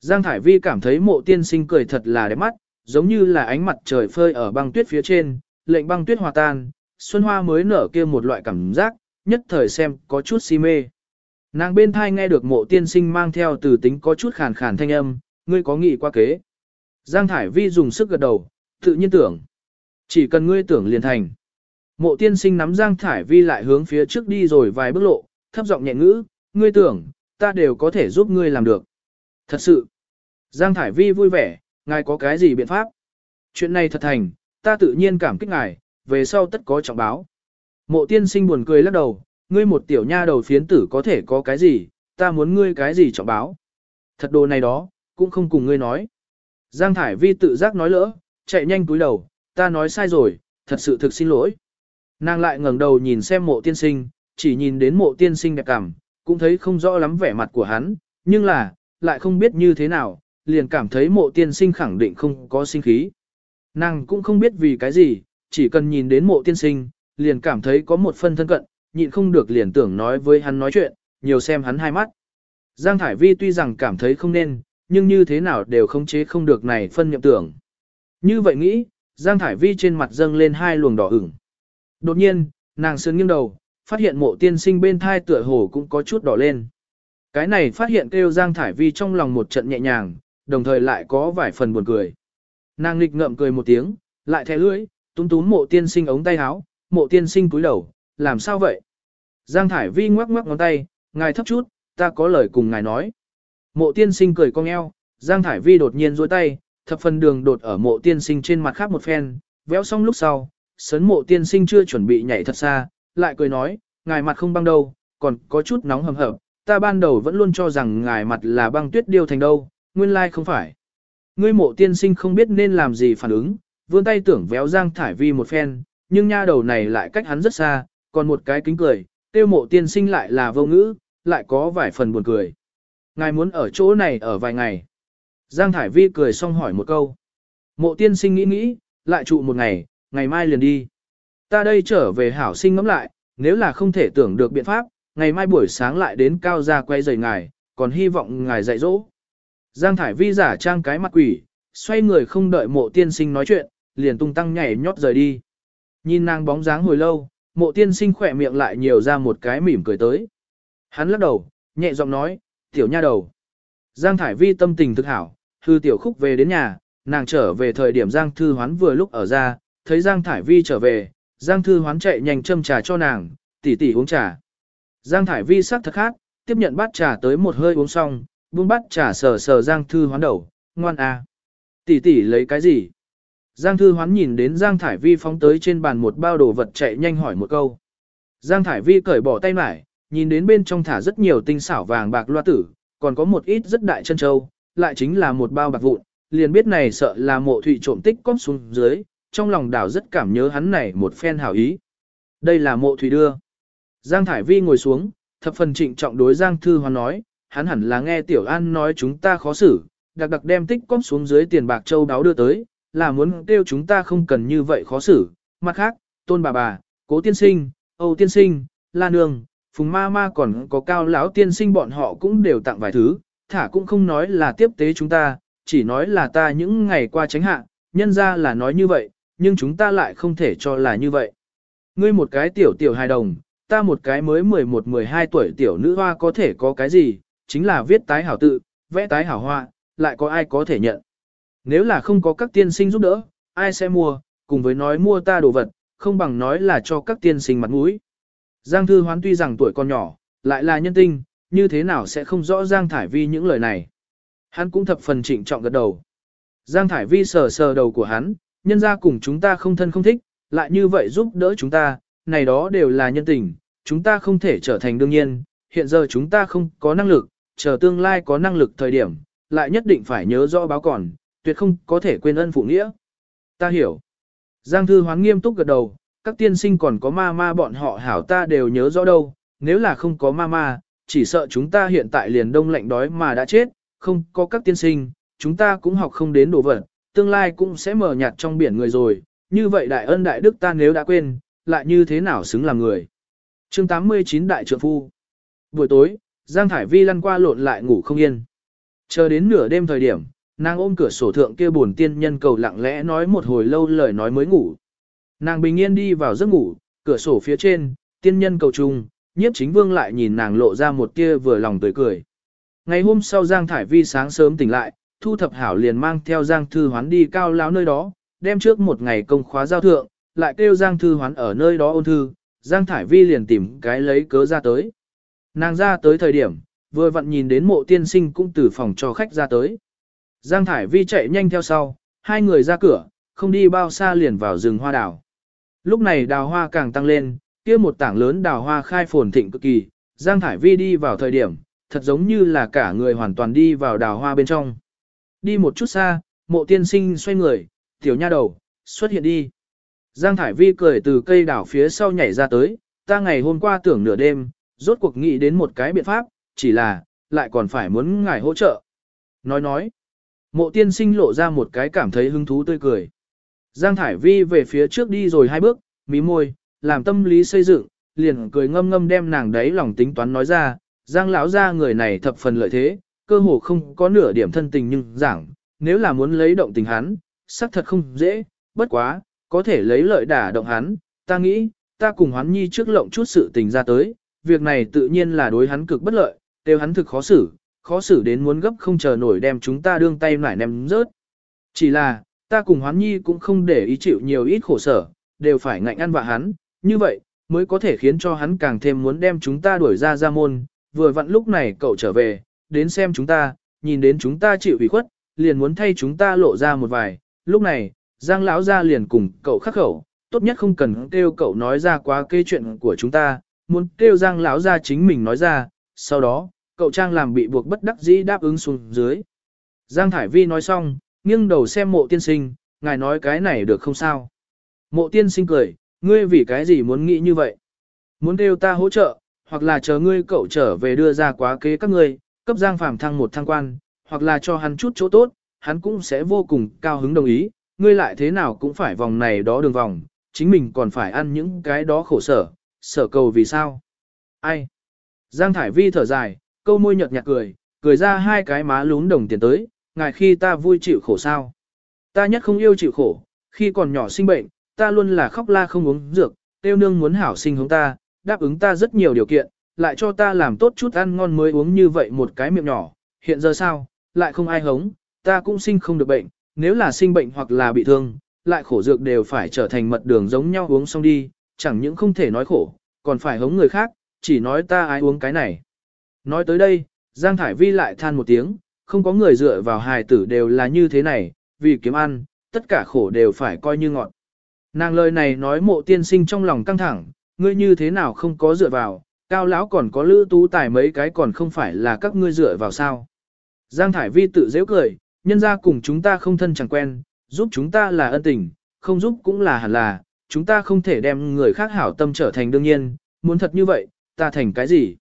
Giang Thải Vi cảm thấy mộ tiên sinh cười thật là đẹp mắt, giống như là ánh mặt trời phơi ở băng tuyết phía trên, lệnh băng tuyết hòa tan, xuân hoa mới nở kia một loại cảm giác, nhất thời xem có chút si mê. Nàng bên thai nghe được mộ tiên sinh mang theo từ tính có chút khàn khàn thanh âm, ngươi có nghĩ qua kế. Giang Thải Vi dùng sức gật đầu, tự nhiên tưởng. Chỉ cần ngươi tưởng liền thành. Mộ tiên sinh nắm Giang Thải Vi lại hướng phía trước đi rồi vài bước lộ, thấp giọng nhẹ ngữ, ngươi tưởng, ta đều có thể giúp ngươi làm được. Thật sự. Giang Thải Vi vui vẻ, ngài có cái gì biện pháp? Chuyện này thật thành, ta tự nhiên cảm kích ngài, về sau tất có trọng báo. Mộ tiên sinh buồn cười lắc đầu, ngươi một tiểu nha đầu phiến tử có thể có cái gì, ta muốn ngươi cái gì trọng báo. Thật đồ này đó, cũng không cùng ngươi nói. Giang Thải Vi tự giác nói lỡ, chạy nhanh túi đầu, ta nói sai rồi, thật sự thực xin lỗi. Nàng lại ngẩng đầu nhìn xem mộ tiên sinh, chỉ nhìn đến mộ tiên sinh đẹp cảm, cũng thấy không rõ lắm vẻ mặt của hắn, nhưng là, lại không biết như thế nào, liền cảm thấy mộ tiên sinh khẳng định không có sinh khí. Nàng cũng không biết vì cái gì, chỉ cần nhìn đến mộ tiên sinh, liền cảm thấy có một phân thân cận, nhịn không được liền tưởng nói với hắn nói chuyện, nhiều xem hắn hai mắt. Giang Thải Vi tuy rằng cảm thấy không nên, nhưng như thế nào đều không chế không được này phân nhậm tưởng. Như vậy nghĩ, Giang Thải Vi trên mặt dâng lên hai luồng đỏ ửng. Đột nhiên, nàng sướng nghiêng đầu, phát hiện mộ tiên sinh bên thai tựa hồ cũng có chút đỏ lên. Cái này phát hiện kêu Giang Thải Vi trong lòng một trận nhẹ nhàng, đồng thời lại có vài phần buồn cười. Nàng nghịch ngậm cười một tiếng, lại thè lưỡi, túm túm mộ tiên sinh ống tay áo, mộ tiên sinh cúi đầu, làm sao vậy? Giang Thải Vi ngoắc ngoắc ngón tay, ngài thấp chút, ta có lời cùng ngài nói. Mộ tiên sinh cười cong eo, Giang Thải Vi đột nhiên duỗi tay, thập phần đường đột ở mộ tiên sinh trên mặt khác một phen, véo xong lúc sau, sấn mộ tiên sinh chưa chuẩn bị nhảy thật xa, lại cười nói, ngài mặt không băng đâu, còn có chút nóng hầm hập, ta ban đầu vẫn luôn cho rằng ngài mặt là băng tuyết điêu thành đâu, nguyên lai không phải. Ngươi mộ tiên sinh không biết nên làm gì phản ứng, vươn tay tưởng véo Giang Thải Vi một phen, nhưng nha đầu này lại cách hắn rất xa, còn một cái kính cười, tiêu mộ tiên sinh lại là vô ngữ, lại có vài phần buồn cười. Ngài muốn ở chỗ này ở vài ngày. Giang Thải Vi cười xong hỏi một câu. Mộ tiên sinh nghĩ nghĩ, lại trụ một ngày, ngày mai liền đi. Ta đây trở về hảo sinh ngẫm lại, nếu là không thể tưởng được biện pháp, ngày mai buổi sáng lại đến cao gia quay rời ngài, còn hy vọng ngài dạy dỗ. Giang Thải Vi giả trang cái mặt quỷ, xoay người không đợi mộ tiên sinh nói chuyện, liền tung tăng nhảy nhót rời đi. Nhìn nàng bóng dáng hồi lâu, mộ tiên sinh khỏe miệng lại nhiều ra một cái mỉm cười tới. Hắn lắc đầu, nhẹ giọng nói, tiểu nha đầu. Giang Thải Vi tâm tình thực hảo, hư tiểu khúc về đến nhà, nàng trở về thời điểm Giang Thư Hoán vừa lúc ở ra, thấy Giang Thải Vi trở về, Giang Thư Hoán chạy nhanh châm trà cho nàng, tỉ tỉ uống trà. Giang Thải Vi sắc thật khác, tiếp nhận bát trà tới một hơi uống xong, buông bát trà sờ sờ Giang Thư Hoán đầu, ngoan à. Tỷ tỷ lấy cái gì? Giang Thư Hoán nhìn đến Giang Thải Vi phóng tới trên bàn một bao đồ vật chạy nhanh hỏi một câu. Giang Thải Vi cởi bỏ tay mải, nhìn đến bên trong thả rất nhiều tinh xảo vàng bạc loa tử, còn có một ít rất đại chân châu, lại chính là một bao bạc vụn, liền biết này sợ là mộ thụy trộm tích cóp xuống dưới, trong lòng đảo rất cảm nhớ hắn này một phen hảo ý. Đây là mộ thủy đưa. Giang Thải Vi ngồi xuống, thập phần trịnh trọng đối Giang Thư Hoan nói, hắn hẳn là nghe Tiểu An nói chúng ta khó xử, đặc đặc đem tích cóp xuống dưới tiền bạc châu đáo đưa tới, là muốn kêu chúng ta không cần như vậy khó xử. Mặt khác, tôn bà bà, cố tiên sinh, âu tiên sinh, la nương, phùng ma ma còn có cao lão tiên sinh bọn họ cũng đều tặng vài thứ, thả cũng không nói là tiếp tế chúng ta, chỉ nói là ta những ngày qua tránh hạ, nhân ra là nói như vậy, nhưng chúng ta lại không thể cho là như vậy. Ngươi một cái tiểu tiểu hài đồng, ta một cái mới 11-12 tuổi tiểu nữ hoa có thể có cái gì, chính là viết tái hảo tự, vẽ tái hảo hoa, lại có ai có thể nhận. Nếu là không có các tiên sinh giúp đỡ, ai sẽ mua, cùng với nói mua ta đồ vật, không bằng nói là cho các tiên sinh mặt mũi. Giang Thư Hoán tuy rằng tuổi còn nhỏ, lại là nhân tinh, như thế nào sẽ không rõ Giang Thải Vi những lời này. Hắn cũng thập phần trịnh trọng gật đầu. Giang Thải Vi sờ sờ đầu của hắn, nhân ra cùng chúng ta không thân không thích, lại như vậy giúp đỡ chúng ta, này đó đều là nhân tình, chúng ta không thể trở thành đương nhiên, hiện giờ chúng ta không có năng lực, chờ tương lai có năng lực thời điểm, lại nhất định phải nhớ rõ báo còn, tuyệt không có thể quên ân phụ nghĩa. Ta hiểu. Giang Thư Hoán nghiêm túc gật đầu, các tiên sinh còn có ma ma bọn họ hảo ta đều nhớ rõ đâu, nếu là không có ma ma, chỉ sợ chúng ta hiện tại liền đông lạnh đói mà đã chết, không có các tiên sinh, chúng ta cũng học không đến đồ vật, tương lai cũng sẽ mở nhạt trong biển người rồi, như vậy đại ân đại đức ta nếu đã quên, lại như thế nào xứng làm người. chương 89 Đại Trượng Phu Buổi tối, Giang Thải Vi lăn qua lộn lại ngủ không yên. Chờ đến nửa đêm thời điểm, nàng ôm cửa sổ thượng kia buồn tiên nhân cầu lặng lẽ nói một hồi lâu lời nói mới ngủ. Nàng bình yên đi vào giấc ngủ, cửa sổ phía trên, tiên nhân cầu trung, nhiếp chính vương lại nhìn nàng lộ ra một tia vừa lòng tươi cười. Ngày hôm sau Giang Thải Vi sáng sớm tỉnh lại, thu thập hảo liền mang theo Giang Thư Hoán đi cao lão nơi đó, đem trước một ngày công khóa giao thượng, lại kêu Giang Thư Hoán ở nơi đó ôn thư, Giang Thải Vi liền tìm cái lấy cớ ra tới. Nàng ra tới thời điểm, vừa vặn nhìn đến mộ tiên sinh cũng từ phòng cho khách ra tới. Giang Thải Vi chạy nhanh theo sau, hai người ra cửa, không đi bao xa liền vào rừng hoa đào. Lúc này đào hoa càng tăng lên, kia một tảng lớn đào hoa khai phồn thịnh cực kỳ, Giang Thải Vi đi vào thời điểm, thật giống như là cả người hoàn toàn đi vào đào hoa bên trong. Đi một chút xa, mộ tiên sinh xoay người, tiểu nha đầu, xuất hiện đi. Giang Thải Vi cười từ cây đào phía sau nhảy ra tới, ta ngày hôm qua tưởng nửa đêm, rốt cuộc nghĩ đến một cái biện pháp, chỉ là, lại còn phải muốn ngài hỗ trợ. Nói nói, mộ tiên sinh lộ ra một cái cảm thấy hứng thú tươi cười. Giang Thải Vi về phía trước đi rồi hai bước, mí môi, làm tâm lý xây dựng, liền cười ngâm ngâm đem nàng đấy lòng tính toán nói ra, Giang lão gia người này thập phần lợi thế, cơ hồ không có nửa điểm thân tình nhưng giảng, nếu là muốn lấy động tình hắn, xác thật không dễ, bất quá, có thể lấy lợi đả động hắn, ta nghĩ, ta cùng hắn nhi trước lộng chút sự tình ra tới, việc này tự nhiên là đối hắn cực bất lợi, đều hắn thực khó xử, khó xử đến muốn gấp không chờ nổi đem chúng ta đương tay nải ném rớt. Chỉ là, ta cùng hắn nhi cũng không để ý chịu nhiều ít khổ sở, đều phải ngạnh ăn vạ hắn, như vậy, mới có thể khiến cho hắn càng thêm muốn đem chúng ta đuổi ra ra môn, vừa vặn lúc này cậu trở về, đến xem chúng ta, nhìn đến chúng ta chịu ủy khuất, liền muốn thay chúng ta lộ ra một vài, lúc này, Giang lão ra liền cùng cậu khắc khẩu, tốt nhất không cần kêu cậu nói ra quá kê chuyện của chúng ta, muốn kêu Giang lão ra chính mình nói ra, sau đó, cậu trang làm bị buộc bất đắc dĩ đáp ứng xuống dưới. Giang Thải Vi nói xong, nghiêng đầu xem mộ tiên sinh, ngài nói cái này được không sao. Mộ tiên sinh cười, ngươi vì cái gì muốn nghĩ như vậy? Muốn kêu ta hỗ trợ, hoặc là chờ ngươi cậu trở về đưa ra quá kế các ngươi, cấp Giang Phàm thăng một thăng quan, hoặc là cho hắn chút chỗ tốt, hắn cũng sẽ vô cùng cao hứng đồng ý, ngươi lại thế nào cũng phải vòng này đó đường vòng, chính mình còn phải ăn những cái đó khổ sở, sở cầu vì sao? Ai? Giang Thải Vi thở dài, câu môi nhợt nhạt cười, cười ra hai cái má lún đồng tiền tới, ngài khi ta vui chịu khổ sao? Ta nhất không yêu chịu khổ, khi còn nhỏ sinh bệnh, ta luôn là khóc la không uống dược, tiêu nương muốn hảo sinh hướng ta, đáp ứng ta rất nhiều điều kiện, lại cho ta làm tốt chút ăn ngon mới uống như vậy một cái miệng nhỏ, hiện giờ sao, lại không ai hống, ta cũng sinh không được bệnh, nếu là sinh bệnh hoặc là bị thương, lại khổ dược đều phải trở thành mật đường giống nhau uống xong đi, chẳng những không thể nói khổ, còn phải hống người khác, chỉ nói ta ai uống cái này. Nói tới đây, Giang Thải Vi lại than một tiếng, không có người dựa vào hài tử đều là như thế này, vì kiếm ăn, tất cả khổ đều phải coi như ngọn. Nàng lời này nói mộ tiên sinh trong lòng căng thẳng, ngươi như thế nào không có dựa vào, cao lão còn có lữ tú tài mấy cái còn không phải là các ngươi dựa vào sao. Giang Thải Vi tự dễ cười, nhân ra cùng chúng ta không thân chẳng quen, giúp chúng ta là ân tình, không giúp cũng là hẳn là, chúng ta không thể đem người khác hảo tâm trở thành đương nhiên, muốn thật như vậy, ta thành cái gì.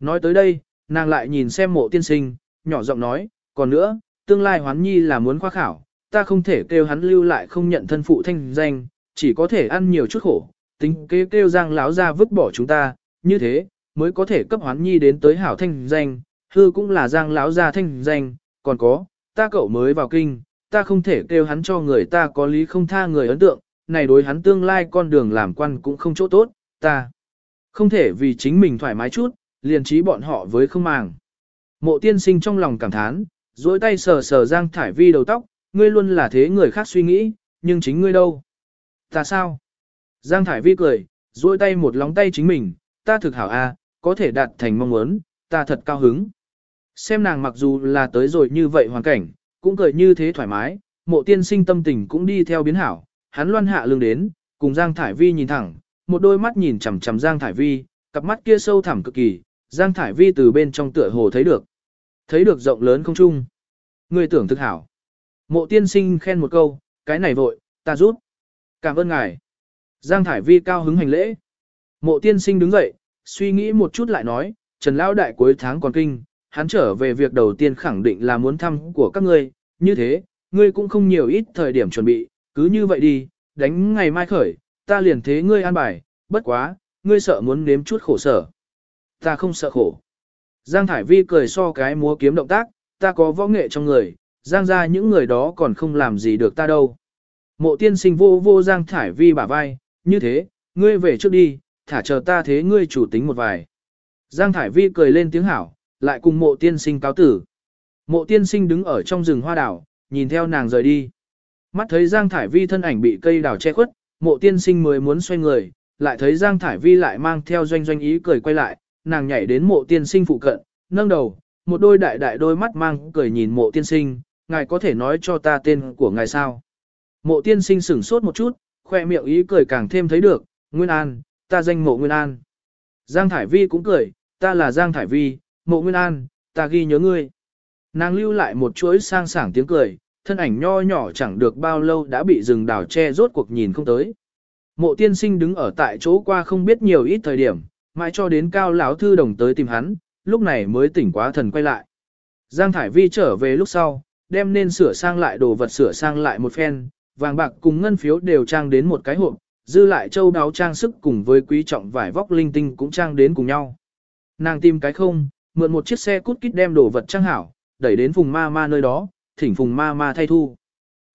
Nói tới đây, nàng lại nhìn xem mộ tiên sinh, nhỏ giọng nói, còn nữa, tương lai hoán nhi là muốn khoa khảo, ta không thể kêu hắn lưu lại không nhận thân phụ thanh danh, chỉ có thể ăn nhiều chút khổ, tính kế kêu giang lão ra vứt bỏ chúng ta, như thế, mới có thể cấp hoán nhi đến tới hảo thanh danh, hư cũng là giang lão ra thanh danh, còn có, ta cậu mới vào kinh, ta không thể kêu hắn cho người ta có lý không tha người ấn tượng, này đối hắn tương lai con đường làm quan cũng không chỗ tốt, ta không thể vì chính mình thoải mái chút, liền trí bọn họ với không màng. Mộ tiên sinh trong lòng cảm thán, duỗi tay sờ sờ giang thải vi đầu tóc, ngươi luôn là thế người khác suy nghĩ, nhưng chính ngươi đâu? Ta sao? Giang Thải Vi cười, duỗi tay một lóng tay chính mình, ta thực hảo a, có thể đạt thành mong muốn, ta thật cao hứng. Xem nàng mặc dù là tới rồi như vậy hoàn cảnh, cũng cười như thế thoải mái, mộ tiên sinh tâm tình cũng đi theo biến hảo, hắn loan hạ lưng đến, cùng Giang Thải Vi nhìn thẳng, một đôi mắt nhìn chằm chằm Giang Thải Vi, cặp mắt kia sâu thẳm cực kỳ, Giang Thải Vi từ bên trong tựa hồ thấy được. Thấy được rộng lớn không trung. Người tưởng thực hảo. Mộ tiên sinh khen một câu, cái này vội, ta rút. Cảm ơn ngài. Giang Thải Vi cao hứng hành lễ. Mộ tiên sinh đứng dậy, suy nghĩ một chút lại nói, Trần Lão Đại cuối tháng còn kinh, hắn trở về việc đầu tiên khẳng định là muốn thăm của các ngươi, như thế, ngươi cũng không nhiều ít thời điểm chuẩn bị, cứ như vậy đi, đánh ngày mai khởi, ta liền thế ngươi an bài, bất quá, ngươi sợ muốn nếm chút khổ sở. Ta không sợ khổ. Giang Thải Vi cười so cái múa kiếm động tác, ta có võ nghệ trong người, Giang ra những người đó còn không làm gì được ta đâu. Mộ tiên sinh vô vô Giang Thải Vi bả vai, như thế, ngươi về trước đi, thả chờ ta thế ngươi chủ tính một vài. Giang Thải Vi cười lên tiếng hảo, lại cùng mộ tiên sinh cáo tử. Mộ tiên sinh đứng ở trong rừng hoa đảo, nhìn theo nàng rời đi. Mắt thấy Giang Thải Vi thân ảnh bị cây đào che khuất, mộ tiên sinh mới muốn xoay người, lại thấy Giang Thải Vi lại mang theo doanh doanh ý cười quay lại, nàng nhảy đến mộ tiên sinh phụ cận, nâng đầu, một đôi đại đại đôi mắt mang cười nhìn mộ tiên sinh, ngài có thể nói cho ta tên của ngài sao. Mộ tiên sinh sửng sốt một chút, khoe miệng ý cười càng thêm thấy được, Nguyên An, ta danh mộ Nguyên An. Giang Thải Vi cũng cười, ta là Giang Thải Vi, mộ Nguyên An, ta ghi nhớ ngươi. Nàng lưu lại một chuỗi sang sảng tiếng cười, thân ảnh nho nhỏ chẳng được bao lâu đã bị rừng đào che rốt cuộc nhìn không tới. Mộ tiên sinh đứng ở tại chỗ qua không biết nhiều ít thời điểm, mãi cho đến cao lão thư đồng tới tìm hắn, lúc này mới tỉnh quá thần quay lại. Giang Thải Vi trở về lúc sau, đem nên sửa sang lại đồ vật sửa sang lại một phen, vàng bạc cùng ngân phiếu đều trang đến một cái hộp, dư lại châu đáo trang sức cùng với quý trọng vải vóc linh tinh cũng trang đến cùng nhau. Nàng tìm cái không, mượn một chiếc xe cút kít đem đồ vật trang hảo, đẩy đến vùng ma ma nơi đó, thỉnh phùng ma ma thay thu.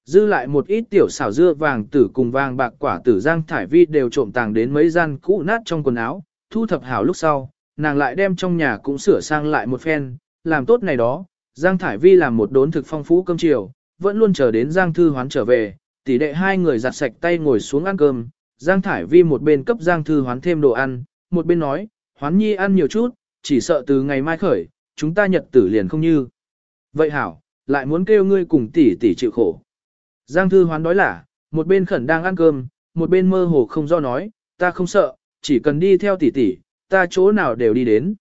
Dư lại một ít tiểu xảo dưa vàng tử cùng vàng bạc quả tử giang thải vi đều trộm tàng đến mấy gian cũ nát trong quần áo, thu thập hảo lúc sau, nàng lại đem trong nhà cũng sửa sang lại một phen, làm tốt này đó, giang thải vi làm một đốn thực phong phú cơm chiều, vẫn luôn chờ đến giang thư hoán trở về, tỷ đệ hai người giặt sạch tay ngồi xuống ăn cơm, giang thải vi một bên cấp giang thư hoán thêm đồ ăn, một bên nói, hoán nhi ăn nhiều chút, chỉ sợ từ ngày mai khởi, chúng ta nhật tử liền không như. Vậy hảo, lại muốn kêu ngươi cùng tỷ tỷ chịu khổ. Giang thư hoán đói lả, một bên khẩn đang ăn cơm, một bên mơ hồ không do nói, ta không sợ, chỉ cần đi theo tỷ tỷ, ta chỗ nào đều đi đến.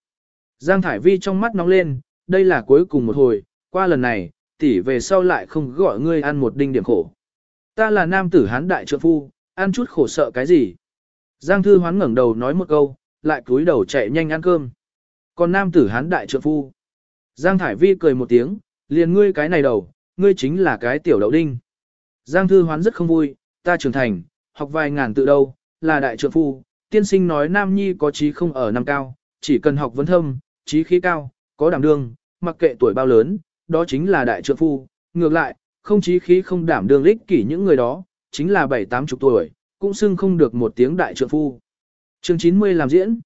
Giang Thải Vi trong mắt nóng lên, đây là cuối cùng một hồi, qua lần này, tỷ về sau lại không gọi ngươi ăn một đinh điểm khổ. Ta là nam tử hán đại trượng phu, ăn chút khổ sợ cái gì. Giang Thư Hoán ngẩng đầu nói một câu, lại cúi đầu chạy nhanh ăn cơm. Còn nam tử hán đại trượng phu. Giang Thải Vi cười một tiếng, liền ngươi cái này đầu, ngươi chính là cái tiểu đậu đinh. Giang Thư Hoán rất không vui, ta trưởng thành, học vài ngàn tự đâu, là đại trượng phu, tiên sinh nói nam nhi có trí không ở năm cao, chỉ cần học vấn thâm, trí khí cao, có đảm đương, mặc kệ tuổi bao lớn, đó chính là đại trượng phu. Ngược lại, không trí khí không đảm đương lích kỷ những người đó, chính là bảy tám chục tuổi, cũng xưng không được một tiếng đại trượng phu. Chương 90 làm diễn.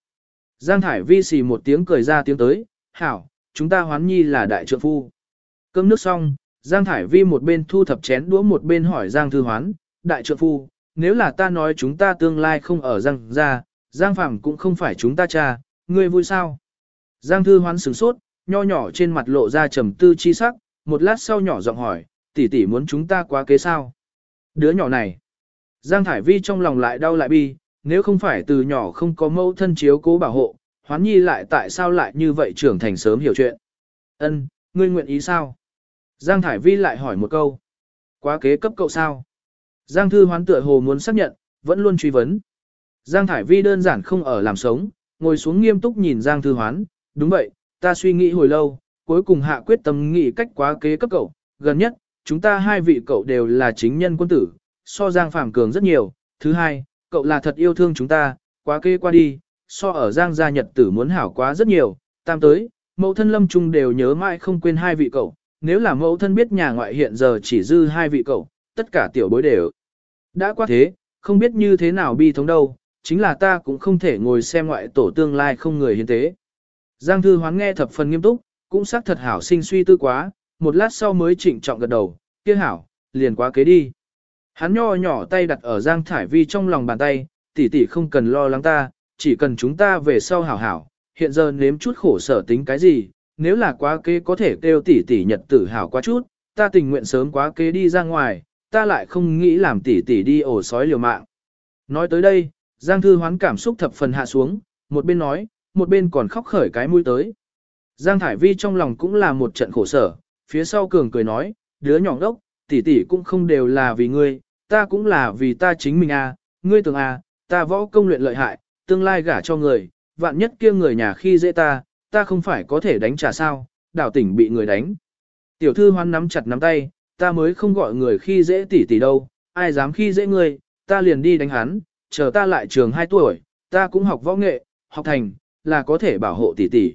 Giang Thải Vi xì một tiếng cười ra tiếng tới, hảo, chúng ta hoán nhi là đại trượng phu. Cơm nước xong, Giang Thải Vi một bên thu thập chén đũa một bên hỏi Giang Thư Hoán, đại trượng phu, nếu là ta nói chúng ta tương lai không ở Giang gia, Giang Phạm cũng không phải chúng ta cha, ngươi vui sao? Giang Thư Hoán sửng sốt, nho nhỏ trên mặt lộ ra trầm tư chi sắc, một lát sau nhỏ giọng hỏi, tỷ tỷ muốn chúng ta quá kế sao? Đứa nhỏ này. Giang Thải Vi trong lòng lại đau lại bi, nếu không phải từ nhỏ không có mẫu thân chiếu cố bảo hộ, hoán nhi lại tại sao lại như vậy trưởng thành sớm hiểu chuyện. Ân, ngươi nguyện ý sao? Giang Thải Vi lại hỏi một câu. Quá kế cấp cậu sao? Giang Thư hoán tựa hồ muốn xác nhận, vẫn luôn truy vấn. Giang Thải Vi đơn giản không ở làm sống, ngồi xuống nghiêm túc nhìn Giang Thư hoán. Đúng vậy, ta suy nghĩ hồi lâu, cuối cùng hạ quyết tâm nghĩ cách quá kế cấp cậu. Gần nhất, chúng ta hai vị cậu đều là chính nhân quân tử, so Giang Phạm Cường rất nhiều. Thứ hai, cậu là thật yêu thương chúng ta, quá kế qua đi, so ở Giang gia nhật tử muốn hảo quá rất nhiều. Tam tới, mẫu thân lâm trung đều nhớ mãi không quên hai vị cậu, nếu là mẫu thân biết nhà ngoại hiện giờ chỉ dư hai vị cậu, tất cả tiểu bối đều đã quá thế, không biết như thế nào bi thống đâu, chính là ta cũng không thể ngồi xem ngoại tổ tương lai không người hiến tế. Giang thư hoán nghe thập phần nghiêm túc, cũng xác thật hảo sinh suy tư quá, một lát sau mới trịnh trọng gật đầu, kia hảo, liền quá kế đi. Hắn nho nhỏ tay đặt ở Giang Thải Vi trong lòng bàn tay, tỷ tỷ không cần lo lắng ta, chỉ cần chúng ta về sau hảo hảo, hiện giờ nếm chút khổ sở tính cái gì, nếu là quá kế có thể kêu tỷ tỷ nhật tử hảo quá chút, ta tình nguyện sớm quá kế đi ra ngoài, ta lại không nghĩ làm tỷ tỷ đi ổ sói liều mạng. Nói tới đây, Giang Thư Hoán cảm xúc thập phần hạ xuống, một bên nói, một bên còn khóc khởi cái mũi tới. Giang Thải Vi trong lòng cũng là một trận khổ sở, phía sau cường cười nói, đứa nhỏ ngốc, tỷ tỷ cũng không đều là vì ngươi, ta cũng là vì ta chính mình à, ngươi tưởng à, ta võ công luyện lợi hại, tương lai gả cho người, vạn nhất kia người nhà khi dễ ta, ta không phải có thể đánh trả sao, đảo tỉnh bị người đánh. Tiểu thư hoan nắm chặt nắm tay, ta mới không gọi người khi dễ tỷ tỷ đâu, ai dám khi dễ ngươi, ta liền đi đánh hắn, chờ ta lại trường 2 tuổi, ta cũng học võ nghệ, học thành, là có thể bảo hộ tỷ tỷ.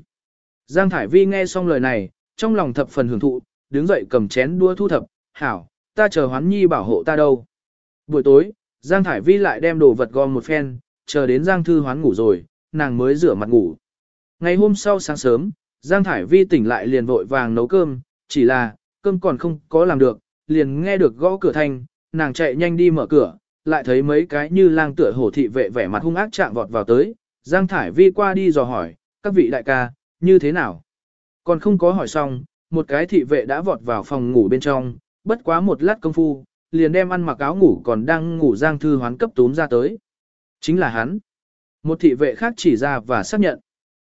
Giang Thải Vi nghe xong lời này, trong lòng thập phần hưởng thụ, đứng dậy cầm chén đua thu thập, hảo, ta chờ hoán nhi bảo hộ ta đâu. Buổi tối, Giang Thải Vi lại đem đồ vật gom một phen, chờ đến Giang Thư hoán ngủ rồi, nàng mới rửa mặt ngủ. Ngày hôm sau sáng sớm, Giang Thải Vi tỉnh lại liền vội vàng nấu cơm, chỉ là, cơm còn không có làm được, liền nghe được gõ cửa thanh, nàng chạy nhanh đi mở cửa, lại thấy mấy cái như lang tựa hổ thị vệ vẻ mặt hung ác chạm vọt vào tới, Giang Thải Vi qua đi dò hỏi, các vị đại ca, như thế nào? Còn không có hỏi xong, một cái thị vệ đã vọt vào phòng ngủ bên trong, bất quá một lát công phu, liền đem ăn mặc áo ngủ còn đang ngủ Giang Thư Hoán cấp túm ra tới. Chính là hắn. Một thị vệ khác chỉ ra và xác nhận.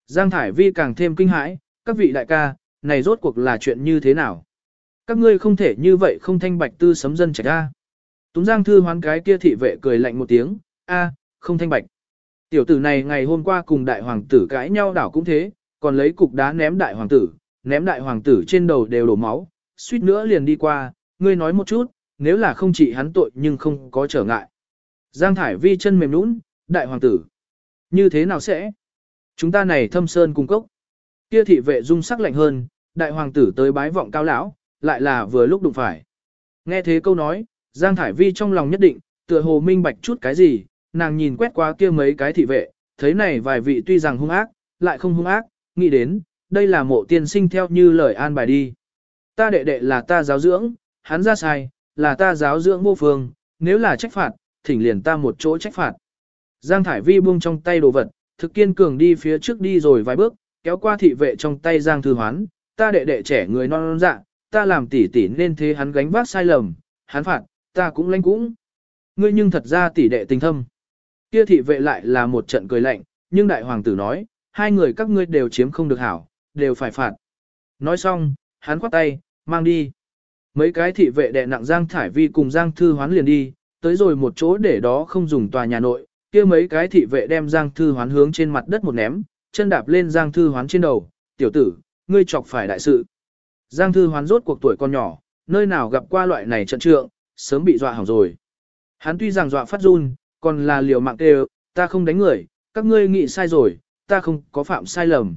Giang Thải Vi càng thêm kinh hãi, các vị đại ca, này rốt cuộc là chuyện như thế nào? Các ngươi không thể như vậy không thanh bạch tư sấm dân trạch ra. Túng Giang Thư Hoán cái kia thị vệ cười lạnh một tiếng, a, không thanh bạch. Tiểu tử này ngày hôm qua cùng đại hoàng tử cãi nhau đảo cũng thế, còn lấy cục đá ném đại hoàng tử, ném đại hoàng tử trên đầu đều đổ máu, suýt nữa liền đi qua, ngươi nói một chút, nếu là không chỉ hắn tội nhưng không có trở ngại. Giang Thải Vi chân mềm nũng, đại hoàng tử. Như thế nào sẽ? Chúng ta này thâm sơn cung cốc. Kia thị vệ dung sắc lạnh hơn, đại hoàng tử tới bái vọng cao lão, lại là vừa lúc đụng phải. Nghe thế câu nói, Giang Thải Vi trong lòng nhất định, tựa hồ minh bạch chút cái gì, nàng nhìn quét qua kia mấy cái thị vệ, thấy này vài vị tuy rằng hung ác, lại không hung ác, nghĩ đến, đây là mộ tiên sinh theo như lời an bài đi. Ta đệ đệ là ta giáo dưỡng, hắn ra sai, là ta giáo dưỡng vô phương, nếu là trách phạt, thỉnh liền ta một chỗ trách phạt. Giang Thải Vi buông trong tay đồ vật, thực kiên cường đi phía trước đi rồi vài bước, kéo qua thị vệ trong tay Giang Thư Hoán, ta đệ đệ trẻ người non non dạ, ta làm tỉ tỉ nên thế hắn gánh vác sai lầm, hắn phạt, ta cũng lãnh cũng. Ngươi nhưng thật ra tỉ đệ tình thâm. Kia thị vệ lại là một trận cười lạnh, nhưng đại hoàng tử nói, hai người các ngươi đều chiếm không được hảo, đều phải phạt. Nói xong, hắn khoát tay, mang đi. Mấy cái thị vệ đệ nặng Giang Thải Vi cùng Giang Thư Hoán liền đi, tới rồi một chỗ để đó không dùng tòa nhà nội, kia mấy cái thị vệ đem Giang Thư Hoán hướng trên mặt đất một ném, chân đạp lên Giang Thư Hoán trên đầu, tiểu tử, ngươi chọc phải đại sự. Giang Thư Hoán rốt cuộc tuổi con nhỏ, nơi nào gặp qua loại này trận trượng, sớm bị dọa hỏng rồi. Hắn tuy rằng dọa phát run, còn là liều mạng kêu, ta không đánh người, các ngươi nghĩ sai rồi, ta không có phạm sai lầm.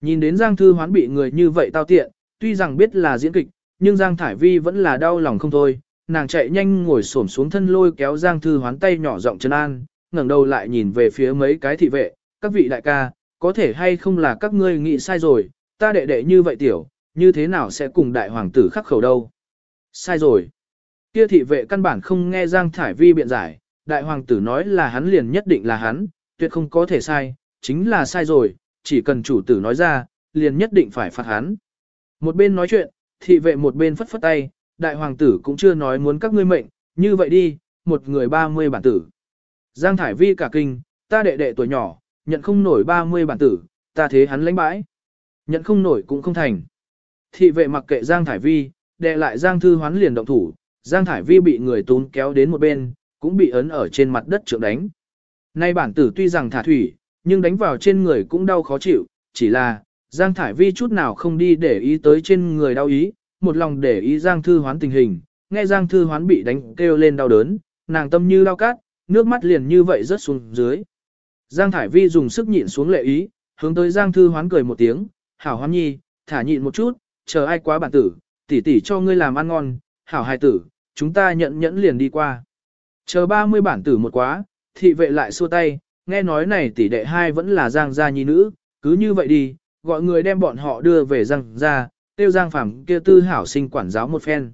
Nhìn đến Giang Thư Hoán bị người như vậy tao tiện, tuy rằng biết là diễn kịch, nhưng Giang Thải Vi vẫn là đau lòng không thôi, nàng chạy nhanh ngồi xổm xuống thân lôi kéo Giang Thư Hoán tay nhỏ giọng chân an, ngẩng đầu lại nhìn về phía mấy cái thị vệ, các vị đại ca, có thể hay không là các ngươi nghĩ sai rồi, ta đệ đệ như vậy tiểu, như thế nào sẽ cùng đại hoàng tử khắc khẩu đâu. Sai rồi. Kia thị vệ căn bản không nghe Giang Thải Vi biện giải, đại hoàng tử nói là hắn liền nhất định là hắn, tuyệt không có thể sai, chính là sai rồi, chỉ cần chủ tử nói ra, liền nhất định phải phạt hắn. Một bên nói chuyện, thị vệ một bên phất phất tay, đại hoàng tử cũng chưa nói muốn các ngươi mệnh, như vậy đi, một người 30 bản tử. Giang Thải Vi cả kinh, ta đệ đệ tuổi nhỏ, nhận không nổi 30 bản tử, ta thế hắn lãnh bãi. Nhận không nổi cũng không thành. Thị vệ mặc kệ Giang Thải Vi, đệ lại Giang Thư Hoán liền động thủ, Giang Thải Vi bị người tún kéo đến một bên, cũng bị ấn ở trên mặt đất trượng đánh. Nay bản tử tuy rằng thả thủy, nhưng đánh vào trên người cũng đau khó chịu, chỉ là, Giang Thải Vi chút nào không đi để ý tới trên người đau ý, một lòng để ý Giang Thư Hoán tình hình, nghe Giang Thư Hoán bị đánh kêu lên đau đớn, nàng tâm như đau cát, nước mắt liền như vậy rớt xuống dưới. Giang Thải Vi dùng sức nhịn xuống lệ ý, hướng tới Giang Thư Hoán cười một tiếng, hảo hoán nhi, thả nhịn một chút, chờ ai quá bản tử, tỷ tỷ cho ngươi làm ăn ngon, hảo hài tử, chúng ta nhận nhẫn liền đi qua. Chờ 30 bản tử một quá, thị vệ lại xua tay, nghe nói này tỷ đệ hai vẫn là Giang gia nhi nữ, cứ như vậy đi, gọi người đem bọn họ đưa về Giang gia, tiêu Giang phẳng kia tư hảo sinh quản giáo một phen.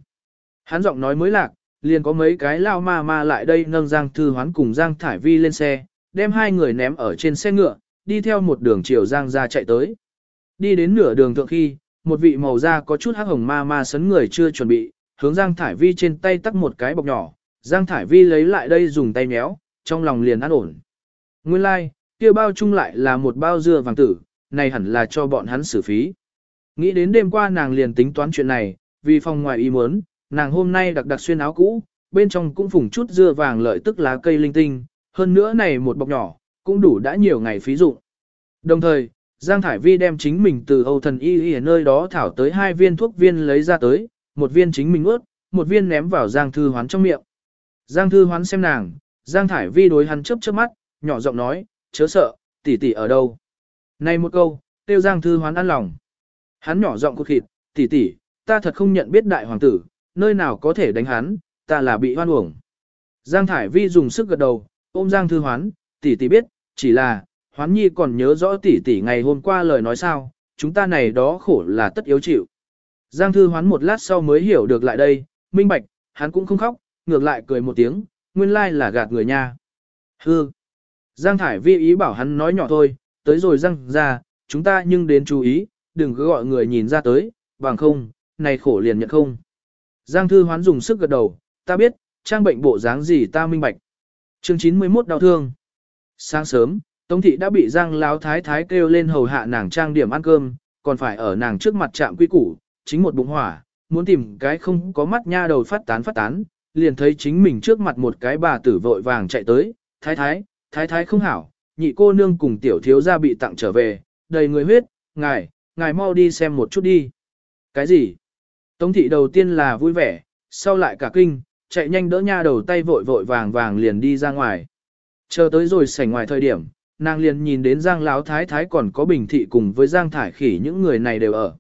Hắn giọng nói mới lạc, liền có mấy cái lao ma ma lại đây nâng Giang Thư Hoán cùng Giang Thải Vi lên xe, đem hai người ném ở trên xe ngựa, đi theo một đường chiều Giang ra chạy tới. Đi đến nửa đường thượng khi, một vị màu da có chút hắc hồng ma ma sấn người chưa chuẩn bị, hướng Giang Thải Vi trên tay tắt một cái bọc nhỏ, Giang Thải Vi lấy lại đây dùng tay méo, trong lòng liền an ổn. Nguyên lai, like, kia bao chung lại là một bao dưa vàng tử, này hẳn là cho bọn hắn xử phí. Nghĩ đến đêm qua nàng liền tính toán chuyện này, vì phòng ngoài ý muốn, nàng hôm nay đặc đặc xuyên áo cũ, bên trong cũng phùng chút dưa vàng lợi tức lá cây linh tinh, hơn nữa này một bọc nhỏ, cũng đủ đã nhiều ngày phí dụng. Đồng thời, Giang Thải Vi đem chính mình từ Âu Thần Y Y ở nơi đó thảo tới hai viên thuốc viên lấy ra tới, một viên chính mình ướt, một viên ném vào Giang Thư Hoán trong miệng. Giang Thư Hoán xem nàng, Giang Thải Vi đối hắn chớp chớp mắt, nhỏ giọng nói, chớ sợ, tỷ tỷ ở đâu. Này một câu, tiêu Giang Thư Hoán ăn lòng. Hắn nhỏ giọng cốt thịt, tỷ tỷ, ta thật không nhận biết đại hoàng tử, nơi nào có thể đánh hắn, ta là bị hoan uổng. Giang Thải Vi dùng sức gật đầu, ôm Giang Thư Hoán, tỷ tỷ biết, chỉ là, Hoán Nhi còn nhớ rõ tỷ tỷ ngày hôm qua lời nói sao, chúng ta này đó khổ là tất yếu chịu. Giang Thư Hoán một lát sau mới hiểu được lại đây, minh bạch, hắn cũng không khóc, ngược lại cười một tiếng, nguyên lai là gạt người nha. Hư. Giang Thải Vi ý bảo hắn nói nhỏ thôi, tới rồi răng ra, chúng ta nhưng đến chú ý, đừng cứ gọi người nhìn ra tới, bằng không, này khổ liền nhận không. Giang Thư Hoán dùng sức gật đầu, ta biết, trang bệnh bộ dáng gì ta minh bạch. Chương 91 đau thương. Sáng sớm, Tống thị đã bị Giang Láo Thái Thái kêu lên hầu hạ nàng trang điểm ăn cơm, còn phải ở nàng trước mặt chạm quy củ, chính một bụng hỏa, muốn tìm cái không có mắt nha đầu phát tán phát tán, liền thấy chính mình trước mặt một cái bà tử vội vàng chạy tới, Thái Thái, Thái Thái không hảo, nhị cô nương cùng tiểu thiếu gia bị tặng trở về, đầy người huyết, ngài, ngài mau đi xem một chút đi. Cái gì? Tống thị đầu tiên là vui vẻ, sau lại cả kinh, chạy nhanh đỡ nha đầu tay vội vội vàng vàng liền đi ra ngoài. Chờ tới rồi sảnh ngoài thời điểm, nàng liền nhìn đến Giang Lão Thái Thái còn có Bình Thị cùng với Giang Thải Khỉ những người này đều ở.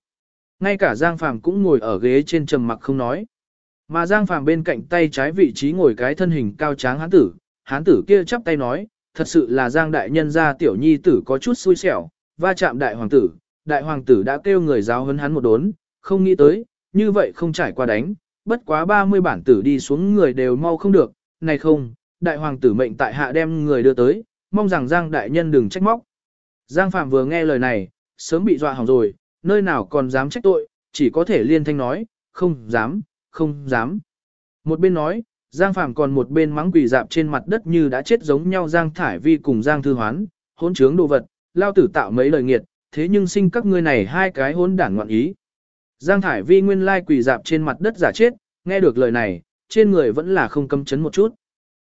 Ngay cả Giang Phàm cũng ngồi ở ghế trên trầm mặc không nói. Mà Giang Phàm bên cạnh tay trái vị trí ngồi cái thân hình cao tráng hán tử, hán tử kia chắp tay nói, thật sự là Giang đại nhân gia tiểu nhi tử có chút xui xẻo, va chạm đại hoàng tử, đại hoàng tử đã kêu người giáo huấn hắn một đốn, không nghĩ tới, như vậy không trải qua đánh, bất quá 30 bản tử đi xuống người đều mau không được, này không, đại hoàng tử mệnh tại hạ đem người đưa tới, mong rằng Giang đại nhân đừng trách móc. Giang Phạm vừa nghe lời này, sớm bị dọa hỏng rồi, nơi nào còn dám trách tội, chỉ có thể liên thanh nói, không dám, không dám. Một bên nói, Giang Phạm còn một bên mắng quỳ dạp trên mặt đất như đã chết giống nhau Giang Thải Vi cùng Giang Thư Hoán, hỗn trướng đồ vật, lao tử tạo mấy lời nghiệt, thế nhưng sinh các ngươi này hai cái hỗn đản ngoạn ý. Giang Thải Vi nguyên lai quỳ dạp trên mặt đất giả chết, nghe được lời này, trên người vẫn là không cấm chấn một chút.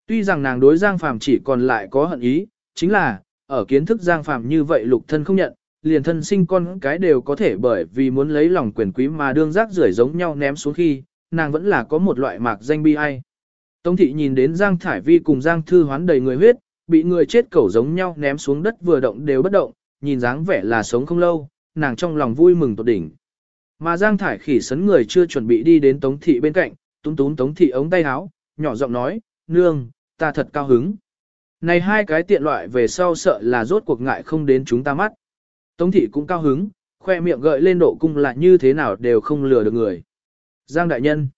Tuy rằng nàng đối Giang Phàm chỉ còn lại có hận ý, chính là, ở kiến thức Giang Phàm như vậy lục thân không nhận, liền thân sinh con cái đều có thể bởi vì muốn lấy lòng quyền quý mà đương rác rưởi giống nhau ném xuống khi, nàng vẫn là có một loại mạc danh bi ai. Tống thị nhìn đến Giang Thải Vi cùng Giang Thư hoán đầy người huyết, bị người chết cẩu giống nhau ném xuống đất vừa động đều bất động, nhìn dáng vẻ là sống không lâu, nàng trong lòng vui mừng tột đỉnh. Mà Giang Thải khỉ sấn người chưa chuẩn bị đi đến Tống thị bên cạnh, túm túm Tống thị ống tay áo, nhỏ giọng nói, nương, ta thật cao hứng. Này hai cái tiện loại về sau sợ là rốt cuộc ngại không đến chúng ta mắt. Tống thị cũng cao hứng, khoe miệng gợi lên độ cung là như thế nào đều không lừa được người. Giang đại nhân.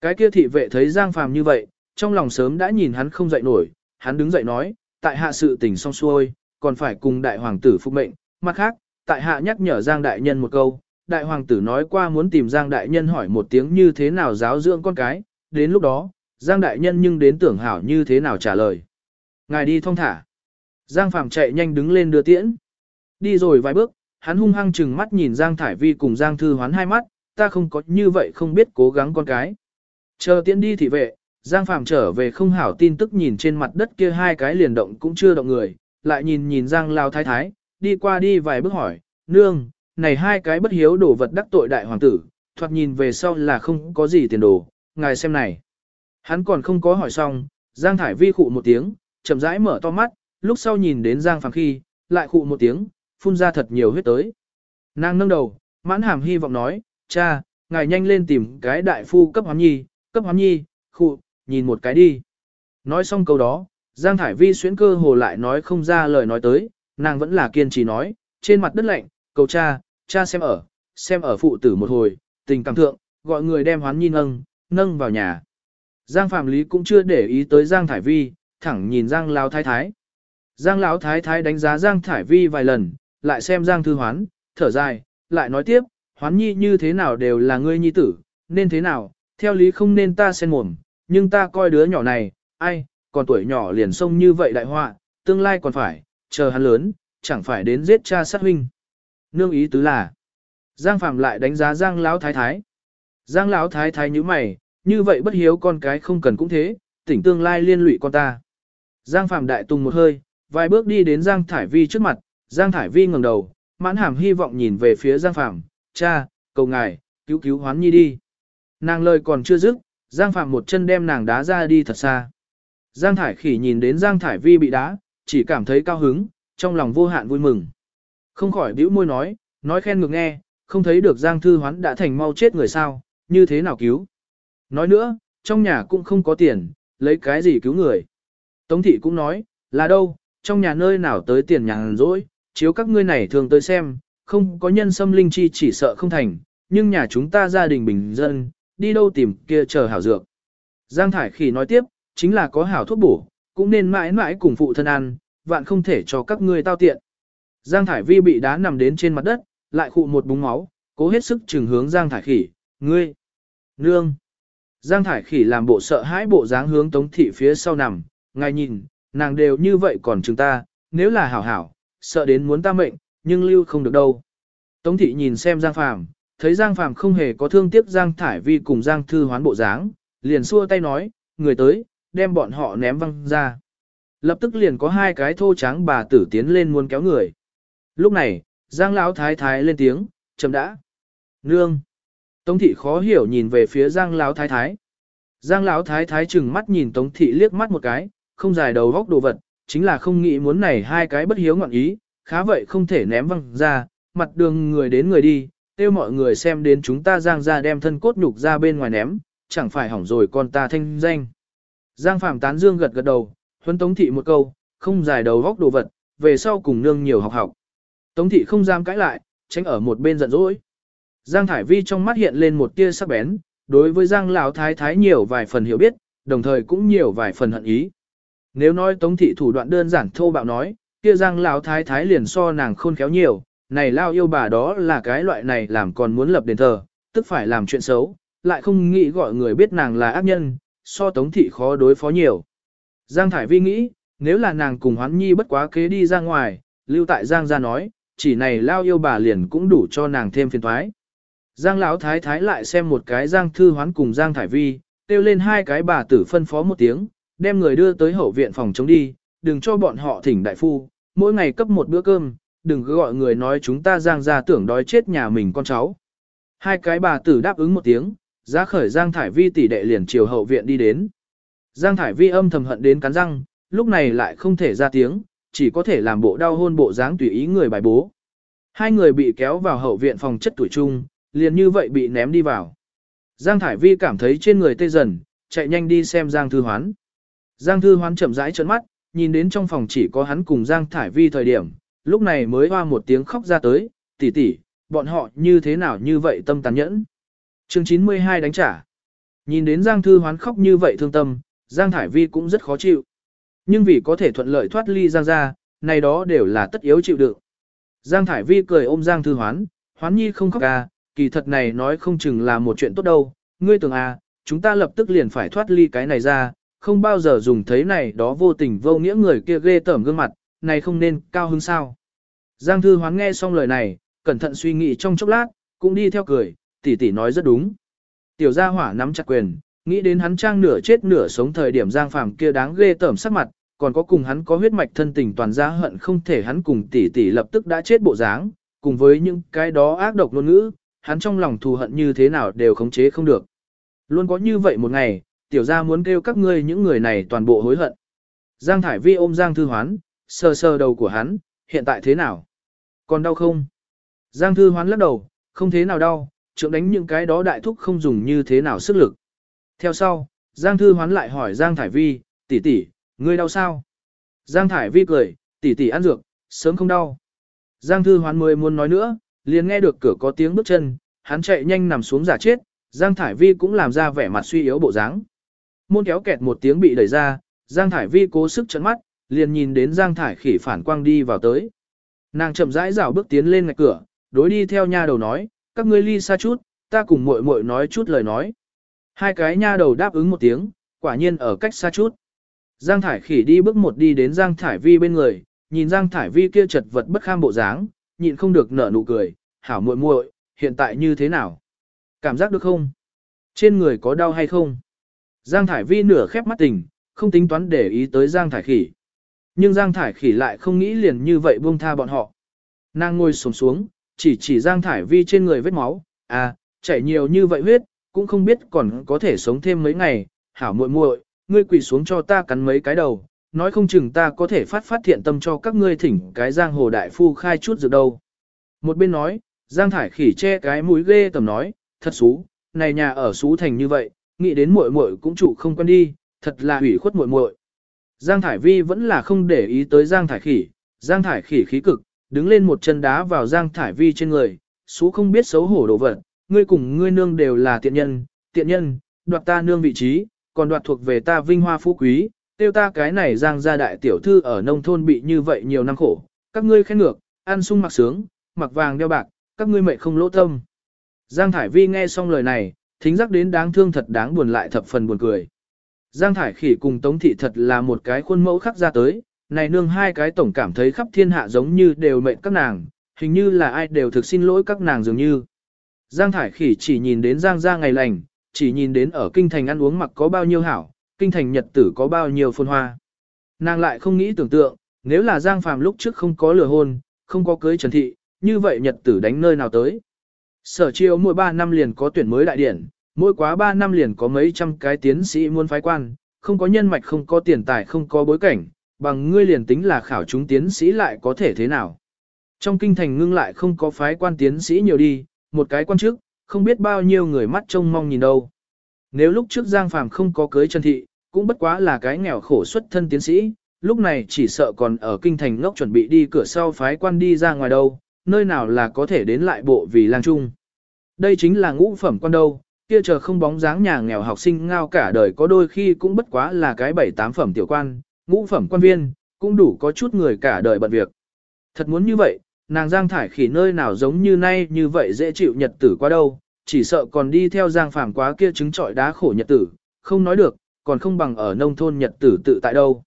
Cái kia thị vệ thấy Giang phàm như vậy, trong lòng sớm đã nhìn hắn không dậy nổi, hắn đứng dậy nói, tại hạ sự tình xong xuôi, còn phải cùng đại hoàng tử phục mệnh, mặt khác, tại hạ nhắc nhở Giang đại nhân một câu, đại hoàng tử nói qua muốn tìm Giang đại nhân hỏi một tiếng như thế nào giáo dưỡng con cái, đến lúc đó, Giang đại nhân nhưng đến tưởng hảo như thế nào trả lời. Ngài đi thong thả. Giang Phạm chạy nhanh đứng lên đưa tiễn. Đi rồi vài bước, hắn hung hăng chừng mắt nhìn Giang Thải Vi cùng Giang Thư Hoán hai mắt, ta không có như vậy không biết cố gắng con cái. Chờ tiễn đi thị vệ, Giang Phạm trở về không hảo tin tức nhìn trên mặt đất kia hai cái liền động cũng chưa động người, lại nhìn nhìn Giang Lao Thái Thái, đi qua đi vài bước hỏi, nương, này hai cái bất hiếu đổ vật đắc tội đại hoàng tử, thoạt nhìn về sau là không có gì tiền đồ, ngài xem này. Hắn còn không có hỏi xong, Giang Thải Vi khụ một tiếng, chậm rãi mở to mắt, lúc sau nhìn đến Giang Phàm khi, lại khụ một tiếng, phun ra thật nhiều huyết tới. Nàng nâng đầu, mãn hàm hy vọng nói, cha, ngài nhanh lên tìm cái đại phu cấp hoán nhi, cấp hoán nhi, khụ, nhìn một cái đi. Nói xong câu đó, Giang Thải Vi xuyến cơ hồ lại nói không ra lời nói tới, nàng vẫn là kiên trì nói, trên mặt đất lạnh, cầu cha, cha xem ở, xem ở phụ tử một hồi, tình cảm thượng, gọi người đem hoán nhi nâng, nâng vào nhà. Giang Phạm Lý cũng chưa để ý tới Giang Thải Vi, thẳng nhìn Giang Lão Thái Thái. Giang Lão Thái Thái đánh giá Giang Thải Vi vài lần, lại xem Giang Thư Hoán, thở dài, lại nói tiếp, Hoán Nhi như thế nào đều là ngươi nhi tử, nên thế nào, theo lý không nên ta xen mồm, nhưng ta coi đứa nhỏ này, ai, còn tuổi nhỏ liền xông như vậy đại họa, tương lai còn phải, chờ hắn lớn, chẳng phải đến giết cha sát huynh. Nương ý tứ là, Giang Phạm lại đánh giá Giang Lão Thái Thái. Giang Lão Thái Thái như mày, như vậy bất hiếu con cái không cần cũng thế, tỉnh tương lai liên lụy con ta. Giang Phạm đại tùng một hơi, vài bước đi đến Giang Thải Vi trước mặt, Giang Thải Vi ngẩng đầu, mãn hàm hy vọng nhìn về phía Giang Phạm, cha, cầu ngài, cứu cứu hoán nhi đi. Nàng lời còn chưa dứt, Giang Phạm một chân đem nàng đá ra đi thật xa. Giang Thải khỉ nhìn đến Giang Thải Vi bị đá, chỉ cảm thấy cao hứng, trong lòng vô hạn vui mừng. Không khỏi bĩu môi nói, nói khen ngược nghe, Không thấy được Giang Thư Hoán đã thành mau chết người sao, như thế nào cứu? Nói nữa, trong nhà cũng không có tiền, lấy cái gì cứu người? Tống thị cũng nói, là đâu, trong nhà nơi nào tới tiền nhàn rỗi, chiếu các ngươi này thường tới xem, không có nhân xâm linh chi chỉ sợ không thành, nhưng nhà chúng ta gia đình bình dân, đi đâu tìm kia chờ hảo dược. Giang Thải Khỉ nói tiếp, chính là có hảo thuốc bổ, cũng nên mãi mãi cùng phụ thân ăn, vạn không thể cho các ngươi tao tiện. Giang Thải Vi bị đá nằm đến trên mặt đất, lại khụ một búng máu, cố hết sức trừng hướng Giang Thải Khỉ, ngươi, nương. Giang Thải Khỉ làm bộ sợ hãi bộ dáng hướng Tống Thị phía sau nằm, ngài nhìn, nàng đều như vậy còn chúng ta, nếu là hảo hảo, sợ đến muốn ta mệnh, nhưng lưu không được đâu. Tống Thị nhìn xem Giang Phàm, thấy Giang Phàm không hề có thương tiếc Giang Thải Vi cùng Giang Thư hoán bộ dáng, liền xua tay nói, người tới, đem bọn họ ném văng ra. Lập tức liền có hai cái thô trắng bà tử tiến lên muốn kéo người. Lúc này, Giang Lão Thái Thái lên tiếng, chậm đã. Nương. Tống thị khó hiểu nhìn về phía Giang Lão Thái Thái. Giang Lão Thái Thái chừng mắt nhìn Tống thị liếc mắt một cái, không dài đầu góc đồ vật, chính là không nghĩ muốn này hai cái bất hiếu ngọn ý, khá vậy không thể ném văng ra, mặt đường người đến người đi, tiêu mọi người xem đến chúng ta Giang ra đem thân cốt nhục ra bên ngoài ném, chẳng phải hỏng rồi con ta thanh danh. Giang Phạm tán dương gật gật đầu, huấn Tống thị một câu, không dài đầu góc đồ vật, về sau cùng nương nhiều học học. Tống thị không dám cãi lại, tránh ở một bên giận dỗi. Giang Thải Vi trong mắt hiện lên một tia sắc bén, đối với Giang Lão Thái Thái nhiều vài phần hiểu biết, đồng thời cũng nhiều vài phần hận ý. Nếu nói Tống thị thủ đoạn đơn giản thô bạo nói, kia Giang Lão Thái Thái liền so nàng khôn khéo nhiều, này lao yêu bà đó là cái loại này làm còn muốn lập đền thờ, tức phải làm chuyện xấu, lại không nghĩ gọi người biết nàng là ác nhân, so Tống thị khó đối phó nhiều. Giang Thải Vi nghĩ, nếu là nàng cùng Hoán Nhi bất quá kế đi ra ngoài, lưu tại Giang ra nói, chỉ này lao yêu bà liền cũng đủ cho nàng thêm phiền thoái. Giang Lão thái thái lại xem một cái Giang Thư Hoán cùng Giang Thải Vi, kêu lên hai cái bà tử phân phó một tiếng, đem người đưa tới hậu viện phòng chống đi, đừng cho bọn họ thỉnh đại phu, mỗi ngày cấp một bữa cơm, đừng cứ gọi người nói chúng ta Giang ra tưởng đói chết nhà mình con cháu. Hai cái bà tử đáp ứng một tiếng, giá khởi Giang Thải Vi tỷ đệ liền chiều hậu viện đi đến. Giang Thải Vi âm thầm hận đến cắn răng, lúc này lại không thể ra tiếng, chỉ có thể làm bộ đau hôn bộ dáng tùy ý người bài bố. Hai người bị kéo vào hậu viện phòng chất tuổi trung, liền như vậy bị ném đi vào. Giang Thải Vi cảm thấy trên người tê dần, chạy nhanh đi xem Giang Thư Hoán. Giang Thư Hoán chậm rãi trợn mắt, nhìn đến trong phòng chỉ có hắn cùng Giang Thải Vi thời điểm, lúc này mới hoa một tiếng khóc ra tới, tỷ tỷ, bọn họ như thế nào như vậy tâm tàn nhẫn. Chương 92 đánh trả. Nhìn đến Giang Thư Hoán khóc như vậy thương tâm, Giang Thải Vi cũng rất khó chịu. Nhưng vì có thể thuận lợi thoát ly Giang ra, này đó đều là tất yếu chịu đựng. Giang Thải Vi cười ôm Giang Thư Hoán, Hoán Nhi không khóc à, kỳ thật này nói không chừng là một chuyện tốt đâu, ngươi tưởng à, chúng ta lập tức liền phải thoát ly cái này ra, không bao giờ dùng thấy này đó vô tình vô nghĩa người kia ghê tởm gương mặt, này không nên cao hứng sao. Giang Thư Hoán nghe xong lời này, cẩn thận suy nghĩ trong chốc lát, cũng đi theo cười, tỷ tỷ nói rất đúng. Tiểu gia hỏa nắm chặt quyền, nghĩ đến hắn trang nửa chết nửa sống thời điểm Giang Phàm kia đáng ghê tởm sắc mặt, còn có cùng hắn có huyết mạch thân tình toàn gia hận không thể hắn cùng tỷ tỷ lập tức đã chết bộ dáng, cùng với những cái đó ác độc ngôn ngữ, hắn trong lòng thù hận như thế nào đều khống chế không được. Luôn có như vậy một ngày, tiểu gia muốn kêu các ngươi những người này toàn bộ hối hận. Giang Thải Vi ôm Giang Thư Hoán, sờ sờ đầu của hắn, hiện tại thế nào? Còn đau không? Giang Thư Hoán lắc đầu, không thế nào đau, trưởng đánh những cái đó đại thúc không dùng như thế nào sức lực. Theo sau, Giang Thư Hoán lại hỏi Giang Thải Vi, tỷ tỷ, ngươi đau sao? Giang Thải Vi cười, tỷ tỷ ăn dược, sớm không đau. Giang Thư Hoán mới muốn nói nữa, liền nghe được cửa có tiếng bước chân, hắn chạy nhanh nằm xuống giả chết, Giang Thải Vi cũng làm ra vẻ mặt suy yếu bộ dáng. Môn kéo kẹt một tiếng bị đẩy ra, Giang Thải Vi cố sức chấn mắt, liền nhìn đến Giang Thải khỉ phản quang đi vào tới. Nàng chậm rãi rảo bước tiến lên ngạch cửa, đối đi theo nha đầu nói, các ngươi ly xa chút, ta cùng muội muội nói chút lời nói. Hai cái nha đầu đáp ứng một tiếng, quả nhiên ở cách xa chút. Giang Thải khỉ đi bước một đi đến Giang Thải Vi bên người, nhìn Giang Thải Vi kia chật vật bất kham bộ dáng, nhịn không được nở nụ cười, hảo muội muội, hiện tại như thế nào? Cảm giác được không? Trên người có đau hay không? Giang Thải Vi nửa khép mắt tình, không tính toán để ý tới Giang Thải khỉ. Nhưng Giang Thải khỉ lại không nghĩ liền như vậy buông tha bọn họ. Nàng ngồi xuống xuống, chỉ chỉ Giang Thải Vi trên người vết máu, à, chảy nhiều như vậy huyết, cũng không biết còn có thể sống thêm mấy ngày, hảo muội muội, ngươi quỳ xuống cho ta cắn mấy cái đầu, nói không chừng ta có thể phát phát thiện tâm cho các ngươi thỉnh cái giang hồ đại phu khai chút dược đâu. Một bên nói, Giang Thải khỉ che cái mũi ghê tầm nói, thật xú, này nhà ở xú thành như vậy, nghĩ đến muội muội cũng trụ không quen đi, thật là hủy khuất muội muội. Giang Thải Vi vẫn là không để ý tới Giang Thải khỉ, Giang Thải khỉ khí cực, đứng lên một chân đá vào Giang Thải Vi trên người, số không biết xấu hổ đồ vật, ngươi cùng ngươi nương đều là tiện nhân, tiện nhân, đoạt ta nương vị trí, còn đoạt thuộc về ta vinh hoa phú quý, tiêu ta cái này Giang gia đại tiểu thư ở nông thôn bị như vậy nhiều năm khổ, các ngươi khen ngược, ăn sung mặc sướng, mặc vàng đeo bạc, các ngươi mệnh không lỗ tâm. Giang Thải Vi nghe xong lời này, thính giác đến đáng thương thật đáng buồn lại thập phần buồn cười. Giang Thải Khỉ cùng Tống Thị thật là một cái khuôn mẫu khắc ra tới, này nương hai cái tổng cảm thấy khắp thiên hạ giống như đều mệnh các nàng, hình như là ai đều thực xin lỗi các nàng dường như. Giang Thải Khỉ chỉ nhìn đến Giang gia ngày lành, chỉ nhìn đến ở kinh thành ăn uống mặc có bao nhiêu hảo, kinh thành nhật tử có bao nhiêu phồn hoa. Nàng lại không nghĩ tưởng tượng, nếu là Giang Phàm lúc trước không có lừa hôn, không có cưới Trần Thị, như vậy nhật tử đánh nơi nào tới. Sở chiêu mỗi 3 năm liền có tuyển mới đại điển, mỗi quá 3 năm liền có mấy trăm cái tiến sĩ muốn phái quan, không có nhân mạch không có tiền tài không có bối cảnh, bằng ngươi liền tính là khảo chúng tiến sĩ lại có thể thế nào. Trong kinh thành ngưng lại không có phái quan tiến sĩ nhiều đi, một cái quan chức, không biết bao nhiêu người mắt trông mong nhìn đâu. Nếu lúc trước Giang Phàm không có cưới Trần Thị, cũng bất quá là cái nghèo khổ xuất thân tiến sĩ, lúc này chỉ sợ còn ở kinh thành ngốc chuẩn bị đi cửa sau phái quan đi ra ngoài đâu, nơi nào là có thể đến lại bộ vì lang trung. Đây chính là ngũ phẩm quan đâu, kia chờ không bóng dáng nhà nghèo học sinh ngao cả đời có đôi khi cũng bất quá là cái bảy tám phẩm tiểu quan, ngũ phẩm quan viên, cũng đủ có chút người cả đời bận việc. Thật muốn như vậy, nàng Giang Thải khỉ nơi nào giống như nay như vậy dễ chịu nhật tử qua đâu, chỉ sợ còn đi theo Giang Phàm quá kia trứng trọi đá khổ nhật tử, không nói được, còn không bằng ở nông thôn nhật tử tự tại đâu.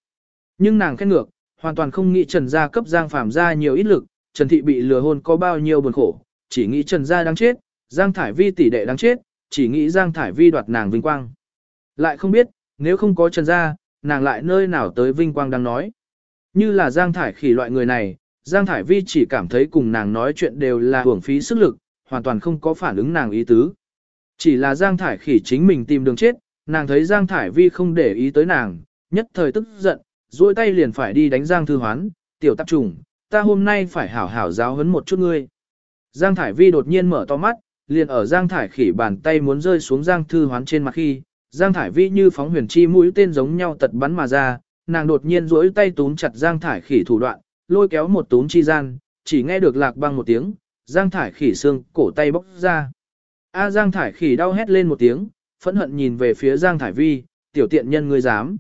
Nhưng nàng khét ngược, hoàn toàn không nghĩ Trần Gia cấp Giang Phàm ra nhiều ít lực, Trần Thị bị lừa hôn có bao nhiêu buồn khổ, chỉ nghĩ Trần Gia đáng chết, Giang Thải Vi tỷ đệ đáng chết, chỉ nghĩ Giang Thải Vi đoạt nàng vinh quang. Lại không biết, nếu không có Trần Gia, nàng lại nơi nào tới vinh quang đang nói. Như là Giang Thải khỉ loại người này, Giang Thải Vi chỉ cảm thấy cùng nàng nói chuyện đều là hưởng phí sức lực, hoàn toàn không có phản ứng nàng ý tứ. Chỉ là Giang Thải khỉ chính mình tìm đường chết, nàng thấy Giang Thải Vi không để ý tới nàng, nhất thời tức giận, duỗi tay liền phải đi đánh Giang Thư Hoán, tiểu tạp trùng, ta hôm nay phải hảo hảo giáo huấn một chút ngươi. Giang Thải Vi đột nhiên mở to mắt, liền ở Giang Thải khỉ bàn tay muốn rơi xuống Giang Thư Hoán trên mặt khi, Giang Thải Vi như phóng huyền chi mũi tên giống nhau tật bắn mà ra, nàng đột nhiên duỗi tay túm chặt Giang Thải khỉ thủ đoạn, lôi kéo một túm chi gian, chỉ nghe được lạc băng một tiếng, Giang Thải khỉ xương cổ tay bóc ra. A Giang Thải khỉ đau hét lên một tiếng, phẫn hận nhìn về phía Giang Thải Vi, tiểu tiện nhân ngươi dám.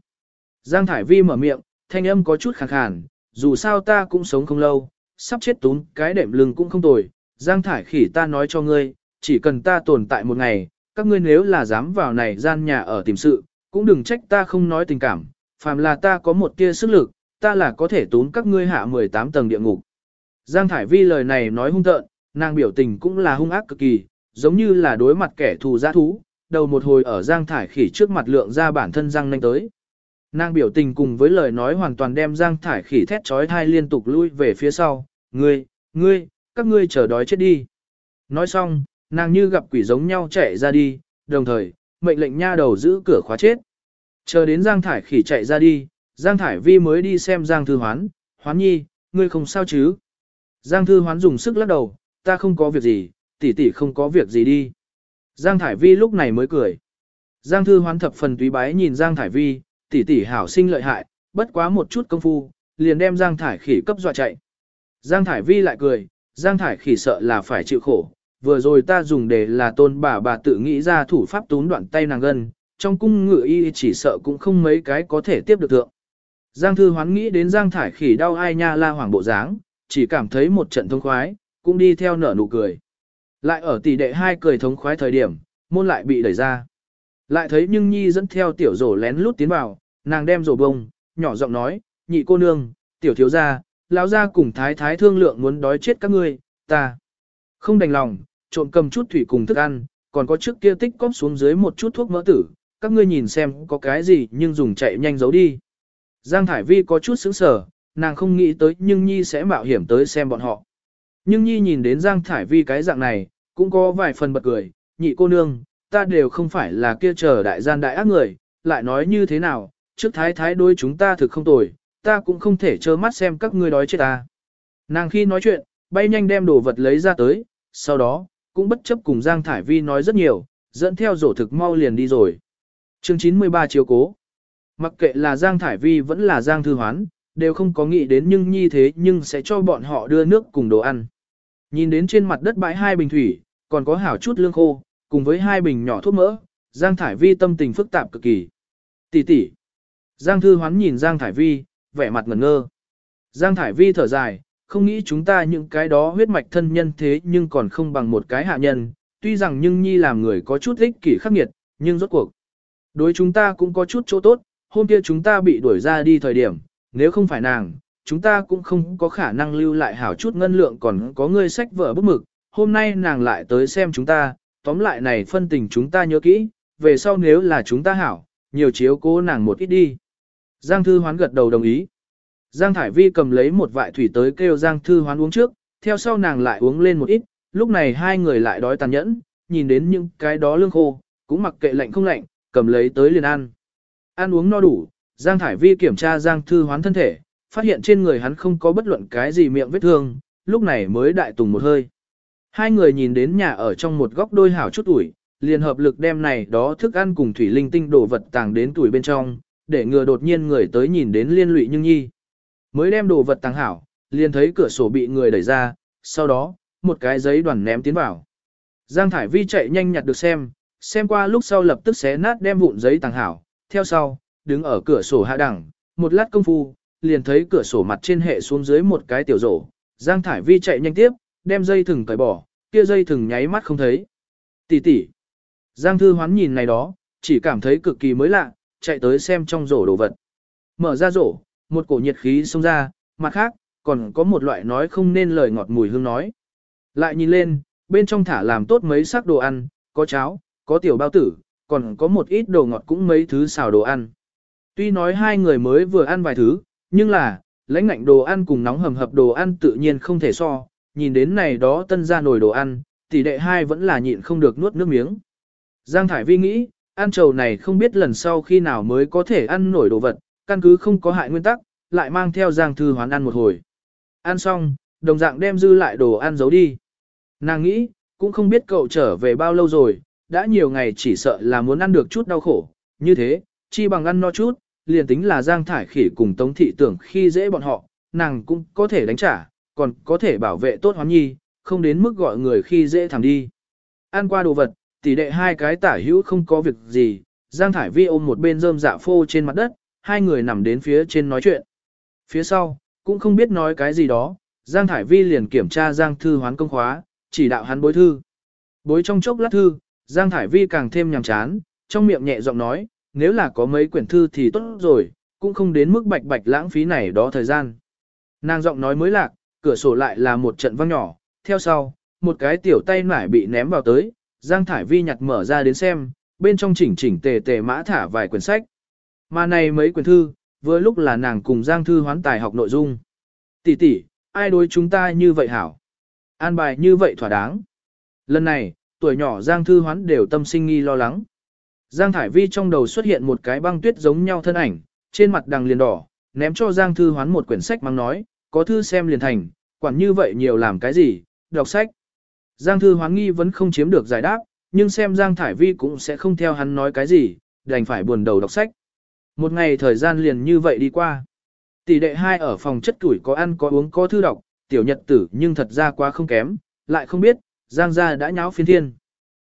Giang Thải Vi mở miệng, thanh âm có chút khàn khàn, dù sao ta cũng sống không lâu, sắp chết tún cái đệm lưng cũng không tồi. Giang Thải khỉ ta nói cho ngươi, chỉ cần ta tồn tại một ngày, các ngươi nếu là dám vào này gian nhà ở tìm sự, cũng đừng trách ta không nói tình cảm, phàm là ta có một tia sức lực, ta là có thể tốn các ngươi hạ 18 tầng địa ngục. Giang Thải Vi lời này nói hung tợn, nàng biểu tình cũng là hung ác cực kỳ, giống như là đối mặt kẻ thù giã thú, đầu một hồi ở Giang Thải khỉ trước mặt lượng ra bản thân giang nanh tới. Nàng biểu tình cùng với lời nói hoàn toàn đem Giang Thải khỉ thét trói thai liên tục lui về phía sau, ngươi, ngươi, các ngươi chờ đói chết đi. Nói xong, nàng như gặp quỷ giống nhau chạy ra đi, đồng thời, mệnh lệnh nha đầu giữ cửa khóa chết. Chờ đến Giang Thải khỉ chạy ra đi, Giang Thải Vi mới đi xem Giang Thư Hoán, Hoán nhi, ngươi không sao chứ? Giang Thư Hoán dùng sức lắc đầu, ta không có việc gì, tỷ tỷ không có việc gì đi. Giang Thải Vi lúc này mới cười. Giang Thư Hoán thập phần túy bái nhìn Giang Thải Vi, tỷ tỷ hảo sinh lợi hại, bất quá một chút công phu, liền đem Giang Thải khỉ cấp dọa chạy. Giang Thải Vi lại cười, Giang Thải khỉ sợ là phải chịu khổ, vừa rồi ta dùng để là tôn bà bà tự nghĩ ra thủ pháp tún đoạn tay nàng gân, trong cung ngựa y chỉ sợ cũng không mấy cái có thể tiếp được thượng. Giang Thư Hoán nghĩ đến Giang Thải khỉ đau ai nha la hoàng bộ dáng, chỉ cảm thấy một trận thông khoái, cũng đi theo nở nụ cười. Lại ở tỷ đệ hai cười thống khoái thời điểm, môn lại bị đẩy ra. Lại thấy nhưng nhi dẫn theo tiểu rổ lén lút tiến vào, nàng đem rổ bông, nhỏ giọng nói, nhị cô nương, tiểu thiếu gia, lão gia cùng thái thái thương lượng muốn đói chết các ngươi, ta. Không đành lòng, trộn cầm chút thủy cùng thức ăn, còn có trước kia tích cóp xuống dưới một chút thuốc mỡ tử, các ngươi nhìn xem có cái gì nhưng dùng chạy nhanh giấu đi. Giang Thải Vi có chút sững sờ, nàng không nghĩ tới nhưng Nhi sẽ mạo hiểm tới xem bọn họ. Nhưng Nhi nhìn đến Giang Thải Vi cái dạng này, cũng có vài phần bật cười, nhị cô nương, ta đều không phải là kia chờ đại gian đại ác người, lại nói như thế nào, trước thái thái đôi chúng ta thực không tồi, ta cũng không thể trơ mắt xem các ngươi đói chết ta. Nàng khi nói chuyện, bay nhanh đem đồ vật lấy ra tới, sau đó, cũng bất chấp cùng Giang Thải Vi nói rất nhiều, dẫn theo rổ thực mau liền đi rồi. Chương 93 chiếu cố. Mặc kệ là Giang Thải Vi vẫn là Giang Thư Hoán, đều không có nghĩ đến nhưng nhi thế nhưng sẽ cho bọn họ đưa nước cùng đồ ăn. Nhìn đến trên mặt đất bãi hai bình thủy, còn có hảo chút lương khô, cùng với hai bình nhỏ thuốc mỡ, Giang Thải Vi tâm tình phức tạp cực kỳ. Tỷ tỷ. Giang Thư Hoán nhìn Giang Thải Vi, vẻ mặt ngẩn ngơ. Giang Thải Vi thở dài, không nghĩ chúng ta những cái đó huyết mạch thân nhân thế nhưng còn không bằng một cái hạ nhân, tuy rằng nhưng nhi làm người có chút ích kỷ khắc nghiệt, nhưng rốt cuộc. Đối chúng ta cũng có chút chỗ tốt, hôm kia chúng ta bị đuổi ra đi thời điểm, nếu không phải nàng, chúng ta cũng không có khả năng lưu lại hảo chút ngân lượng còn có người sách vở bức mực, hôm nay nàng lại tới xem chúng ta, tóm lại này phân tình chúng ta nhớ kỹ, về sau nếu là chúng ta hảo, nhiều chiếu cố nàng một ít đi. Giang Thư Hoán gật đầu đồng ý. Giang Thải Vi cầm lấy một vại thủy tới kêu Giang Thư Hoán uống trước, theo sau nàng lại uống lên một ít, lúc này hai người lại đói tàn nhẫn, nhìn đến những cái đó lương khô, cũng mặc kệ lạnh không lạnh, cầm lấy tới liền ăn. Ăn uống no đủ, Giang Thải Vi kiểm tra Giang Thư Hoán thân thể, phát hiện trên người hắn không có bất luận cái gì miệng vết thương, lúc này mới đại tùng một hơi. Hai người nhìn đến nhà ở trong một góc đôi hảo chút ủi, liền hợp lực đem này đó thức ăn cùng thủy linh tinh đồ vật tàng đến tuổi bên trong, để ngừa đột nhiên người tới nhìn đến liên lụy nhưng nhi. Mới đem đồ vật tàng hảo, liền thấy cửa sổ bị người đẩy ra, sau đó, một cái giấy đoàn ném tiến vào. Giang Thải Vi chạy nhanh nhặt được xem, xem qua lúc sau lập tức xé nát đem vụn giấy tàng hảo, theo sau, đứng ở cửa sổ hạ đẳng, một lát công phu, liền thấy cửa sổ mặt trên hệ xuống dưới một cái tiểu rổ. Giang Thải Vi chạy nhanh tiếp, đem dây thừng cởi bỏ, kia dây thừng nháy mắt không thấy. Tỷ tỷ. Giang Thư Hoán nhìn này đó, chỉ cảm thấy cực kỳ mới lạ, chạy tới xem trong rổ đồ vật. Mở ra rổ, một cổ nhiệt khí xông ra, mặt khác, còn có một loại nói không nên lời ngọt mùi hương nói. Lại nhìn lên, bên trong thả làm tốt mấy sắc đồ ăn, có cháo, có tiểu bao tử, còn có một ít đồ ngọt cũng mấy thứ xào đồ ăn. Tuy nói hai người mới vừa ăn vài thứ, nhưng là, lãnh ngạnh đồ ăn cùng nóng hầm hập đồ ăn tự nhiên không thể so, nhìn đến này đó tân ra nồi đồ ăn, tỷ đệ hai vẫn là nhịn không được nuốt nước miếng. Giang Thải Vi nghĩ, ăn trầu này không biết lần sau khi nào mới có thể ăn nổi đồ vật, căn cứ không có hại nguyên tắc, lại mang theo Giang Thư Hoán ăn một hồi. Ăn xong, đồng dạng đem dư lại đồ ăn giấu đi. Nàng nghĩ, cũng không biết cậu trở về bao lâu rồi, đã nhiều ngày chỉ sợ là muốn ăn được chút đau khổ, như thế, chi bằng ăn no chút, liền tính là Giang Thải Khỉ cùng Tống Thị tưởng khi dễ bọn họ, nàng cũng có thể đánh trả, còn có thể bảo vệ tốt hoán nhi, không đến mức gọi người khi dễ thẳng đi. Ăn qua đồ vật, tỷ đệ hai cái tả hữu không có việc gì, Giang Thải Vi ôm một bên rơm dạ phô trên mặt đất, hai người nằm đến phía trên nói chuyện. Phía sau, cũng không biết nói cái gì đó, Giang Thải Vi liền kiểm tra Giang Thư hoán công khóa, chỉ đạo hắn bối thư. Bối trong chốc lát thư, Giang Thải Vi càng thêm nhàm chán, trong miệng nhẹ giọng nói, nếu là có mấy quyển thư thì tốt rồi, cũng không đến mức bạch bạch lãng phí này đó thời gian. Nàng giọng nói mới lạc, cửa sổ lại là một trận vang nhỏ, theo sau, một cái tiểu tay nải bị ném vào tới, Giang Thải Vi nhặt mở ra đến xem, bên trong chỉnh chỉnh tề tề mã thả vài quyển sách. Mà này mấy quyển thư, vừa lúc là nàng cùng Giang Thư hoán tài học nội dung. Tỷ tỷ, ai đối chúng ta như vậy hảo? An bài như vậy thỏa đáng. Lần này, tuổi nhỏ Giang Thư hoán đều tâm sinh nghi lo lắng. Giang Thải Vi trong đầu xuất hiện một cái băng tuyết giống nhau thân ảnh, trên mặt đằng liền đỏ, ném cho Giang Thư hoán một quyển sách mang nói, có thư xem liền thành, quản như vậy nhiều làm cái gì, đọc sách. Giang Thư hoán nghi vẫn không chiếm được giải đáp, nhưng xem Giang Thải Vi cũng sẽ không theo hắn nói cái gì, đành phải buồn đầu đọc sách. Một ngày thời gian liền như vậy đi qua. Tỷ đệ hai ở phòng chất tuổi có ăn có uống có thư đọc, tiểu nhật tử nhưng thật ra quá không kém, lại không biết, Giang gia đã nháo phiên thiên.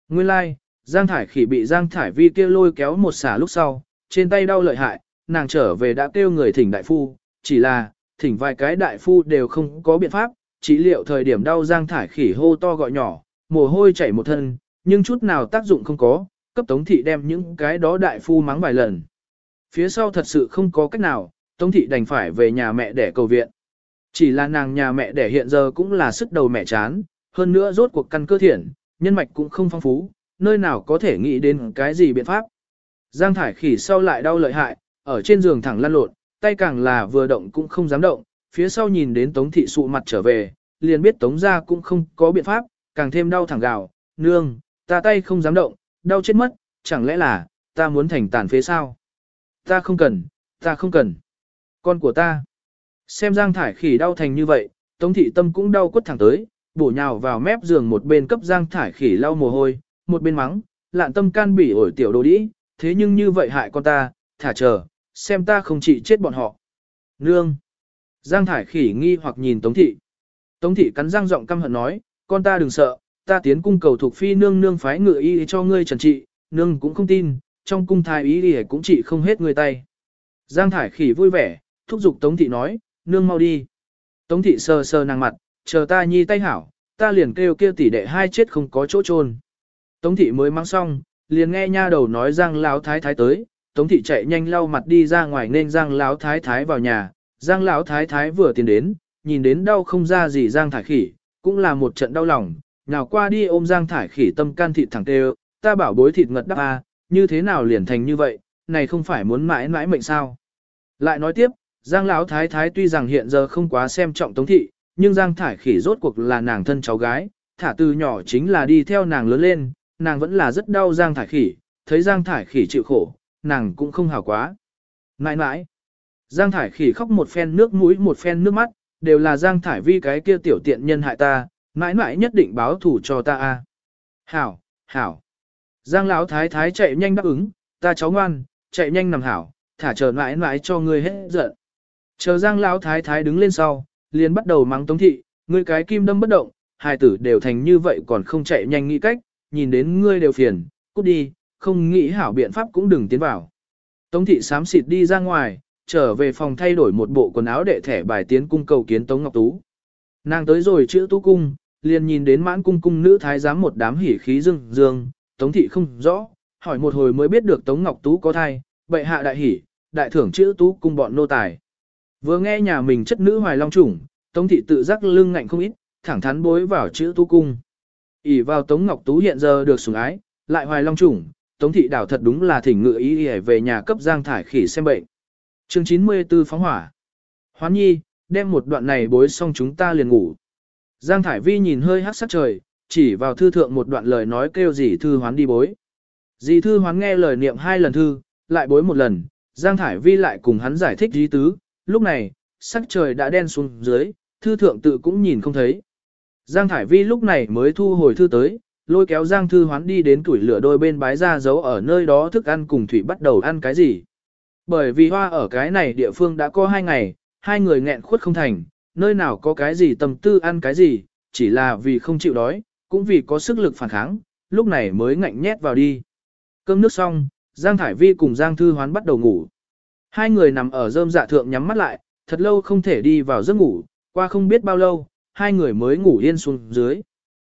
Nguyên lai, like, Giang Thải khỉ bị Giang Thải Vi kia lôi kéo một xả lúc sau, trên tay đau lợi hại, nàng trở về đã kêu người thỉnh đại phu, chỉ là, thỉnh vài cái đại phu đều không có biện pháp, chỉ liệu thời điểm đau Giang Thải khỉ hô to gọi nhỏ, mồ hôi chảy một thân, nhưng chút nào tác dụng không có, cấp Tống Thị đem những cái đó đại phu mắng vài lần. Phía sau thật sự không có cách nào, Tống Thị đành phải về nhà mẹ để cầu viện. Chỉ là nàng nhà mẹ để hiện giờ cũng là sức đầu mẹ chán, hơn nữa rốt cuộc căn cơ thiện, nhân mạch cũng không phong phú, nơi nào có thể nghĩ đến cái gì biện pháp. Giang thải khỉ sau lại đau lợi hại, ở trên giường thẳng lăn lộn, tay càng là vừa động cũng không dám động, phía sau nhìn đến tống thị sụ mặt trở về, liền biết tống ra cũng không có biện pháp, càng thêm đau thẳng gào, nương, ta tay không dám động, đau chết mất, chẳng lẽ là, ta muốn thành tàn phế sao? Ta không cần, ta không cần. Con của ta. Xem Giang Thải Khỉ đau thành như vậy, Tống Thị Tâm cũng đau quất thẳng tới, bổ nhào vào mép giường một bên cấp Giang Thải Khỉ lau mồ hôi, một bên mắng, lạn tâm can bỉ ổi tiểu đồ đĩ, thế nhưng như vậy hại con ta, thả chờ, xem ta không trị chết bọn họ. Nương! Giang Thải Khỉ nghi hoặc nhìn Tống Thị. Tống Thị cắn răng giọng căm hận nói, con ta đừng sợ, ta tiến cung cầu thuộc phi nương nương phái ngựa y cho ngươi trần trị, nương cũng không tin, trong cung thái ý thì cũng chỉ không hết người tay. Giang Thải Khỉ vui vẻ, thúc giục Tống Thị nói, nương mau đi. Tống Thị sờ sờ nàng mặt, chờ ta nhi tay hảo, ta liền kêu kia tỷ đệ hai chết không có chỗ chôn. Tống Thị mới mang xong, liền nghe nha đầu nói Giang Lão Thái Thái tới, Tống Thị chạy nhanh lau mặt đi ra ngoài nên Giang Lão Thái Thái vào nhà, Giang Lão Thái Thái vừa tiến đến, nhìn đến đau không ra gì Giang Thải Khỉ, cũng là một trận đau lòng, nào qua đi ôm Giang Thải Khỉ tâm can thịt thẳng tê ta bảo bối thịt ngật đắp a, như thế nào liền thành như vậy, này không phải muốn mãi mãi mệnh sao. Lại nói tiếp, Giang Lão Thái Thái tuy rằng hiện giờ không quá xem trọng Tống Thị, nhưng Giang Thải Khỉ rốt cuộc là nàng thân cháu gái, thả từ nhỏ chính là đi theo nàng lớn lên, nàng vẫn là rất đau Giang Thải Khỉ, thấy Giang Thải Khỉ chịu khổ, nàng cũng không hảo quá. Nãi nãi, Giang Thải Khỉ khóc một phen nước mũi một phen nước mắt, đều là Giang Thải Vi cái kia tiểu tiện nhân hại ta, nãi nãi nhất định báo thù cho ta a. Hảo, hảo. Giang Lão Thái Thái chạy nhanh đáp ứng, ta cháu ngoan, chạy nhanh nằm hảo, thả chờ mãi mãi cho ngươi hết giận. Chờ Giang Lão Thái Thái đứng lên sau, liền bắt đầu mắng Tống Thị, ngươi cái kim đâm bất động, hai tử đều thành như vậy còn không chạy nhanh nghĩ cách, nhìn đến ngươi đều phiền, cút đi, không nghĩ hảo biện pháp cũng đừng tiến vào. Tống thị sám xịt đi ra ngoài, trở về phòng thay đổi một bộ quần áo để thẻ bài tiến cung cầu kiến Tống Ngọc Tú. Nàng tới rồi chữ tú cung, liền nhìn đến mãn cung cung nữ thái giám một đám hỉ khí dương dương, Tống thị không rõ, hỏi một hồi mới biết được Tống Ngọc Tú có thai, bệ hạ đại hỉ, đại thưởng chữ tú cung bọn nô tài. Vừa nghe nhà mình chất nữ hoài long chủng, Tống thị tự giác lưng ngạnh không ít, thẳng thắn bối vào chữ tú cung ỷ vào Tống Ngọc Tú hiện giờ được sủng ái, lại hoài long trùng, Tống thị đảo thật đúng là thỉnh ngự ý ý về nhà cấp Giang Thải Khỉ xem bệnh. Chương 94 phóng hỏa. Hoán nhi, đem một đoạn này bối xong chúng ta liền ngủ. Giang Thải Vi nhìn hơi hát sắc trời, chỉ vào thư thượng một đoạn lời nói kêu dì thư hoán đi bối. Dì thư hoán nghe lời niệm hai lần thư, lại bối một lần, Giang Thải Vi lại cùng hắn giải thích dí tứ, lúc này, sắc trời đã đen xuống dưới, thư thượng tự cũng nhìn không thấy. Giang Thải Vi lúc này mới thu hồi thư tới, lôi kéo Giang Thư Hoán đi đến tuổi lửa đôi bên bái ra giấu ở nơi đó thức ăn cùng Thủy bắt đầu ăn cái gì. Bởi vì hoa ở cái này địa phương đã có hai ngày, hai người nghẹn khuất không thành, nơi nào có cái gì tâm tư ăn cái gì, chỉ là vì không chịu đói, cũng vì có sức lực phản kháng, lúc này mới ngạnh nhét vào đi. Cơm nước xong, Giang Thải Vi cùng Giang Thư Hoán bắt đầu ngủ. Hai người nằm ở rơm dạ thượng nhắm mắt lại, thật lâu không thể đi vào giấc ngủ, qua không biết bao lâu, hai người mới ngủ yên xuống dưới.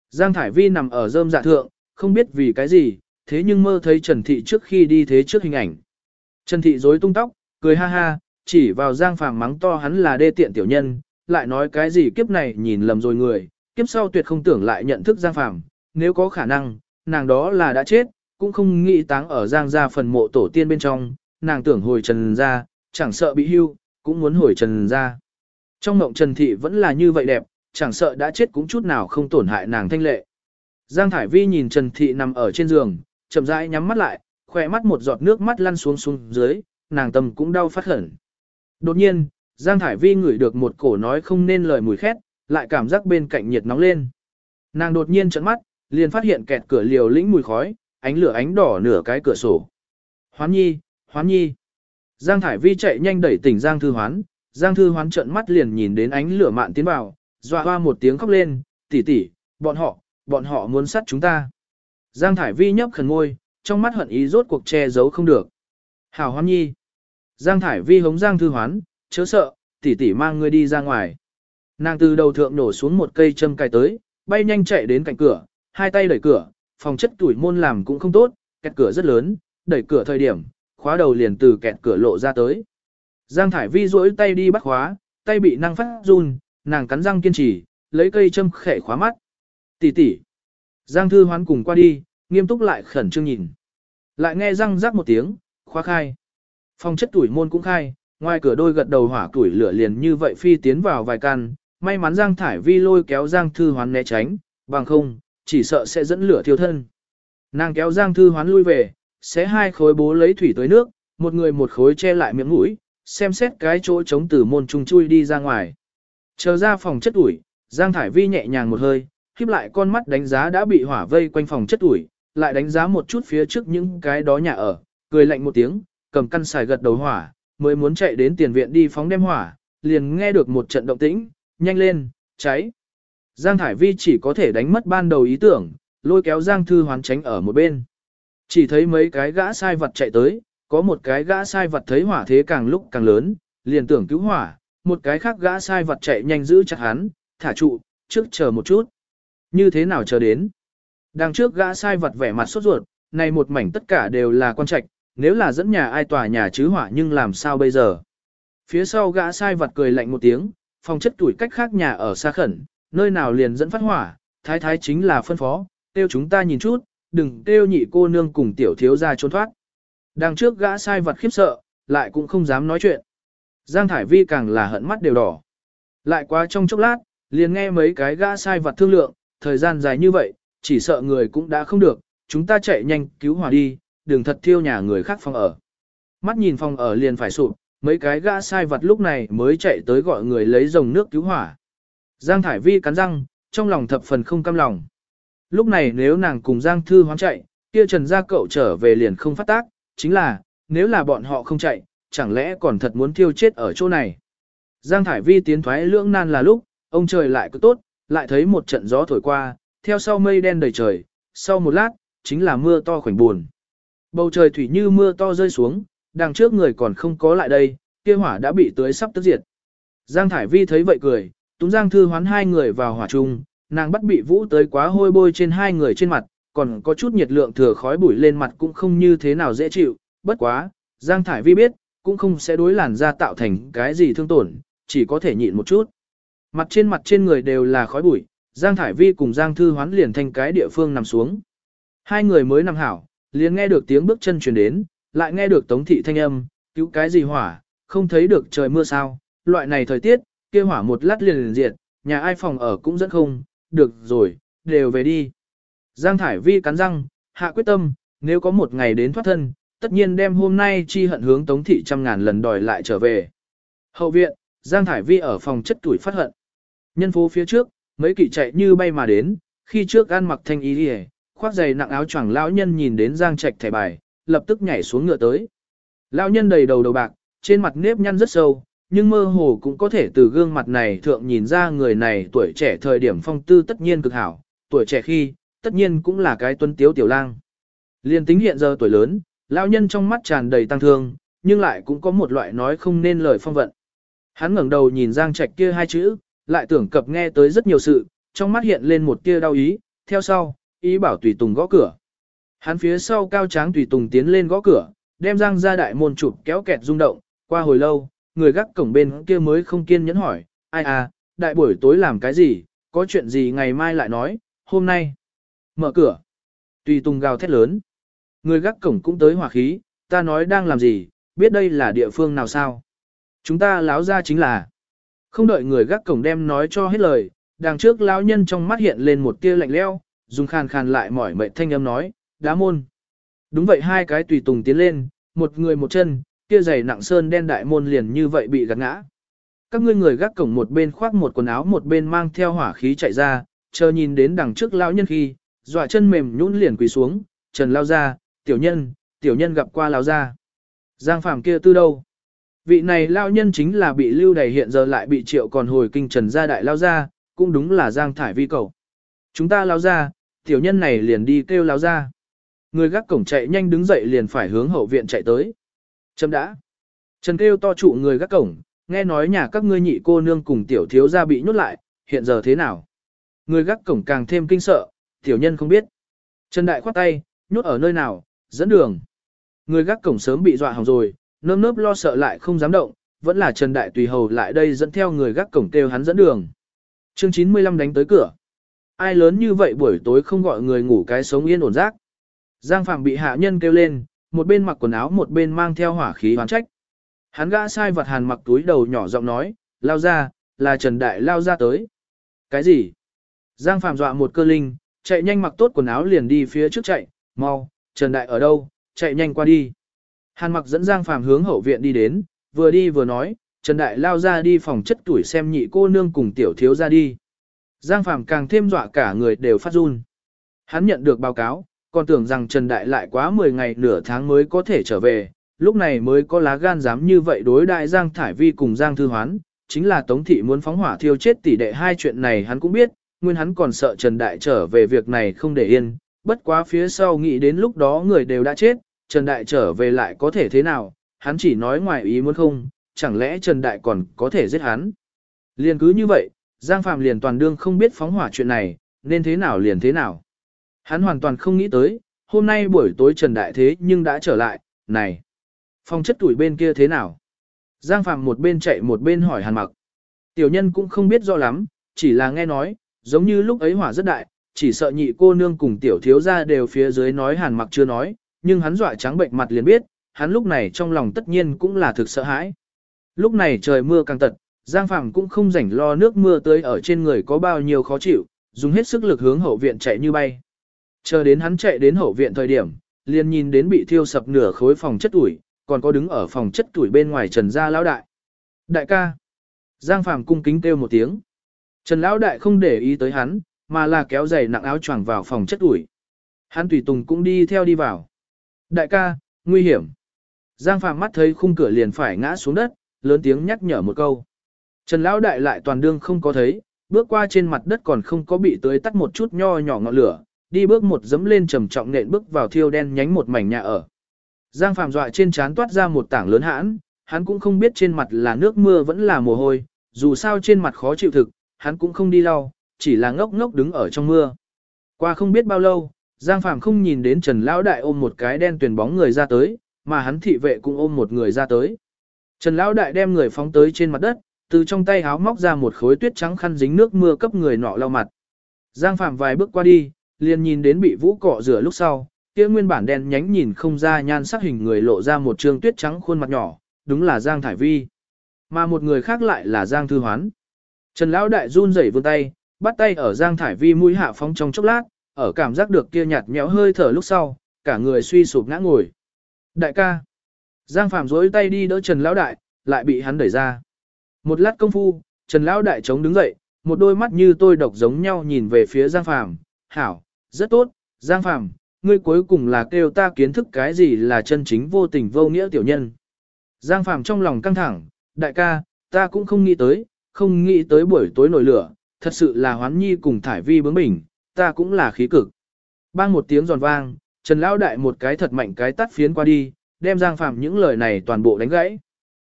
Giang Thải Vi nằm ở rơm dạ thượng, không biết vì cái gì, thế nhưng mơ thấy Trần Thị trước khi đi thế trước hình ảnh. Trần Thị rối tung tóc, cười ha ha, chỉ vào Giang Phàm mắng to hắn là đê tiện tiểu nhân, lại nói cái gì kiếp này nhìn lầm rồi người, kiếp sau tuyệt không tưởng lại nhận thức Giang Phàm, nếu có khả năng, nàng đó là đã chết, cũng không nghĩ táng ở Giang gia phần mộ tổ tiên bên trong, nàng tưởng hồi Trần gia, chẳng sợ bị hưu, cũng muốn hồi Trần gia. Trong mộng Trần Thị vẫn là như vậy đẹp, chẳng sợ đã chết cũng chút nào không tổn hại nàng thanh lệ. Giang Thải Vi nhìn Trần Thị nằm ở trên giường, chậm rãi nhắm mắt lại, khỏe mắt một giọt nước mắt lăn xuống xuống dưới, nàng tâm cũng đau phát khẩn. Đột nhiên, Giang Thải Vi ngửi được một cổ nói không nên lời mùi khét, lại cảm giác bên cạnh nhiệt nóng lên. Nàng đột nhiên trợn mắt, liền phát hiện kẹt cửa liều lĩnh mùi khói, ánh lửa ánh đỏ nửa cái cửa sổ. Hoán nhi, hoán nhi. Giang Thải Vi chạy nhanh đẩy tỉnh Giang Thư Hoán, Giang Thư Hoán trợn mắt liền nhìn đến ánh lửa mạn tiến vào, dọa hoa một tiếng khóc lên, tỷ tỷ, bọn họ, bọn họ muốn sát chúng ta. Giang Thải Vi nhấp khẩn ngôi, trong mắt hận ý rốt cuộc che giấu không được. Hảo Hoán nhi. Giang Thải Vi hống Giang Thư Hoán, chớ sợ, tỷ tỷ mang ngươi đi ra ngoài. Nàng từ đầu thượng nổ xuống một cây châm cài tới, bay nhanh chạy đến cạnh cửa, hai tay đẩy cửa, phòng chất tuổi môn làm cũng không tốt, kẹt cửa rất lớn, đẩy cửa thời điểm, khóa đầu liền từ kẹt cửa lộ ra tới. Giang Thải Vi duỗi tay đi bắt khóa, tay bị năng phát run, nàng cắn răng kiên trì, lấy cây châm khẽ khóa mắt. Tỷ tỷ. Giang Thư Hoán cùng qua đi, nghiêm túc lại khẩn trương nhìn. Lại nghe răng rắc một tiếng, khóa khai. Phòng chất tuổi môn cũng khai, ngoài cửa đôi gật đầu hỏa tuổi lửa liền như vậy phi tiến vào vài căn, may mắn Giang Thải Vi lôi kéo Giang Thư Hoán né tránh, bằng không, chỉ sợ sẽ dẫn lửa thiêu thân. Nàng kéo Giang Thư Hoán lui về, xé hai khối bố lấy thủy tới nước, một người một khối che lại miệng mũi, xem xét cái chỗ chống từ môn trùng chui đi ra ngoài. Chờ ra phòng chất ủi, Giang Thải Vi nhẹ nhàng một hơi, khiếp lại con mắt đánh giá đã bị hỏa vây quanh phòng chất ủi, lại đánh giá một chút phía trước những cái đó nhà ở, cười lạnh một tiếng, cầm căn xài gật đầu hỏa, mới muốn chạy đến tiền viện đi phóng đem hỏa, liền nghe được một trận động tĩnh, nhanh lên, cháy. Giang Thải Vi chỉ có thể đánh mất ban đầu ý tưởng, lôi kéo Giang Thư Hoán tránh ở một bên. Chỉ thấy mấy cái gã sai vật chạy tới, có một cái gã sai vật thấy hỏa thế càng lúc càng lớn, liền tưởng cứu hỏa, một cái khác gã sai vật chạy nhanh giữ chặt hắn, thả trụ, trước chờ một chút. Như thế nào chờ đến? Đằng trước gã sai vật vẻ mặt sốt ruột, này một mảnh tất cả đều là quan trạch, nếu là dẫn nhà ai tòa nhà chứ hỏa nhưng làm sao bây giờ? Phía sau gã sai vật cười lạnh một tiếng, phòng chất tuổi cách khác nhà ở xa khẩn, nơi nào liền dẫn phát hỏa, thái thái chính là phân phó, tiêu chúng ta nhìn chút, đừng tiêu nhị cô nương cùng tiểu thiếu ra trốn thoát. Đằng trước gã sai vật khiếp sợ, lại cũng không dám nói chuyện. Giang Thải Vi càng là hận mắt đều đỏ. Lại quá trong chốc lát, liền nghe mấy cái gã sai vật thương lượng, thời gian dài như vậy, chỉ sợ người cũng đã không được, chúng ta chạy nhanh cứu hỏa đi, đừng thật thiêu nhà người khác phòng ở. Mắt nhìn phòng ở liền phải sụp, mấy cái gã sai vật lúc này mới chạy tới gọi người lấy dòng nước cứu hỏa. Giang Thải Vi cắn răng, trong lòng thập phần không cam lòng. Lúc này nếu nàng cùng Giang Thư hoán chạy, kia Trần Gia Cậu trở về liền không phát tác, chính là, nếu là bọn họ không chạy, chẳng lẽ còn thật muốn thiêu chết ở chỗ này. Giang Thải Vi tiến thoái lưỡng nan là lúc, ông trời lại cứ tốt, lại thấy một trận gió thổi qua, theo sau mây đen đầy trời, sau một lát, chính là mưa to khoảnh buồn. Bầu trời thủy như mưa to rơi xuống, đằng trước người còn không có lại đây, kia hỏa đã bị tưới sắp tức diệt. Giang Thải Vi thấy vậy cười, túm Giang Thư hoán hai người vào hỏa chung, nàng bắt bị vũ tới quá hôi bôi trên hai người trên mặt, còn có chút nhiệt lượng thừa khói bụi lên mặt cũng không như thế nào dễ chịu, bất quá, Giang Thải Vi biết, cũng không sẽ đối làn da tạo thành cái gì thương tổn, chỉ có thể nhịn một chút. Mặt trên mặt trên người đều là khói bụi, Giang Thải Vi cùng Giang Thư hoán liền thành cái địa phương nằm xuống. Hai người mới nằm hảo, liền nghe được tiếng bước chân truyền đến, lại nghe được tống thị thanh âm, cứu cái gì hỏa, không thấy được trời mưa sao, loại này thời tiết, kia hỏa một lát liền liền diệt, nhà ai phòng ở cũng dẫn không, được rồi, đều về đi. Giang Thải Vi cắn răng, hạ quyết tâm, nếu có một ngày đến thoát thân, tất nhiên đem hôm nay chi hận hướng Tống Thị trăm ngàn lần đòi lại trở về. Hậu viện, Giang Thải Vi ở phòng chất tuổi phát hận. Nhân phố phía trước, mấy kỵ chạy như bay mà đến, khi trước ăn mặc thanh y đi khoác giày nặng áo choàng lão nhân nhìn đến Giang Trạch thẻ bài, lập tức nhảy xuống ngựa tới. Lão nhân đầy đầu đầu bạc, trên mặt nếp nhăn rất sâu, nhưng mơ hồ cũng có thể từ gương mặt này thượng nhìn ra người này tuổi trẻ thời điểm phong tư tất nhiên cực hảo, tuổi trẻ khi, tất nhiên cũng là cái tuân tiếu tiểu lang. Liên tính hiện giờ tuổi lớn, lão nhân trong mắt tràn đầy tăng thương, nhưng lại cũng có một loại nói không nên lời phong vận. Hắn ngẩng đầu nhìn Giang Trạch kia hai chữ, lại tưởng cập nghe tới rất nhiều sự, trong mắt hiện lên một tia đau ý, theo sau, ý bảo tùy tùng gõ cửa. Hắn phía sau cao tráng tùy tùng tiến lên gõ cửa, đem Giang ra đại môn chụp kéo kẹt rung động, qua hồi lâu, người gác cổng bên kia mới không kiên nhẫn hỏi, ai à, đại buổi tối làm cái gì, có chuyện gì ngày mai lại nói, hôm nay. Mở cửa. Tùy tùng gào thét lớn. Người gác cổng cũng tới hỏa khí, ta nói đang làm gì, biết đây là địa phương nào sao. Chúng ta láo ra chính là. Không đợi người gác cổng đem nói cho hết lời, đằng trước lão nhân trong mắt hiện lên một tia lạnh leo, dùng khàn khàn lại mỏi mệt thanh âm nói, đá môn. Đúng vậy hai cái tùy tùng tiến lên, một người một chân, kia giày nặng sơn đen đại môn liền như vậy bị gạt ngã. Các ngươi người gác cổng một bên khoác một quần áo một bên mang theo hỏa khí chạy ra, chờ nhìn đến đằng trước lão nhân khi, dọa chân mềm nhũn liền quỳ xuống, trần lao ra, tiểu nhân, tiểu nhân gặp qua lao ra. Giang phàm kia tư đâu? Vị này lao nhân chính là bị lưu đầy hiện giờ lại bị triệu còn hồi kinh trần gia đại lao ra, cũng đúng là giang thải vi cầu. Chúng ta lao ra, tiểu nhân này liền đi kêu lao ra. Người gác cổng chạy nhanh đứng dậy liền phải hướng hậu viện chạy tới. Chấm đã. Trần kêu to trụ người gác cổng, nghe nói nhà các ngươi nhị cô nương cùng tiểu thiếu gia bị nhốt lại, hiện giờ thế nào? Người gác cổng càng thêm kinh sợ, tiểu nhân không biết. Trần đại khoát tay, nhốt ở nơi nào, dẫn đường. Người gác cổng sớm bị dọa hỏng rồi, nơm nớp lo sợ lại không dám động, vẫn là Trần đại tùy hầu lại đây dẫn theo người gác cổng kêu hắn dẫn đường. Chương 95 đánh tới cửa. Ai lớn như vậy buổi tối không gọi người ngủ cái sống yên ổn giấc. Giang Phạm bị hạ nhân kêu lên, một bên mặc quần áo một bên mang theo hỏa khí hoán trách. Hắn gã sai vật hàn mặc túi đầu nhỏ giọng nói, lao ra, là Trần Đại lao ra tới. Cái gì? Giang Phạm dọa một cơ linh, chạy nhanh mặc tốt quần áo liền đi phía trước chạy, mau, Trần Đại ở đâu, chạy nhanh qua đi. Hàn mặc dẫn Giang Phạm hướng hậu viện đi đến, vừa đi vừa nói, Trần Đại lao ra đi phòng chất tuổi xem nhị cô nương cùng tiểu thiếu ra đi. Giang Phạm càng thêm dọa cả người đều phát run. Hắn nhận được báo cáo, còn tưởng rằng Trần Đại lại quá 10 ngày nửa tháng mới có thể trở về, lúc này mới có lá gan dám như vậy đối đại Giang Thải Vi cùng Giang Thư Hoán, chính là Tống Thị muốn phóng hỏa thiêu chết tỷ đệ hai chuyện này hắn cũng biết, nguyên hắn còn sợ Trần Đại trở về việc này không để yên, bất quá phía sau nghĩ đến lúc đó người đều đã chết, Trần Đại trở về lại có thể thế nào, hắn chỉ nói ngoài ý muốn không, chẳng lẽ Trần Đại còn có thể giết hắn. Liền cứ như vậy, Giang Phạm liền toàn đương không biết phóng hỏa chuyện này, nên thế nào liền thế nào. Hắn hoàn toàn không nghĩ tới, hôm nay buổi tối Trần Đại thế nhưng đã trở lại, này, phong chất tuổi bên kia thế nào? Giang Phạm một bên chạy một bên hỏi Hàn Mặc. Tiểu nhân cũng không biết rõ lắm, chỉ là nghe nói, giống như lúc ấy hỏa rất đại, chỉ sợ nhị cô nương cùng tiểu thiếu gia đều phía dưới nói Hàn Mặc chưa nói, nhưng hắn dọa trắng bệnh mặt liền biết, hắn lúc này trong lòng tất nhiên cũng là thực sợ hãi. Lúc này trời mưa càng tật, Giang Phạm cũng không rảnh lo nước mưa tới ở trên người có bao nhiêu khó chịu, dùng hết sức lực hướng hậu viện chạy như bay. Chờ đến hắn chạy đến hậu viện thời điểm, liền nhìn đến bị thiêu sập nửa khối phòng chất tuổi, còn có đứng ở phòng chất tuổi bên ngoài Trần Gia Lão Đại. Đại ca. Giang Phàm cung kính kêu một tiếng. Trần Lão Đại không để ý tới hắn, mà là kéo giày nặng áo choàng vào phòng chất tuổi. Hắn tùy tùng cũng đi theo đi vào. Đại ca, nguy hiểm. Giang Phàm mắt thấy khung cửa liền phải ngã xuống đất, lớn tiếng nhắc nhở một câu. Trần Lão Đại lại toàn đương không có thấy, bước qua trên mặt đất còn không có bị tưới tắt một chút nho nhỏ ngọn lửa, đi bước một dấm lên trầm trọng nện bước vào thiêu đen nhánh một mảnh nhà ở. Giang Phạm dọa trên trán toát ra một tảng lớn hãn, hắn cũng không biết trên mặt là nước mưa vẫn là mồ hôi, dù sao trên mặt khó chịu thực, hắn cũng không đi lau, chỉ là ngốc ngốc đứng ở trong mưa. Qua không biết bao lâu, Giang Phạm không nhìn đến Trần Lão Đại ôm một cái đen tuyển bóng người ra tới, mà hắn thị vệ cũng ôm một người ra tới. Trần Lão Đại đem người phóng tới trên mặt đất, từ trong tay háo móc ra một khối tuyết trắng khăn dính nước mưa cấp người nọ lau mặt. Giang Phạm vài bước qua đi, liền nhìn đến bị vũ cọ rửa lúc sau, kia nguyên bản đen nhánh nhìn không ra nhan sắc hình người lộ ra một trương tuyết trắng khuôn mặt nhỏ, đúng là Giang Thải Vi. Mà một người khác lại là Giang Thư Hoán. Trần Lão Đại run rẩy vươn tay, bắt tay ở Giang Thải Vi mũi hạ phóng trong chốc lát, ở cảm giác được kia nhạt nhẽo hơi thở lúc sau, cả người suy sụp ngã ngồi. Đại ca. Giang Phạm dối tay đi đỡ Trần Lão Đại, lại bị hắn đẩy ra. Một lát công phu, Trần Lão Đại chống đứng dậy, một đôi mắt như tôi độc giống nhau nhìn về phía Giang Phạm. Hảo, rất tốt, Giang Phàm, ngươi cuối cùng là kêu ta kiến thức cái gì là chân chính vô tình vô nghĩa tiểu nhân. Giang Phàm trong lòng căng thẳng, đại ca, ta cũng không nghĩ tới, không nghĩ tới buổi tối nổi lửa, thật sự là hoán nhi cùng thải vi bướng bỉnh, ta cũng là khí cực. Bang một tiếng giòn vang, Trần Lão Đại một cái thật mạnh cái tắt phiến qua đi, đem Giang Phàm những lời này toàn bộ đánh gãy.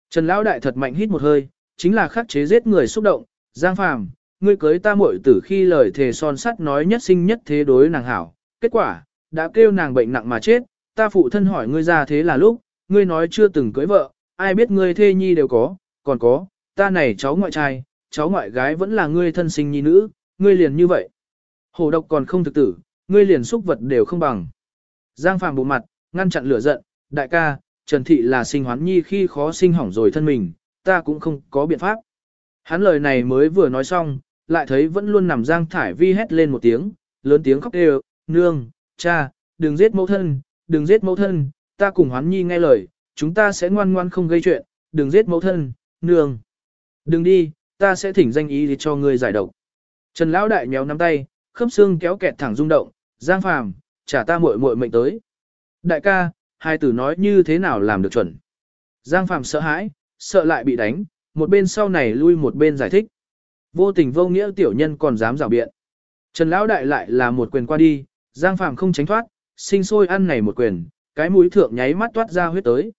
Trần Lão Đại thật mạnh hít một hơi, chính là khắc chế giết người xúc động, Giang Phàm ngươi cưới ta muội tử khi lời thề son sắt nói nhất sinh nhất thế đối nàng hảo, kết quả, đã kêu nàng bệnh nặng mà chết, ta phụ thân hỏi ngươi ra thế là lúc, ngươi nói chưa từng cưới vợ, ai biết ngươi thê nhi đều có, còn có, ta này cháu ngoại trai, cháu ngoại gái vẫn là ngươi thân sinh nhi nữ, ngươi liền như vậy. hồ độc còn không thực tử, ngươi liền xúc vật đều không bằng. Giang Phàm bộ mặt, ngăn chặn lửa giận, đại ca, Trần Thị là sinh hoán nhi khi khó sinh hỏng rồi thân mình, ta cũng không có biện pháp. Hắn lời này mới vừa nói xong, lại thấy vẫn luôn nằm Giang Thải Vi hét lên một tiếng, lớn tiếng khóc đều nương, cha, đừng giết mẫu thân, đừng giết mẫu thân, ta cùng hoán nhi nghe lời, chúng ta sẽ ngoan ngoan không gây chuyện, đừng giết mẫu thân, nương. Đừng đi, ta sẽ thỉnh danh ý cho ngươi giải độc. Trần Lão Đại nhéo nắm tay, khớp xương kéo kẹt thẳng rung động, Giang Phàm, trả ta muội muội mệnh tới. Đại ca, hai tử nói như thế nào làm được chuẩn. Giang Phàm sợ hãi, sợ lại bị đánh, một bên sau này lui một bên giải thích. Vô tình vô nghĩa tiểu nhân còn dám rào biện. Trần Lão Đại lại là một quyền qua đi, Giang Phàm không tránh thoát, sinh sôi ăn này một quyền, cái mũi thượng nháy mắt toát ra huyết tới.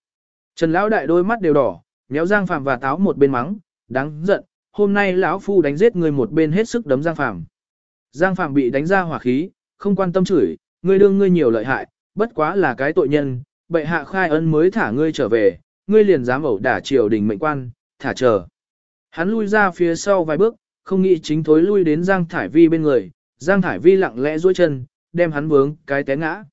Trần Lão Đại đôi mắt đều đỏ, méo Giang Phàm và táo một bên mắng, đáng giận, hôm nay lão phu đánh giết người một bên hết sức đấm Giang Phàm. Giang Phàm bị đánh ra hỏa khí, không quan tâm chửi, ngươi đương ngươi nhiều lợi hại, bất quá là cái tội nhân, bệ hạ khai ân mới thả ngươi trở về, ngươi liền dám ẩu đả triều đình mệnh quan, thả chờ. Hắn lui ra phía sau vài bước, không nghĩ chính thối lui đến Giang Thải Vi bên người, Giang Thải Vi lặng lẽ duỗi chân, đem hắn vướng cái té ngã.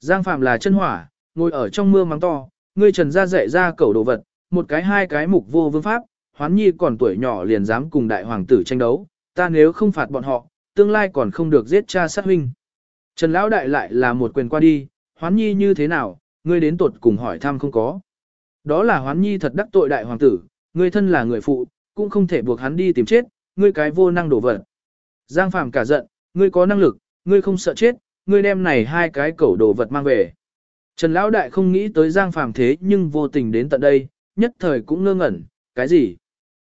Giang Phạm là chân hỏa, ngồi ở trong mưa mắng to, ngươi trần ra dạy ra cẩu đồ vật, một cái hai cái mục vô vương pháp, hoán nhi còn tuổi nhỏ liền dám cùng đại hoàng tử tranh đấu, ta nếu không phạt bọn họ, tương lai còn không được giết cha sát huynh. Trần Lão Đại lại là một quyền qua đi, hoán nhi như thế nào, ngươi đến tuột cùng hỏi thăm không có. Đó là hoán nhi thật đắc tội đại hoàng tử, ngươi thân là người phụ, cũng không thể buộc hắn đi tìm chết, ngươi cái vô năng đổ vật. Giang Phàm cả giận, ngươi có năng lực, ngươi không sợ chết, ngươi đem này hai cái cẩu đồ vật mang về. Trần Lão Đại không nghĩ tới Giang Phàm thế nhưng vô tình đến tận đây, nhất thời cũng ngơ ngẩn, cái gì?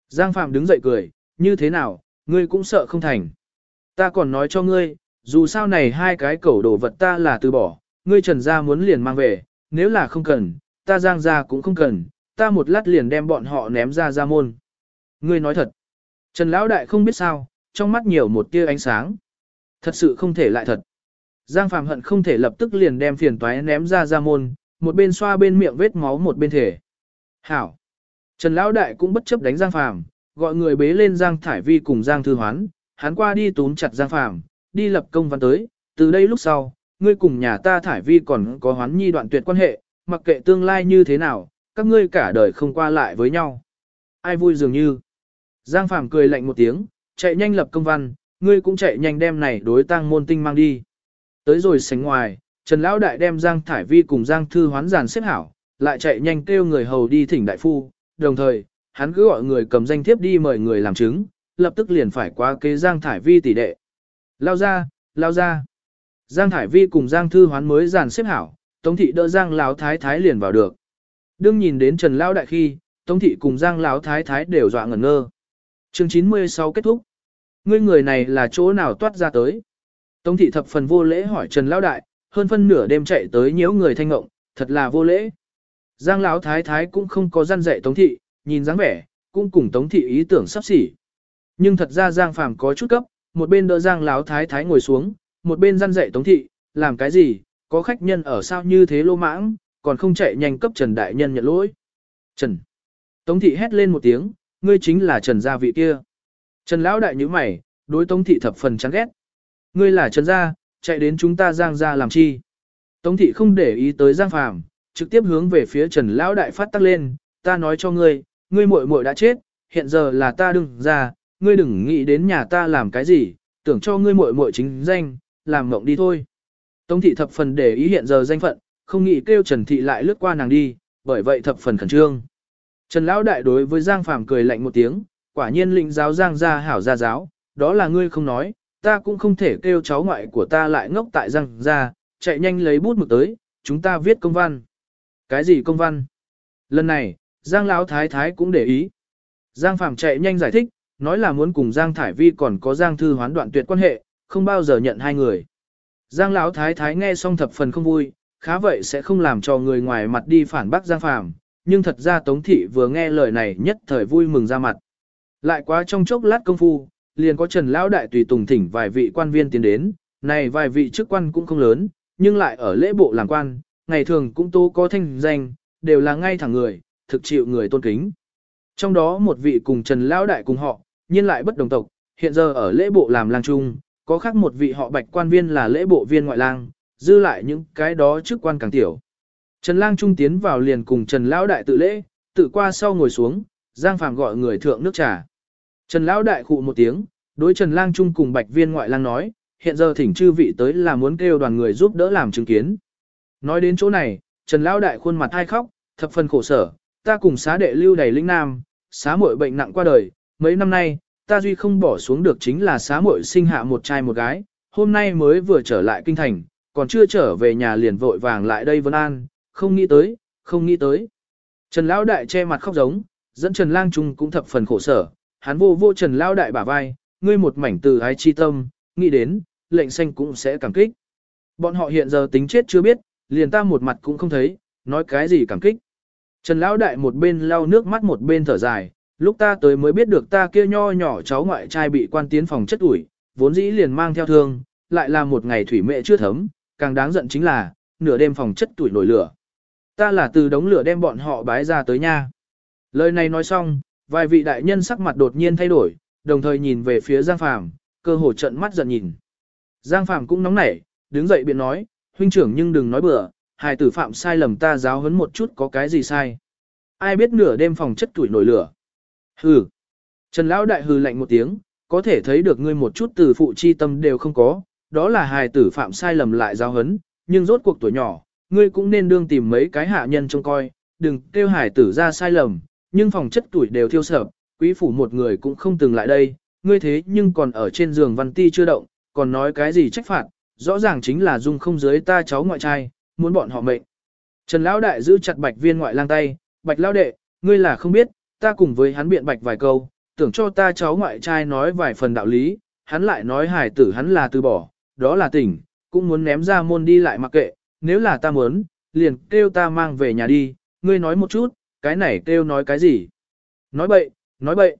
Giang Phàm đứng dậy cười, như thế nào, ngươi cũng sợ không thành. Ta còn nói cho ngươi, dù sao này hai cái cẩu đồ vật ta là từ bỏ, ngươi Trần gia muốn liền mang về, nếu là không cần, ta Giang gia cũng không cần, ta một lát liền đem bọn họ ném ra ra môn. Ngươi nói thật. Trần Lão Đại không biết sao, trong mắt nhiều một tia ánh sáng. Thật sự không thể lại thật. Giang Phạm hận không thể lập tức liền đem phiền toái ném ra ra môn, một bên xoa bên miệng vết máu một bên thể. Hảo. Trần Lão Đại cũng bất chấp đánh Giang Phạm, gọi người bế lên Giang Thải Vi cùng Giang Thư Hoán, hắn qua đi túm chặt Giang Phạm, đi lập công văn tới, từ đây lúc sau, ngươi cùng nhà ta Thải Vi còn có hoán nhi đoạn tuyệt quan hệ, mặc kệ tương lai như thế nào, các ngươi cả đời không qua lại với nhau. Ai vui dường như. Giang Phàm cười lạnh một tiếng, chạy nhanh lập công văn, ngươi cũng chạy nhanh đem này đối tang môn tinh mang đi. Tới rồi sánh ngoài, Trần Lão Đại đem Giang Thải Vi cùng Giang Thư hoán giàn xếp hảo, lại chạy nhanh kêu người hầu đi thỉnh đại phu, đồng thời, hắn cứ gọi người cầm danh thiếp đi mời người làm chứng, lập tức liền phải qua kế Giang Thải Vi tỷ đệ. Lao ra, lao ra. Giang Thải Vi cùng Giang Thư hoán mới giàn xếp hảo, Tống thị đỡ Giang Lão Thái Thái liền vào được. Đương nhìn đến Trần Lão Đại khi, Tống thị cùng Giang Lão Thái Thái đều dọa ngẩn ngơ. Chương 96 kết thúc. Ngươi người này là chỗ nào toát ra tới? Tống thị thập phần vô lễ hỏi Trần Lão Đại, hơn phân nửa đêm chạy tới nhiễu người thanh ngộng, thật là vô lễ. Giang Lão Thái Thái cũng không có gian dạy Tống thị, nhìn dáng vẻ, cũng cùng Tống thị ý tưởng sắp xỉ. Nhưng thật ra Giang Phàm có chút cấp, một bên đỡ Giang Lão Thái Thái ngồi xuống, một bên gian dạy Tống thị, làm cái gì, có khách nhân ở sao như thế lô mãng, còn không chạy nhanh cấp Trần Đại Nhân nhận lỗi. Trần. Tống thị hét lên một tiếng, ngươi chính là Trần gia vị kia. Trần Lão Đại như mày, đối Tống thị thập phần chán ghét. Ngươi là Trần gia, chạy đến chúng ta Giang gia làm chi? Tống thị không để ý tới Giang Phàm, trực tiếp hướng về phía Trần Lão Đại phát tắc lên, ta nói cho ngươi, ngươi muội muội đã chết, hiện giờ là ta đừng ra, ngươi đừng nghĩ đến nhà ta làm cái gì, tưởng cho ngươi muội muội chính danh, làm mộng đi thôi. Tống thị thập phần để ý hiện giờ danh phận, không nghĩ kêu Trần thị lại lướt qua nàng đi, bởi vậy thập phần khẩn trương. Trần Lão Đại đối với Giang Phàm cười lạnh một tiếng, quả nhiên lĩnh giáo Giang gia hảo gia giáo, đó là ngươi không nói, ta cũng không thể kêu cháu ngoại của ta lại ngốc tại Giang gia, chạy nhanh lấy bút mực tới, chúng ta viết công văn. Cái gì công văn? Lần này, Giang Lão Thái Thái cũng để ý. Giang Phàm chạy nhanh giải thích, nói là muốn cùng Giang Thải Vi còn có Giang Thư hoán đoạn tuyệt quan hệ, không bao giờ nhận hai người. Giang Lão Thái Thái nghe xong thập phần không vui, khá vậy sẽ không làm cho người ngoài mặt đi phản bác Giang Phàm, nhưng thật ra Tống Thị vừa nghe lời này nhất thời vui mừng ra mặt. Lại quá trong chốc lát công phu, liền có Trần Lão Đại tùy tùng thỉnh vài vị quan viên tiến đến, này vài vị chức quan cũng không lớn, nhưng lại ở lễ bộ làm quan, ngày thường cũng tố có thanh danh, đều là ngay thẳng người, thực chịu người tôn kính. Trong đó một vị cùng Trần Lão Đại cùng họ, nhưng lại bất đồng tộc, hiện giờ ở lễ bộ làm lang trung, có khác một vị họ bạch quan viên là lễ bộ viên ngoại lang, dư lại những cái đó chức quan càng tiểu. Trần lang trung tiến vào liền cùng Trần Lão Đại tự lễ, tự qua sau ngồi xuống, Giang Phàm gọi người thượng nước trà. Trần Lão Đại khụ một tiếng, đối Trần lang trung cùng bạch viên ngoại lang nói, hiện giờ thỉnh chư vị tới là muốn kêu đoàn người giúp đỡ làm chứng kiến. Nói đến chỗ này, Trần Lão Đại khuôn mặt hai khóc, thập phần khổ sở, ta cùng xá đệ lưu đầy linh nam, xá muội bệnh nặng qua đời, mấy năm nay, ta duy không bỏ xuống được chính là xá muội sinh hạ một trai một gái, hôm nay mới vừa trở lại kinh thành, còn chưa trở về nhà liền vội vàng lại đây Vân An, không nghĩ tới, không nghĩ tới. Trần Lão Đại che mặt khóc giống, dẫn Trần Lang Trung cũng thập phần khổ sở, hắn vô vô Trần Lão Đại bả vai, ngươi một mảnh từ ái chi tâm, nghĩ đến, lệnh xanh cũng sẽ cảm kích. Bọn họ hiện giờ tính chết chưa biết, liền ta một mặt cũng không thấy, nói cái gì cảm kích. Trần Lão Đại một bên lau nước mắt một bên thở dài, lúc ta tới mới biết được ta kia nho nhỏ cháu ngoại trai bị quan tiến phòng chất ủi, vốn dĩ liền mang theo thương, lại là một ngày thủy mẹ chưa thấm, càng đáng giận chính là, nửa đêm phòng chất tuổi nổi lửa. Ta là từ đống lửa đem bọn họ bái ra tới nha. Lời này nói xong, vài vị đại nhân sắc mặt đột nhiên thay đổi, đồng thời nhìn về phía Giang Phàm, cơ hồ trận mắt giận nhìn. Giang Phàm cũng nóng nảy, đứng dậy biện nói, huynh trưởng nhưng đừng nói bừa, hài tử phạm sai lầm ta giáo huấn một chút có cái gì sai. Ai biết nửa đêm phòng chất tuổi nổi lửa. Hừ. Trần Lão Đại hừ lạnh một tiếng, có thể thấy được ngươi một chút từ phụ chi tâm đều không có, đó là hài tử phạm sai lầm lại giáo huấn, nhưng rốt cuộc tuổi nhỏ, ngươi cũng nên đương tìm mấy cái hạ nhân trông coi, đừng kêu hải tử ra sai lầm, nhưng phòng chất tuổi đều thiêu sập, quý phủ một người cũng không từng lại đây, ngươi thế nhưng còn ở trên giường văn ti chưa động, còn nói cái gì trách phạt, rõ ràng chính là dung không dưới ta cháu ngoại trai, muốn bọn họ mệnh. Trần Lão Đại giữ chặt bạch viên ngoại lang tay, bạch Lão Đệ, ngươi là không biết, ta cùng với hắn biện bạch vài câu, tưởng cho ta cháu ngoại trai nói vài phần đạo lý, hắn lại nói hài tử hắn là từ bỏ, đó là tỉnh, cũng muốn ném ra môn đi lại mặc kệ, nếu là ta muốn, liền kêu ta mang về nhà đi, ngươi nói một chút, cái này kêu nói cái gì? Nói bậy, nói bậy.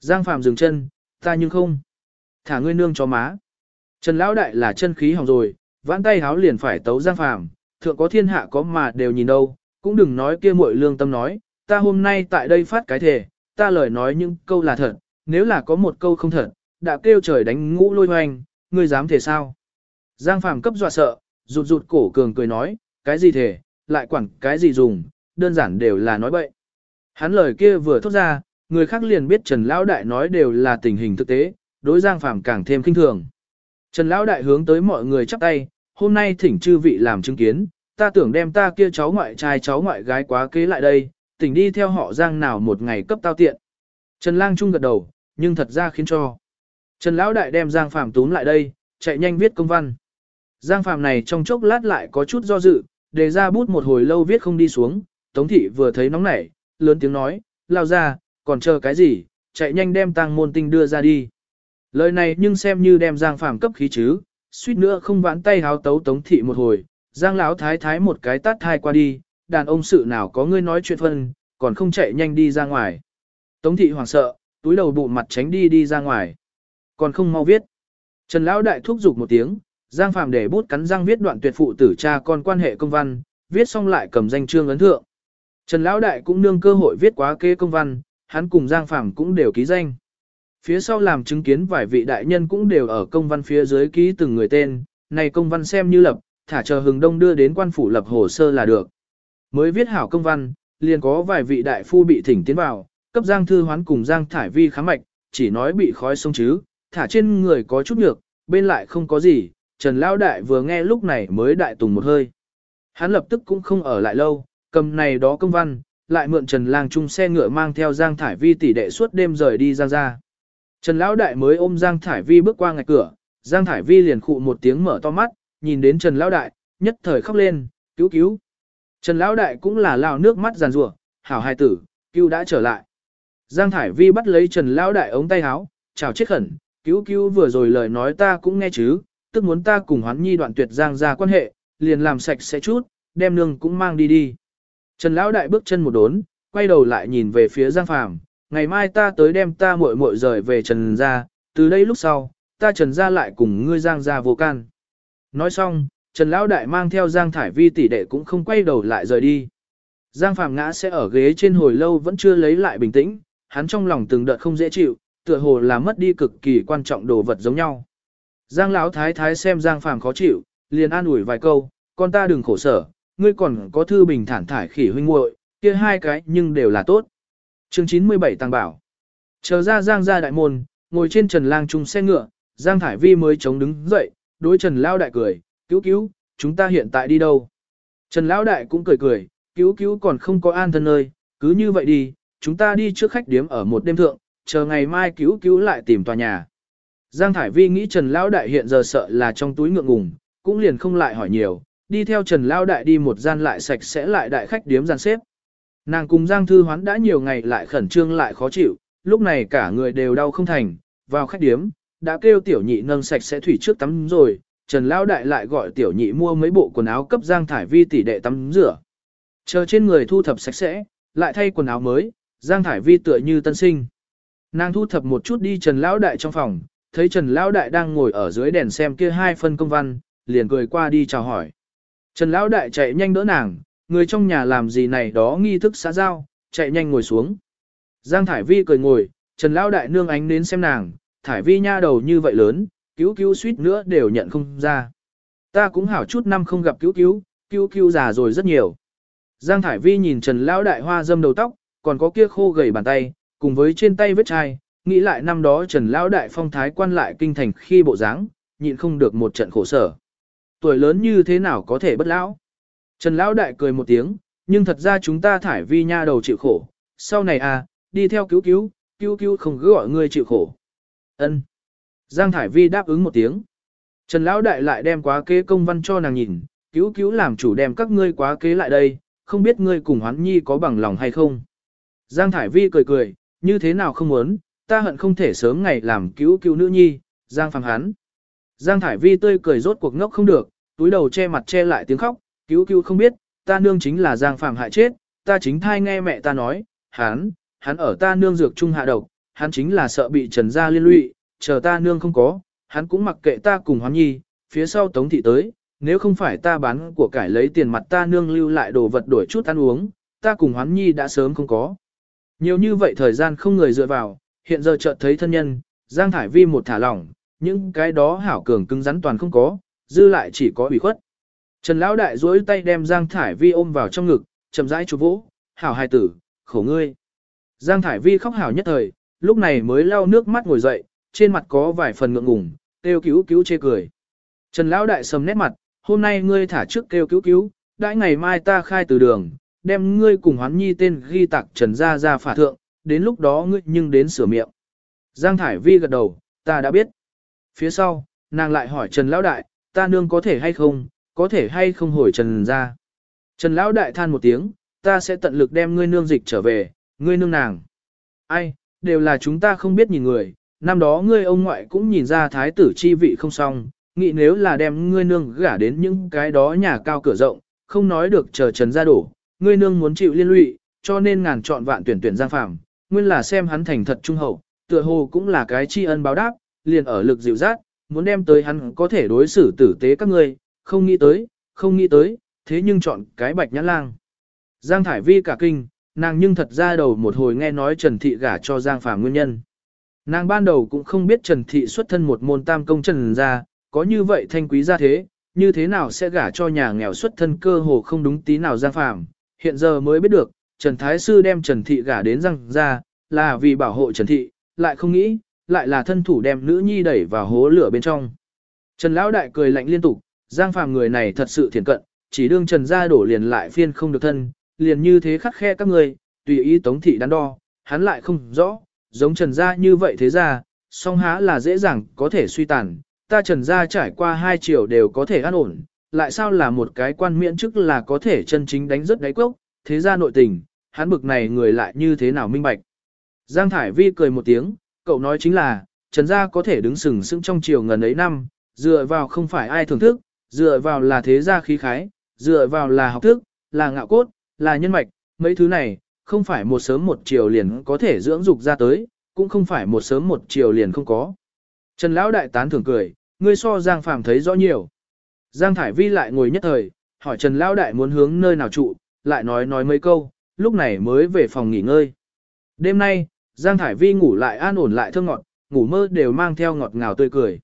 Giang Phạm dừng chân, ta nhưng không. Thả ngươi nương cho má. Trần Lão Đại là chân khí hỏng rồi, vãn tay háo liền phải tấu Giang Phạm, thượng có thiên hạ có mà đều nhìn đâu, cũng đừng nói kia muội lương tâm nói, ta hôm nay tại đây phát cái thể, ta lời nói những câu là thật, nếu là có một câu không thật, đã kêu trời đánh ngũ lôi hoành, ngươi dám thể sao? Giang Phàm cấp dọa sợ, rụt rụt cổ cường cười nói, cái gì thể, lại quản cái gì dùng, đơn giản đều là nói bậy. Hắn lời kia vừa thốt ra, người khác liền biết Trần Lão Đại nói đều là tình hình thực tế, đối Giang Phàm càng thêm kinh thường. Trần Lão Đại hướng tới mọi người chắp tay, hôm nay thỉnh chư vị làm chứng kiến, ta tưởng đem ta kia cháu ngoại trai cháu ngoại gái quá kế lại đây, tỉnh đi theo họ Giang nào một ngày cấp tao tiện. Trần Lang Trung gật đầu, nhưng thật ra khiến cho. Trần Lão Đại đem Giang Phàm túm lại đây, chạy nhanh viết công văn. Giang Phạm này trong chốc lát lại có chút do dự, đề ra bút một hồi lâu viết không đi xuống, Tống Thị vừa thấy nóng nảy, lớn tiếng nói, lao ra, còn chờ cái gì, chạy nhanh đem tăng môn tinh đưa ra đi. Lời này nhưng xem như đem Giang Phạm cấp khí chứ, suýt nữa không vãn tay háo tấu Tống Thị một hồi, Giang Lão thái thái một cái tát thai qua đi, đàn ông sự nào có ngươi nói chuyện phân, còn không chạy nhanh đi ra ngoài. Tống Thị hoảng sợ, túi đầu bụng mặt tránh đi đi ra ngoài. Còn không mau viết. Trần Lão đại thúc giục một tiếng, Giang Phạm để bút cắn răng viết đoạn tuyệt phụ tử cha con quan hệ công văn, viết xong lại cầm danh trương ấn thượng. Trần Lão Đại cũng nương cơ hội viết quá kê công văn, hắn cùng Giang Phạm cũng đều ký danh. Phía sau làm chứng kiến vài vị đại nhân cũng đều ở công văn phía dưới ký từng người tên, này công văn xem như lập, thả chờ hừng đông đưa đến quan phủ lập hồ sơ là được. Mới viết hảo công văn, liền có vài vị đại phu bị thỉnh tiến vào, cấp Giang Thư Hoán cùng Giang Thải Vi khám mạch, chỉ nói bị khói sông chứ, thả trên người có chút nhược, bên lại không có gì, Trần Lão Đại vừa nghe lúc này mới đại tùng một hơi. Hắn lập tức cũng không ở lại lâu, cầm này đó công văn, lại mượn Trần Lang Trung xe ngựa mang theo Giang Thải Vi tỷ đệ suốt đêm rời đi Giang ra. Trần Lão Đại mới ôm Giang Thải Vi bước qua ngạch cửa, Giang Thải Vi liền khụ một tiếng mở to mắt, nhìn đến Trần Lão Đại, nhất thời khóc lên, cứu cứu. Trần Lão Đại cũng là lao nước mắt giàn rủa, hảo hai tử, cứu đã trở lại. Giang Thải Vi bắt lấy Trần Lão Đại ống tay áo, chào chết khẩn, cứu cứu vừa rồi lời nói ta cũng nghe chứ, tức muốn ta cùng hoán nhi đoạn tuyệt giang ra quan hệ, liền làm sạch sẽ chút, đem nương cũng mang đi đi. Trần Lão Đại bước chân một đốn, quay đầu lại nhìn về phía Giang Phàm, ngày mai ta tới đem ta muội muội rời về Trần gia, từ đây lúc sau, ta Trần gia lại cùng ngươi Giang gia vô can. Nói xong, Trần Lão Đại mang theo Giang Thải Vi tỷ đệ cũng không quay đầu lại rời đi. Giang Phàm ngã sẽ ở ghế trên hồi lâu vẫn chưa lấy lại bình tĩnh, hắn trong lòng từng đợt không dễ chịu, tựa hồ là mất đi cực kỳ quan trọng đồ vật giống nhau. Giang Lão Thái Thái xem Giang Phàm khó chịu, liền an ủi vài câu, con ta đừng khổ sở, ngươi còn có thư bình thản thải khỉ huynh muội, kia hai cái nhưng đều là tốt. Chương 97 Tăng Bảo Chờ ra Giang ra đại môn, ngồi trên trần lang trung xe ngựa, Giang Thải Vi mới chống đứng dậy, đối Trần Lão Đại cười, cứu cứu, chúng ta hiện tại đi đâu? Trần Lão Đại cũng cười cười, cứu cứu còn không có an thân nơi, cứ như vậy đi, chúng ta đi trước khách điếm ở một đêm thượng, chờ ngày mai cứu cứu lại tìm tòa nhà. Giang Thải Vi nghĩ Trần Lão Đại hiện giờ sợ là trong túi ngượng ngùng, cũng liền không lại hỏi nhiều, đi theo Trần Lão Đại đi một gian lại sạch sẽ lại đại khách điếm gian xếp. Nàng cùng Giang Thư Hoán đã nhiều ngày lại khẩn trương lại khó chịu, lúc này cả người đều đau không thành, vào khách điếm, đã kêu tiểu nhị nâng sạch sẽ thủy trước tắm rồi, Trần Lão Đại lại gọi tiểu nhị mua mấy bộ quần áo cấp Giang Thải Vi tỷ đệ tắm rửa. Chờ trên người thu thập sạch sẽ, lại thay quần áo mới, Giang Thải Vi tựa như tân sinh. Nàng thu thập một chút đi Trần Lão Đại trong phòng, thấy Trần Lão Đại đang ngồi ở dưới đèn xem kia hai phân công văn, liền cười qua đi chào hỏi. Trần Lão Đại chạy nhanh đỡ nàng, người trong nhà làm gì này đó nghi thức xã giao, chạy nhanh ngồi xuống. Giang Thải Vi cười ngồi, Trần Lão Đại nương ánh đến xem nàng, Thải Vi nha đầu như vậy lớn, cứu cứu suýt nữa đều nhận không ra. Ta cũng hảo chút năm không gặp cứu cứu, cứu cứu già rồi rất nhiều. Giang Thải Vi nhìn Trần Lão Đại hoa dâm đầu tóc, còn có kia khô gầy bàn tay, cùng với trên tay vết chai, nghĩ lại năm đó Trần Lão Đại phong thái quan lại kinh thành khi bộ dáng, nhịn không được một trận khổ sở. Tuổi lớn như thế nào có thể bất lão? Trần Lão Đại cười một tiếng, nhưng thật ra chúng ta thải vi nha đầu chịu khổ, sau này à, đi theo cứu cứu, cứu cứu không cứ gọi ngươi chịu khổ. Ân. Giang Thải Vi đáp ứng một tiếng. Trần Lão Đại lại đem quá kế công văn cho nàng nhìn, cứu cứu làm chủ đem các ngươi quá kế lại đây, không biết ngươi cùng hoán nhi có bằng lòng hay không. Giang Thải Vi cười cười, như thế nào không muốn, ta hận không thể sớm ngày làm cứu cứu nữ nhi, Giang phàm hắn. Giang Thải Vi tươi cười rốt cuộc ngốc không được, túi đầu che mặt che lại tiếng khóc, cứu cứu không biết, ta nương chính là Giang phàm hại chết, ta chính thai nghe mẹ ta nói, hắn, hắn ở ta nương dược trung hạ độc, hắn chính là sợ bị trần gia liên lụy, chờ ta nương không có, hắn cũng mặc kệ ta cùng hoán nhi, phía sau tống thị tới, nếu không phải ta bán của cải lấy tiền mặt ta nương lưu lại đồ vật đổi chút ăn uống, ta cùng hoán nhi đã sớm không có. Nhiều như vậy thời gian không người dựa vào, hiện giờ chợt thấy thân nhân, Giang Thải Vi một thả lỏng, những cái đó hảo cường cứng rắn toàn không có, dư lại chỉ có ủy khuất. Trần Lão Đại duỗi tay đem Giang Thải Vi ôm vào trong ngực, chậm rãi chụp vỗ, hảo hài tử, khổ ngươi. Giang Thải Vi khóc hảo nhất thời, lúc này mới lau nước mắt ngồi dậy, trên mặt có vài phần ngượng ngùng, kêu cứu cứu chê cười. Trần Lão Đại sầm nét mặt, hôm nay ngươi thả trước kêu cứu cứu, đãi ngày mai ta khai từ đường, đem ngươi cùng hoán nhi tên ghi tạc Trần Gia ra phả thượng, đến lúc đó ngươi nhưng đến sửa miệng. Giang Thải Vi gật đầu, ta đã biết. Phía sau, nàng lại hỏi Trần Lão Đại, ta nương có thể hay không, có thể hay không hồi Trần ra. Trần Lão Đại than một tiếng, ta sẽ tận lực đem ngươi nương dịch trở về, ngươi nương nàng. Ai, đều là chúng ta không biết nhìn người, năm đó ngươi ông ngoại cũng nhìn ra thái tử chi vị không xong, nghĩ nếu là đem ngươi nương gả đến những cái đó nhà cao cửa rộng, không nói được chờ Trần ra đổ, ngươi nương muốn chịu liên lụy, cho nên ngàn chọn vạn tuyển tuyển Giang Phàm, nguyên là xem hắn thành thật trung hậu, tựa hồ cũng là cái tri ân báo đáp, liền ở lực dịu dắt, muốn đem tới hắn có thể đối xử tử tế các ngươi, không nghĩ tới, không nghĩ tới, thế nhưng chọn cái bạch nhãn lang. Giang Thải Vi cả kinh, nàng nhưng thật ra đầu một hồi nghe nói Trần Thị gả cho Giang Phàm nguyên nhân. Nàng ban đầu cũng không biết Trần Thị xuất thân một môn tam công trần gia, có như vậy thanh quý gia thế, như thế nào sẽ gả cho nhà nghèo xuất thân cơ hồ không đúng tí nào Giang Phàm hiện giờ mới biết được, Trần Thái Sư đem Trần Thị gả đến răng ra, là vì bảo hộ Trần Thị, lại không nghĩ, lại là thân thủ đem nữ nhi đẩy vào hố lửa bên trong. Trần Lão Đại cười lạnh liên tục, Giang Phàm người này thật sự thiền cận, chỉ đương Trần gia đổ liền lại phiên không được thân, liền như thế khắc khe các người, tùy ý tống thị đắn đo, hắn lại không rõ, giống Trần gia như vậy thế ra, song há là dễ dàng có thể suy tàn, ta Trần gia trải qua hai chiều đều có thể an ổn, lại sao là một cái quan miễn chức là có thể chân chính đánh rất đáy quốc, thế ra nội tình, hắn bực này người lại như thế nào minh bạch. Giang Thải Vi cười một tiếng, cậu nói chính là, Trần Gia có thể đứng sừng sững trong chiều ngần ấy năm, dựa vào không phải ai thưởng thức, dựa vào là thế gia khí khái, dựa vào là học thức, là ngạo cốt, là nhân mạch, mấy thứ này, không phải một sớm một chiều liền có thể dưỡng dục ra tới, cũng không phải một sớm một chiều liền không có. Trần Lão Đại tán thường cười, ngươi so Giang Phàm thấy rõ nhiều. Giang Thải Vi lại ngồi nhất thời, hỏi Trần Lão Đại muốn hướng nơi nào trụ, lại nói nói mấy câu, lúc này mới về phòng nghỉ ngơi. Đêm nay, Giang Thải Vi ngủ lại an ổn lại thơ ngọt, ngủ mơ đều mang theo ngọt ngào tươi cười.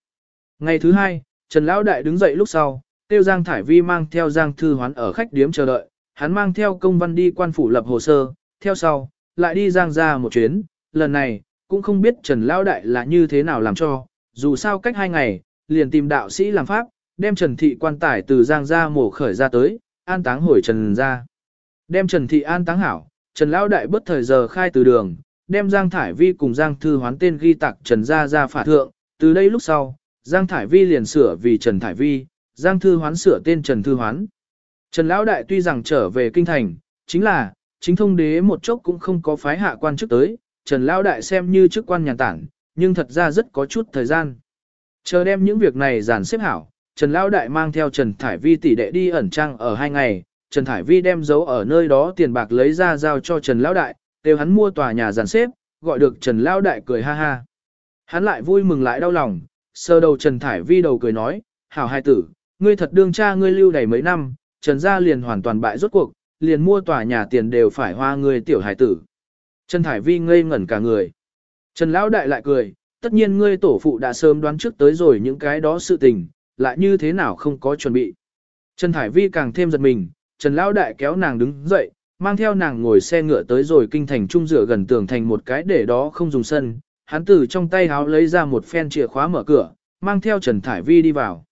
Ngày thứ hai, Trần Lão Đại đứng dậy lúc sau, tiêu Giang Thải Vi mang theo Giang Thư Hoán ở khách điếm chờ đợi, hắn mang theo công văn đi quan phủ lập hồ sơ, theo sau, lại đi Giang ra một chuyến, lần này, cũng không biết Trần Lão Đại là như thế nào làm cho, dù sao cách hai ngày, liền tìm đạo sĩ làm pháp, đem Trần Thị quan tải từ Giang ra mổ khởi ra tới, an táng hồi Trần ra. Đem Trần Thị an táng hảo, Trần Lão Đại bất thời giờ khai từ đường, đem Giang Thải Vi cùng Giang Thư hoán tên ghi tạc Trần Gia Gia phả thượng, từ đây lúc sau, Giang Thải Vi liền sửa vì Trần Thải Vi, Giang Thư hoán sửa tên Trần Thư hoán. Trần Lão Đại tuy rằng trở về kinh thành, chính là, chính thông đế một chốc cũng không có phái hạ quan chức tới, Trần Lão Đại xem như chức quan nhàn tản, nhưng thật ra rất có chút thời gian. Chờ đem những việc này giản xếp hảo, Trần Lão Đại mang theo Trần Thải Vi tỷ đệ đi ẩn trang ở hai ngày, Trần Thải Vi đem giấu ở nơi đó tiền bạc lấy ra giao cho Trần Lão Đại, đều hắn mua tòa nhà giàn xếp, gọi được Trần Lão Đại cười ha ha. Hắn lại vui mừng lại đau lòng, sơ đầu Trần Thải Vi đầu cười nói, hảo hai tử, ngươi thật đương cha ngươi lưu đầy mấy năm, Trần gia liền hoàn toàn bại rốt cuộc, liền mua tòa nhà tiền đều phải hoa ngươi tiểu hải tử. Trần Thải Vi ngây ngẩn cả người. Trần Lão Đại lại cười, tất nhiên ngươi tổ phụ đã sớm đoán trước tới rồi những cái đó sự tình, lại như thế nào không có chuẩn bị. Trần Thải Vi càng thêm giật mình, Trần Lão Đại kéo nàng đứng dậy, mang theo nàng ngồi xe ngựa tới rồi kinh thành trung rửa gần tường thành một cái để đó không dùng sân, hắn từ trong tay háo lấy ra một phen chìa khóa mở cửa, mang theo Trần Thải Vi đi vào.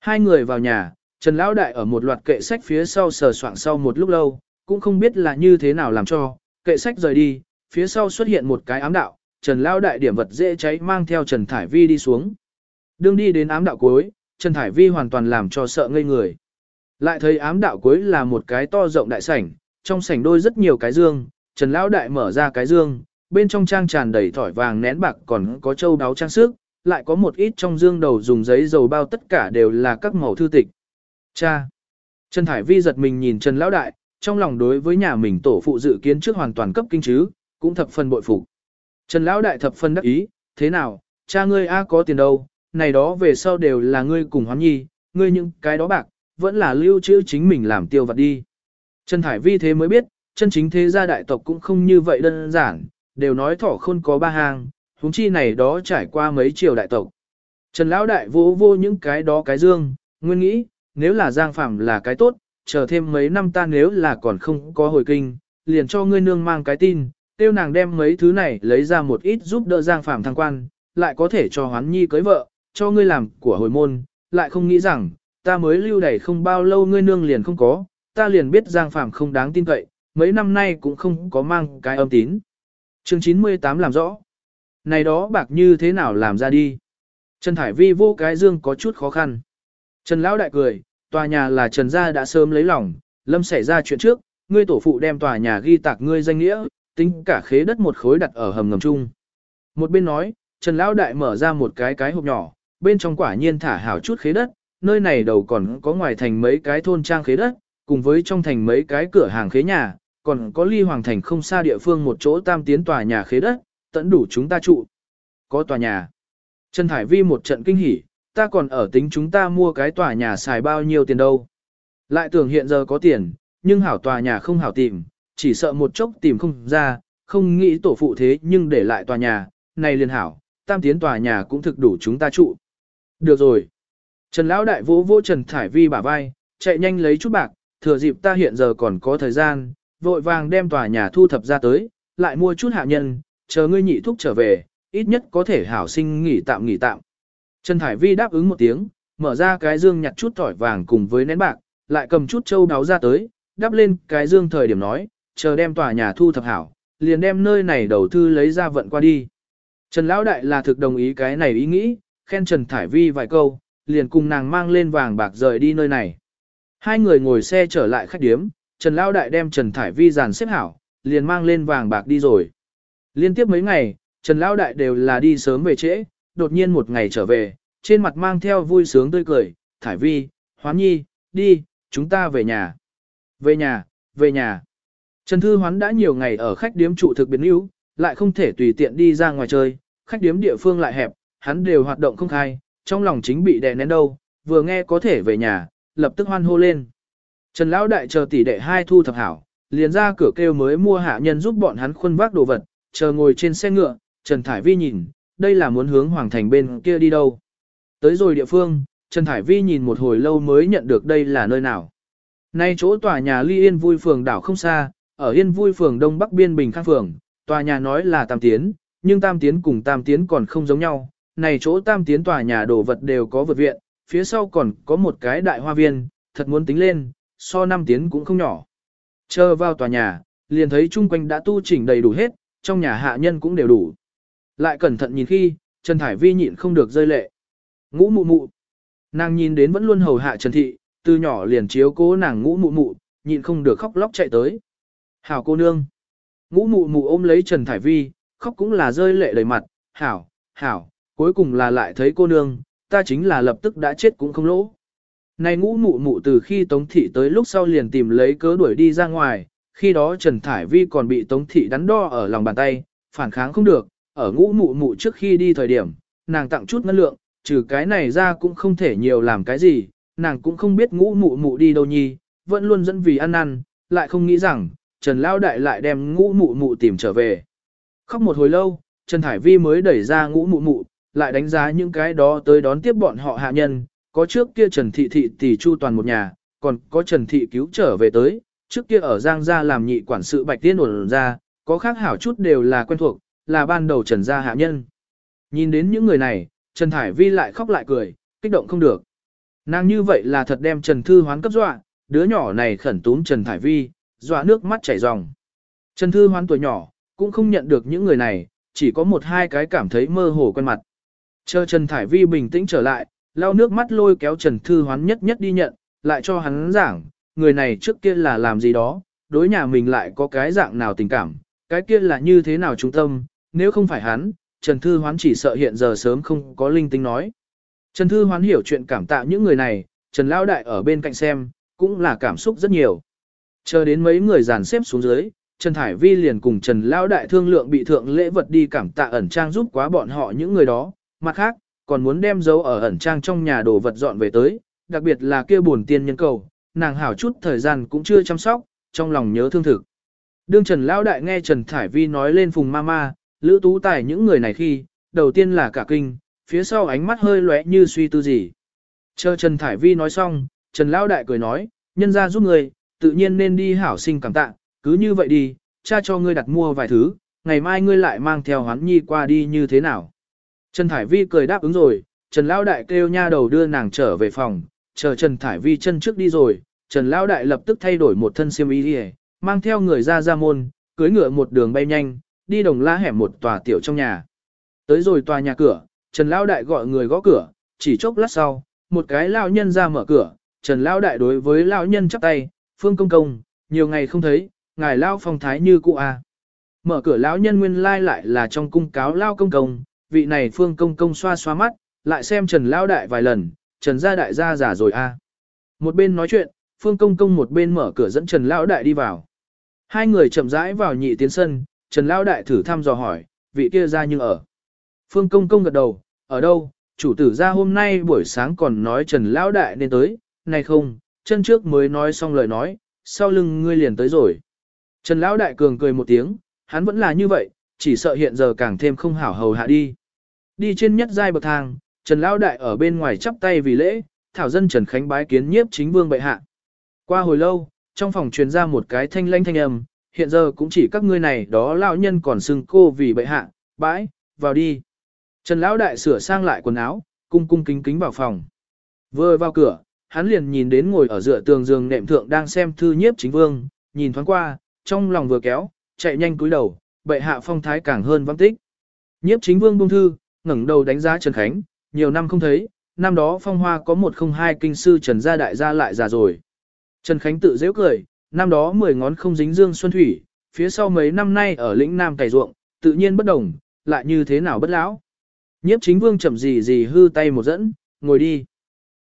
Hai người vào nhà, Trần Lão Đại ở một loạt kệ sách phía sau sờ soạng sau một lúc lâu, cũng không biết là như thế nào làm cho, kệ sách rời đi, phía sau xuất hiện một cái ám đạo, Trần Lão đại điểm vật dễ cháy mang theo Trần Thải Vi đi xuống. Đương đi đến ám đạo cuối, Trần Thải Vi hoàn toàn làm cho sợ ngây người. Lại thấy ám đạo cuối là một cái to rộng đại sảnh, trong sảnh đôi rất nhiều cái dương, Trần Lão đại mở ra cái dương, bên trong trang tràn đầy thỏi vàng nén bạc còn có châu đáo trang sức, lại có một ít trong dương đầu dùng giấy dầu bao tất cả đều là các màu thư tịch. Cha! Trần Thải Vi giật mình nhìn Trần Lão Đại, trong lòng đối với nhà mình tổ phụ dự kiến trước hoàn toàn cấp kinh chứ, cũng thập phần bội phục. Trần Lão Đại thập phần đắc ý, thế nào, cha ngươi a có tiền đâu, này đó về sau đều là ngươi cùng hoán nhi, ngươi những cái đó bạc, vẫn là lưu trữ chính mình làm tiêu vặt đi. Trần Thải Vi thế mới biết, chân chính thế gia đại tộc cũng không như vậy đơn giản, đều nói thỏ khôn có ba hàng, huống chi này đó trải qua mấy triều đại tộc. Trần Lão Đại vô vô những cái đó cái dương, nguyên nghĩ, nếu là Giang Phạm là cái tốt, chờ thêm mấy năm ta nếu là còn không có hồi kinh, liền cho ngươi nương mang cái tin, tiêu nàng đem mấy thứ này lấy ra một ít giúp đỡ Giang Phạm thăng quan, lại có thể cho hoán nhi cưới vợ, cho ngươi làm của hồi môn, lại không nghĩ rằng, ta mới lưu đẩy không bao lâu ngươi nương liền không có, ta liền biết Giang Phạm không đáng tin cậy, mấy năm nay cũng không có mang cái âm tín. Chương 98 làm rõ. Này đó bạc như thế nào làm ra đi. Trần Thải Vi vô cái dương có chút khó khăn. Trần Lão Đại cười, tòa nhà là Trần Gia đã sớm lấy lòng, lâm xảy ra chuyện trước, ngươi tổ phụ đem tòa nhà ghi tạc ngươi danh nghĩa, tính cả khế đất một khối đặt ở hầm ngầm chung. Một bên nói, Trần Lão Đại mở ra một cái cái hộp nhỏ, bên trong quả nhiên thả hảo chút khế đất, nơi này đầu còn có ngoài thành mấy cái thôn trang khế đất, cùng với trong thành mấy cái cửa hàng khế nhà, còn có ly hoàng thành không xa địa phương một chỗ tam tiến tòa nhà khế đất, tận đủ chúng ta trụ. Có tòa nhà. Trần Thải Vi một trận kinh hỉ, ta còn ở tính chúng ta mua cái tòa nhà xài bao nhiêu tiền đâu. Lại tưởng hiện giờ có tiền, nhưng hảo tòa nhà không hảo tìm, chỉ sợ một chốc tìm không ra, không nghĩ tổ phụ thế nhưng để lại tòa nhà, này liền hảo, tam tiến tòa nhà cũng thực đủ chúng ta trụ. Được rồi. Trần Lão Đại vỗ vỗ Trần Thải Vi bả vai, chạy nhanh lấy chút bạc, thừa dịp ta hiện giờ còn có thời gian, vội vàng đem tòa nhà thu thập ra tới, lại mua chút hạ nhân, chờ ngươi nhị thúc trở về, ít nhất có thể hảo sinh nghỉ tạm nghỉ tạm. Trần Thải Vi đáp ứng một tiếng, mở ra cái dương nhặt chút tỏi vàng cùng với nén bạc, lại cầm chút châu đáo ra tới, đáp lên cái dương thời điểm nói, chờ đem tòa nhà thu thập hảo, liền đem nơi này đầu thư lấy ra vận qua đi. Trần Lão Đại là thực đồng ý cái này ý nghĩ, khen Trần Thải Vi vài câu, liền cùng nàng mang lên vàng bạc rời đi nơi này. Hai người ngồi xe trở lại khách điếm, Trần Lão Đại đem Trần Thải Vi dàn xếp hảo, liền mang lên vàng bạc đi rồi. Liên tiếp mấy ngày, Trần Lão Đại đều là đi sớm về trễ, đột nhiên một ngày trở về, trên mặt mang theo vui sướng tươi cười, Thải Vi, Hoán Nhi, đi, chúng ta về nhà. Về nhà, về nhà. Trần Thư Hoán đã nhiều ngày ở khách điếm trụ thực biến yếu, lại không thể tùy tiện đi ra ngoài chơi, khách điếm địa phương lại hẹp, hắn đều hoạt động không khai, trong lòng chính bị đè nén đâu, vừa nghe có thể về nhà, lập tức hoan hô lên. Trần Lão Đại chờ tỷ đệ hai thu thập hảo, liền ra cửa kêu mới mua hạ nhân giúp bọn hắn khuân vác đồ vật, chờ ngồi trên xe ngựa, Trần Thải Vi nhìn, đây là muốn hướng Hoàng Thành bên kia đi đâu. Tới rồi địa phương, Trần Thải Vi nhìn một hồi lâu mới nhận được đây là nơi nào. Nay chỗ tòa nhà ly Yên Vui Phường đảo không xa, ở Yên Vui Phường Đông Bắc Biên Bình Khang Phường, tòa nhà nói là Tam Tiến, nhưng Tam Tiến cùng Tam Tiến còn không giống nhau. Này chỗ Tam Tiến tòa nhà đồ vật đều có vượt viện, phía sau còn có một cái đại hoa viên, thật muốn tính lên, so năm Tiến cũng không nhỏ. Chờ vào tòa nhà, liền thấy chung quanh đã tu chỉnh đầy đủ hết, trong nhà hạ nhân cũng đều đủ. Lại cẩn thận nhìn khi, Trần Thải Vi nhịn không được rơi lệ. Ngũ mụ mụ. Nàng nhìn đến vẫn luôn hầu hạ Trần Thị, từ nhỏ liền chiếu cố nàng ngũ mụ mụ, nhịn không được khóc lóc chạy tới. Hảo cô nương. Ngũ mụ mụ ôm lấy Trần Thải Vi, khóc cũng là rơi lệ đầy mặt. Hảo, hảo, cuối cùng là lại thấy cô nương, ta chính là lập tức đã chết cũng không lỗ. Này ngũ mụ mụ từ khi Tống Thị tới lúc sau liền tìm lấy cớ đuổi đi ra ngoài, khi đó Trần Thải Vi còn bị Tống Thị đắn đo ở lòng bàn tay, phản kháng không được, ở ngũ mụ mụ trước khi đi thời điểm, nàng tặng chút ngân lượng, trừ cái này ra cũng không thể nhiều làm cái gì, nàng cũng không biết ngũ mụ mụ đi đâu nhi, vẫn luôn dẫn vì ăn năn, lại không nghĩ rằng, Trần Lao Đại lại đem ngũ mụ mụ tìm trở về. Khóc một hồi lâu, Trần Thải Vi mới đẩy ra ngũ mụ mụ, lại đánh giá những cái đó tới đón tiếp bọn họ hạ nhân, có trước kia Trần Thị Thị tỷ chu toàn một nhà, còn có Trần Thị cứu trở về tới, trước kia ở Giang Gia làm nhị quản sự Bạch Tiên ổn ra, có khác hảo chút đều là quen thuộc, là ban đầu Trần Gia hạ nhân. Nhìn đến những người này, Trần Thải Vi lại khóc lại cười, kích động không được. Nàng như vậy là thật đem Trần Thư Hoán cấp dọa, đứa nhỏ này khẩn túm Trần Thải Vi, dọa nước mắt chảy ròng. Trần Thư Hoán tuổi nhỏ, cũng không nhận được những người này, chỉ có một hai cái cảm thấy mơ hồ quen mặt. Chờ Trần Thải Vi bình tĩnh trở lại, lau nước mắt lôi kéo Trần Thư Hoán nhất nhất đi nhận, lại cho hắn giảng, người này trước kia là làm gì đó, đối nhà mình lại có cái dạng nào tình cảm, cái kia là như thế nào trung tâm, nếu không phải hắn, Trần Thư Hoán chỉ sợ hiện giờ sớm không có linh tinh nói. Trần Thư Hoán hiểu chuyện cảm tạ những người này, Trần Lão Đại ở bên cạnh xem, cũng là cảm xúc rất nhiều. Chờ đến mấy người dàn xếp xuống dưới, Trần Thải Vi liền cùng Trần Lão Đại thương lượng bị thượng lễ vật đi cảm tạ ẩn trang giúp quá bọn họ những người đó, mặt khác, còn muốn đem dấu ở ẩn trang trong nhà đồ vật dọn về tới, đặc biệt là kia buồn tiên nhân cầu, nàng hảo chút thời gian cũng chưa chăm sóc, trong lòng nhớ thương thực. Đương Trần Lão Đại nghe Trần Thải Vi nói lên phùng mama, Lữ Tú Tài những người này khi, đầu tiên là cả kinh, phía sau ánh mắt hơi lóe như suy tư gì. Chờ Trần Thải Vi nói xong, Trần Lão Đại cười nói, nhân ra giúp người, tự nhiên nên đi hảo sinh cảm tạ, cứ như vậy đi, cha cho ngươi đặt mua vài thứ, ngày mai ngươi lại mang theo hắn nhi qua đi như thế nào. Trần Thải Vi cười đáp ứng rồi, Trần Lão Đại kêu nha đầu đưa nàng trở về phòng, chờ Trần Thải Vi chân trước đi rồi, Trần Lão Đại lập tức thay đổi một thân xiêm y đi mang theo người ra ra môn, cưới ngựa một đường bay nhanh, đi đồng la hẻm một tòa tiểu trong nhà. Tới rồi tòa nhà cửa, Trần Lão Đại gọi người gõ cửa, chỉ chốc lát sau, một cái lão nhân ra mở cửa, Trần Lão Đại đối với lão nhân chắp tay, phương công công, nhiều ngày không thấy, ngài lão phong thái như cũ à. Mở cửa lão nhân nguyên lai lại là trong cung cáo lão công công, vị này phương công công xoa xoa mắt, lại xem Trần Lão Đại vài lần, Trần gia đại gia giả rồi à. Một bên nói chuyện, phương công công một bên mở cửa dẫn Trần Lão Đại đi vào. Hai người chậm rãi vào nhị tiến sân, Trần Lão Đại thử thăm dò hỏi, vị kia ra nhưng ở. Phương Công Công gật đầu, ở đâu, chủ tử ra hôm nay buổi sáng còn nói Trần Lão Đại nên tới, này không, chân trước mới nói xong lời nói, sau lưng ngươi liền tới rồi. Trần Lão Đại cường cười một tiếng, hắn vẫn là như vậy, chỉ sợ hiện giờ càng thêm không hảo hầu hạ đi. Đi trên nhất giai bậc thang, Trần Lão Đại ở bên ngoài chắp tay vì lễ, thảo dân Trần Khánh bái kiến nhiếp chính vương bệ hạ. Qua hồi lâu, trong phòng truyền ra một cái thanh lanh thanh âm, hiện giờ cũng chỉ các ngươi này đó lão nhân còn xưng cô vì bệ hạ, bãi, vào đi. Trần Lão Đại sửa sang lại quần áo, cung cung kính kính vào phòng. Vừa vào cửa, hắn liền nhìn đến ngồi ở dựa tường giường nệm thượng đang xem thư nhiếp chính vương, nhìn thoáng qua, trong lòng vừa kéo, chạy nhanh cúi đầu, bệ hạ phong thái càng hơn vắng tích. Nhiếp chính vương buông thư, ngẩng đầu đánh giá Trần Khánh, nhiều năm không thấy, năm đó phong hoa có một không hai kinh sư Trần gia đại gia lại già rồi. Trần Khánh tự dễ cười, năm đó mười ngón không dính dương xuân thủy, phía sau mấy năm nay ở lĩnh Nam cày ruộng, tự nhiên bất đồng, lại như thế nào bất lão. Nhiếp chính vương chậm gì gì hư tay một dẫn, ngồi đi.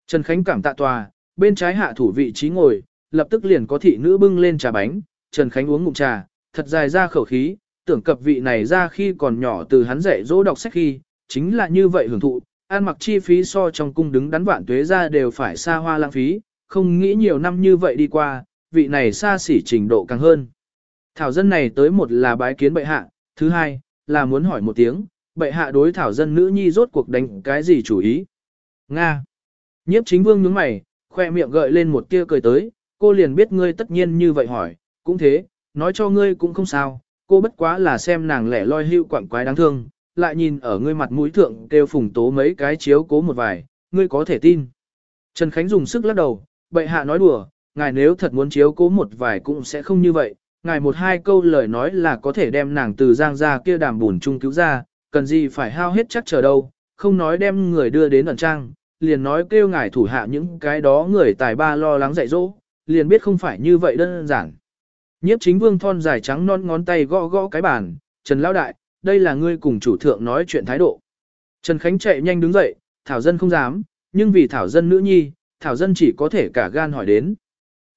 Trần Khánh cảm tạ tòa, bên trái hạ thủ vị trí ngồi, lập tức liền có thị nữ bưng lên trà bánh, Trần Khánh uống ngụm trà, thật dài ra khẩu khí, tưởng cập vị này ra khi còn nhỏ từ hắn dạy dỗ đọc sách khi, chính là như vậy hưởng thụ, ăn mặc chi phí so trong cung đứng đắn vạn tuế ra đều phải xa hoa lãng phí, không nghĩ nhiều năm như vậy đi qua, vị này xa xỉ trình độ càng hơn. Thảo dân này tới một là bái kiến bệ hạ, thứ hai, là muốn hỏi một tiếng, bệ hạ đối thảo dân nữ nhi rốt cuộc đánh cái gì chủ ý. Nga. Nhiếp chính vương nhướng mày, khoe miệng gợi lên một tia cười tới, cô liền biết ngươi tất nhiên như vậy hỏi, cũng thế, nói cho ngươi cũng không sao, cô bất quá là xem nàng lẻ loi hưu quảng quái đáng thương, lại nhìn ở ngươi mặt mũi thượng kêu phùng tố mấy cái chiếu cố một vài, ngươi có thể tin. Trần Khánh dùng sức lắc đầu, bệ hạ nói đùa, ngài nếu thật muốn chiếu cố một vài cũng sẽ không như vậy, ngài một hai câu lời nói là có thể đem nàng từ giang ra kia đàm bùn chung cứu ra, cần gì phải hao hết chắc chờ đâu, không nói đem người đưa đến ẩn trang, liền nói kêu ngài thủ hạ những cái đó người tài ba lo lắng dạy dỗ, liền biết không phải như vậy đơn giản. Nhiếp chính vương thon dài trắng non ngón tay gõ gõ cái bàn, Trần Lão Đại, đây là ngươi cùng chủ thượng nói chuyện thái độ. Trần Khánh chạy nhanh đứng dậy, Thảo Dân không dám, nhưng vì Thảo Dân nữ nhi, Thảo Dân chỉ có thể cả gan hỏi đến.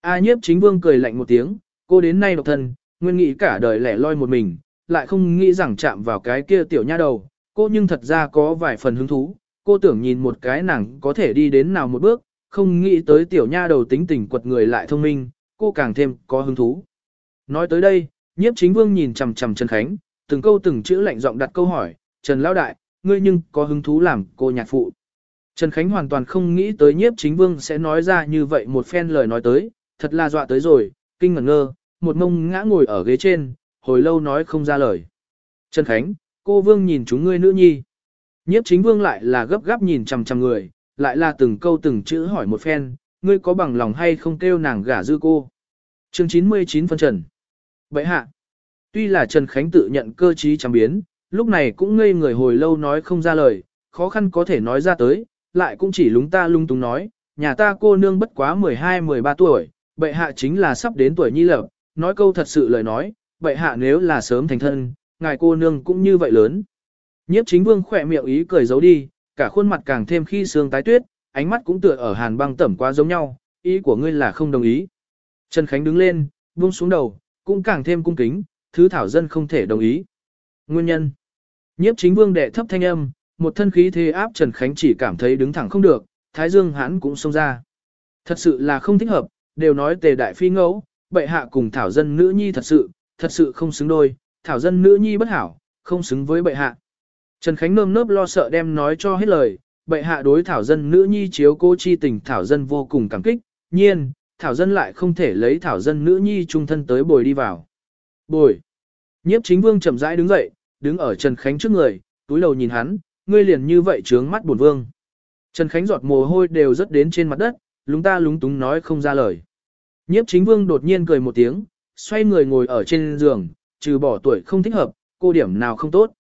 A nhiếp chính vương cười lạnh một tiếng, cô đến nay độc thân, nguyên nghĩ cả đời lẻ loi một mình, lại không nghĩ rằng chạm vào cái kia tiểu nha đầu, cô nhưng thật ra có vài phần hứng thú, cô tưởng nhìn một cái nàng có thể đi đến nào một bước, không nghĩ tới tiểu nha đầu tính tình quật người lại thông minh, cô càng thêm có hứng thú. Nói tới đây, nhiếp chính vương nhìn chằm chằm Trần Khánh, từng câu từng chữ lạnh giọng đặt câu hỏi, Trần Lão Đại, ngươi nhưng có hứng thú làm cô nhạc phụ. Trần Khánh hoàn toàn không nghĩ tới nhiếp chính vương sẽ nói ra như vậy một phen lời nói tới, thật là dọa tới rồi, kinh ngẩn ngơ, một mông ngã ngồi ở ghế trên, hồi lâu nói không ra lời. Trần Khánh, cô vương nhìn chúng ngươi nữ nhi. Nhiếp chính vương lại là gấp gáp nhìn chằm chằm người, lại là từng câu từng chữ hỏi một phen, ngươi có bằng lòng hay không kêu nàng gả dư cô. Chương 99 phân trần. Vậy hạ. Tuy là Trần Khánh tự nhận cơ trí chẳng biến, lúc này cũng ngây người hồi lâu nói không ra lời, khó khăn có thể nói ra tới, lại cũng chỉ lúng ta lung tung nói, nhà ta cô nương bất quá 12-13 tuổi, bệ hạ chính là sắp đến tuổi nhi lập, nói câu thật sự lời nói, bệ hạ nếu là sớm thành thân, ngài cô nương cũng như vậy lớn. Nhiếp chính vương khỏe miệng ý cười giấu đi, cả khuôn mặt càng thêm khi sương tái tuyết, ánh mắt cũng tựa ở hàn băng tẩm quá giống nhau, ý của ngươi là không đồng ý. Trần Khánh đứng lên, buông xuống đầu, cũng càng thêm cung kính, thứ thảo dân không thể đồng ý. Nguyên nhân Nhiếp chính vương đệ thấp thanh âm, một thân khí thế áp Trần Khánh chỉ cảm thấy đứng thẳng không được, thái dương hãn cũng xông ra. Thật sự là không thích hợp, đều nói tề đại phi ngẫu, bệ hạ cùng thảo dân nữ nhi thật sự, thật sự không xứng đôi, thảo dân nữ nhi bất hảo, không xứng với bệ hạ. Trần Khánh nơm nớp lo sợ đem nói cho hết lời, bệ hạ đối thảo dân nữ nhi chiếu cô chi tình thảo dân vô cùng cảm kích, nhiên, thảo dân lại không thể lấy thảo dân nữ nhi trung thân tới bồi đi vào. Bồi. Nhiếp chính vương chậm rãi đứng dậy, đứng ở Trần Khánh trước người, túi đầu nhìn hắn, ngươi liền như vậy trướng mắt buồn vương. Trần Khánh giọt mồ hôi đều rớt đến trên mặt đất, lúng ta lúng túng nói không ra lời. Nhiếp chính vương đột nhiên cười một tiếng, xoay người ngồi ở trên giường, trừ bỏ tuổi không thích hợp, cô điểm nào không tốt.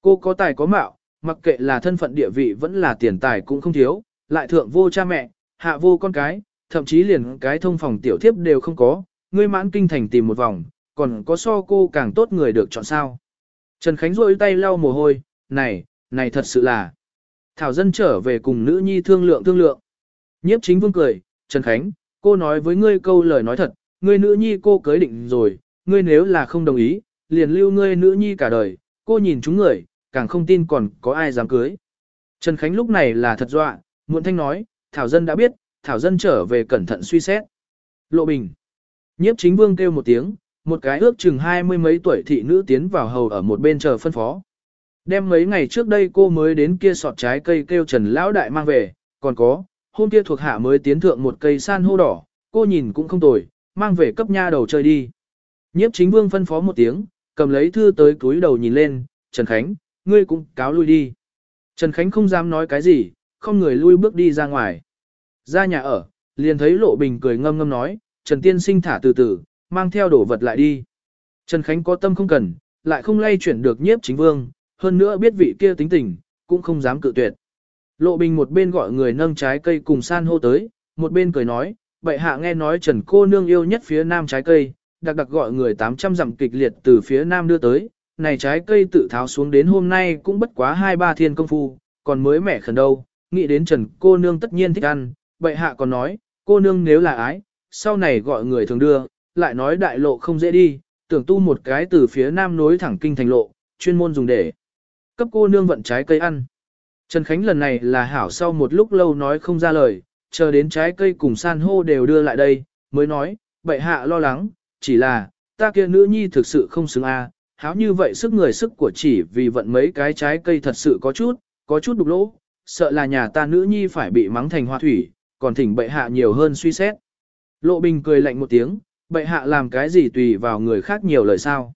Cô có tài có mạo, mặc kệ là thân phận địa vị vẫn là tiền tài cũng không thiếu, lại thượng vô cha mẹ, hạ vô con cái, thậm chí liền cái thông phòng tiểu thiếp đều không có, ngươi mãn kinh thành tìm một vòng, còn có so cô càng tốt người được chọn sao. Trần Khánh rôi tay lau mồ hôi, này, này thật sự là. Thảo dân trở về cùng nữ nhi thương lượng thương lượng. Nhiếp chính vương cười, Trần Khánh, cô nói với ngươi câu lời nói thật, ngươi nữ nhi cô cưới định rồi, ngươi nếu là không đồng ý, liền lưu ngươi nữ nhi cả đời, cô nhìn chúng người, càng không tin còn có ai dám cưới. Trần Khánh lúc này là thật dọa, muộn thanh nói, Thảo dân đã biết, Thảo dân trở về cẩn thận suy xét. Lộ bình. Nhiếp chính vương kêu một tiếng, một cái ước chừng hai mươi mấy tuổi thị nữ tiến vào hầu ở một bên chờ phân phó. Đem mấy ngày trước đây cô mới đến kia sọt trái cây kêu Trần Lão Đại mang về, còn có, hôm kia thuộc hạ mới tiến thượng một cây san hô đỏ, cô nhìn cũng không tồi, mang về cấp nha đầu chơi đi. Nhiếp chính vương phân phó một tiếng, cầm lấy thư tới túi đầu nhìn lên, Trần Khánh, ngươi cũng cáo lui đi. Trần Khánh không dám nói cái gì, không người lui bước đi ra ngoài. Ra nhà ở, liền thấy Lộ Bình cười ngâm ngâm nói, Trần Tiên Sinh thả từ từ, mang theo đồ vật lại đi. Trần Khánh có tâm không cần, lại không lay chuyển được nhiếp chính vương, hơn nữa biết vị kia tính tình, cũng không dám cự tuyệt. Lộ Bình một bên gọi người nâng trái cây cùng san hô tới, một bên cười nói, bệ hạ nghe nói Trần cô nương yêu nhất phía nam trái cây, đặc đặc gọi người 800 dặm kịch liệt từ phía nam đưa tới, này trái cây tự tháo xuống đến hôm nay cũng bất quá hai ba thiên công phu, còn mới mẻ khẩn đâu, nghĩ đến Trần cô nương tất nhiên thích ăn, bệ hạ còn nói, cô nương nếu là ái, sau này gọi người thường đưa, lại nói đại lộ không dễ đi, tưởng tu một cái từ phía nam nối thẳng kinh thành lộ, chuyên môn dùng để cấp cô nương vận trái cây ăn. Trần Khánh lần này là hảo sau một lúc lâu nói không ra lời, chờ đến trái cây cùng san hô đều đưa lại đây, mới nói, bệ hạ lo lắng, chỉ là, ta kia nữ nhi thực sự không xứng a, háo như vậy sức người sức của chỉ vì vận mấy cái trái cây thật sự có chút, có chút đục lỗ, sợ là nhà ta nữ nhi phải bị mắng thành hoa thủy, còn thỉnh bệ hạ nhiều hơn suy xét. Lộ Bình cười lạnh một tiếng, bệ hạ làm cái gì tùy vào người khác nhiều lời sao.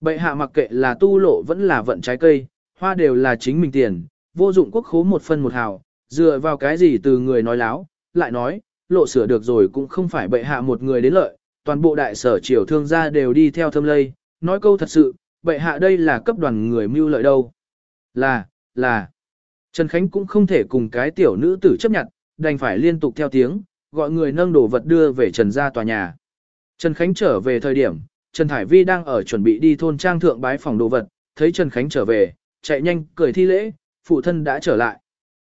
Bệ hạ mặc kệ là tu lộ vẫn là vận trái cây, hoa đều là chính mình tiền, vô dụng quốc khố một phân một hào, dựa vào cái gì từ người nói láo, lại nói, lộ sửa được rồi cũng không phải bệ hạ một người đến lợi, toàn bộ đại sở triều thương gia đều đi theo thâm lây, nói câu thật sự, bệ hạ đây là cấp đoàn người mưu lợi đâu. Là, là, Trần Khánh cũng không thể cùng cái tiểu nữ tử chấp nhận, đành phải liên tục theo tiếng, gọi người nâng đồ vật đưa về Trần gia tòa nhà. Trần Khánh trở về thời điểm, Trần Thải Vi đang ở chuẩn bị đi thôn trang thượng bái phòng đồ vật, thấy Trần Khánh trở về, chạy nhanh, cười thi lễ, phụ thân đã trở lại.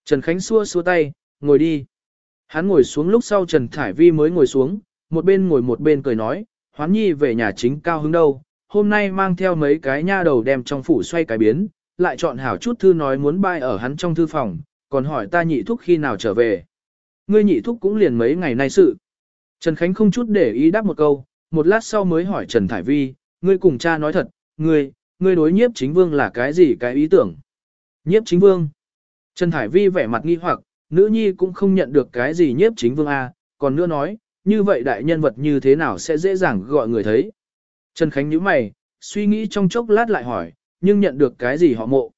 Trần Khánh xua xua tay, ngồi đi. Hắn ngồi xuống lúc sau Trần Thải Vi mới ngồi xuống, một bên ngồi một bên cười nói, hoán nhi về nhà chính cao hứng đâu, hôm nay mang theo mấy cái nha đầu đem trong phủ xoay cái biến, lại chọn hảo chút thư nói muốn bay ở hắn trong thư phòng, còn hỏi ta nhị thúc khi nào trở về. Ngươi nhị thúc cũng liền mấy ngày nay sự. Trần Khánh không chút để ý đáp một câu, một lát sau mới hỏi Trần Thải Vi, ngươi cùng cha nói thật, ngươi, ngươi đối nhiếp chính vương là cái gì cái ý tưởng? Nhiếp chính vương. Trần Thải Vi vẻ mặt nghi hoặc, nữ nhi cũng không nhận được cái gì nhiếp chính vương A, còn nữa nói, như vậy đại nhân vật như thế nào sẽ dễ dàng gọi người thấy. Trần Khánh nhíu mày, suy nghĩ trong chốc lát lại hỏi, nhưng nhận được cái gì họ mộ.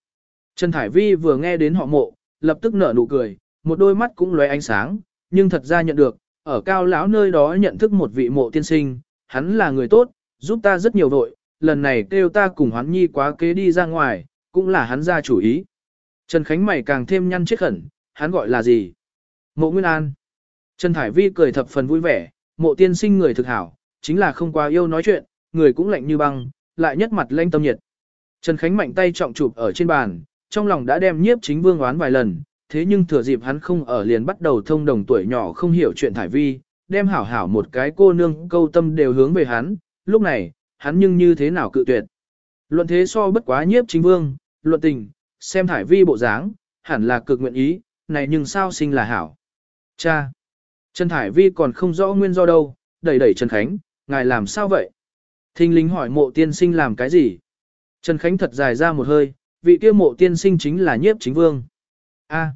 Trần Thải Vi vừa nghe đến họ mộ, lập tức nở nụ cười, một đôi mắt cũng lóe ánh sáng, nhưng thật ra nhận được, ở cao lão nơi đó nhận thức một vị mộ tiên sinh, hắn là người tốt, giúp ta rất nhiều vội, lần này kêu ta cùng hoán nhi quá kế đi ra ngoài, cũng là hắn ra chủ ý. Trần Khánh mày càng thêm nhăn chết khẩn, hắn gọi là gì? Mộ Nguyên An. Trần Thải Vi cười thập phần vui vẻ, mộ tiên sinh người thực hảo, chính là không quá yêu nói chuyện, người cũng lạnh như băng, lại nhất mặt lanh tâm nhiệt. Trần Khánh mạnh tay trọng chụp ở trên bàn, trong lòng đã đem nhiếp chính vương oán vài lần, thế nhưng thừa dịp hắn không ở liền bắt đầu thông đồng tuổi nhỏ không hiểu chuyện Thải Vi, đem hảo hảo một cái cô nương câu tâm đều hướng về hắn, lúc này, hắn nhưng như thế nào cự tuyệt. Luận thế so bất quá nhiếp chính vương, luận tình, xem Thải Vi bộ dáng, hẳn là cực nguyện ý, này nhưng sao sinh là hảo. Cha! Trần Thải Vi còn không rõ nguyên do đâu, đẩy đẩy Trần Khánh, ngài làm sao vậy? Thinh lính hỏi mộ tiên sinh làm cái gì? Trần Khánh thật dài ra một hơi, vị kia mộ tiên sinh chính là nhiếp chính vương. A.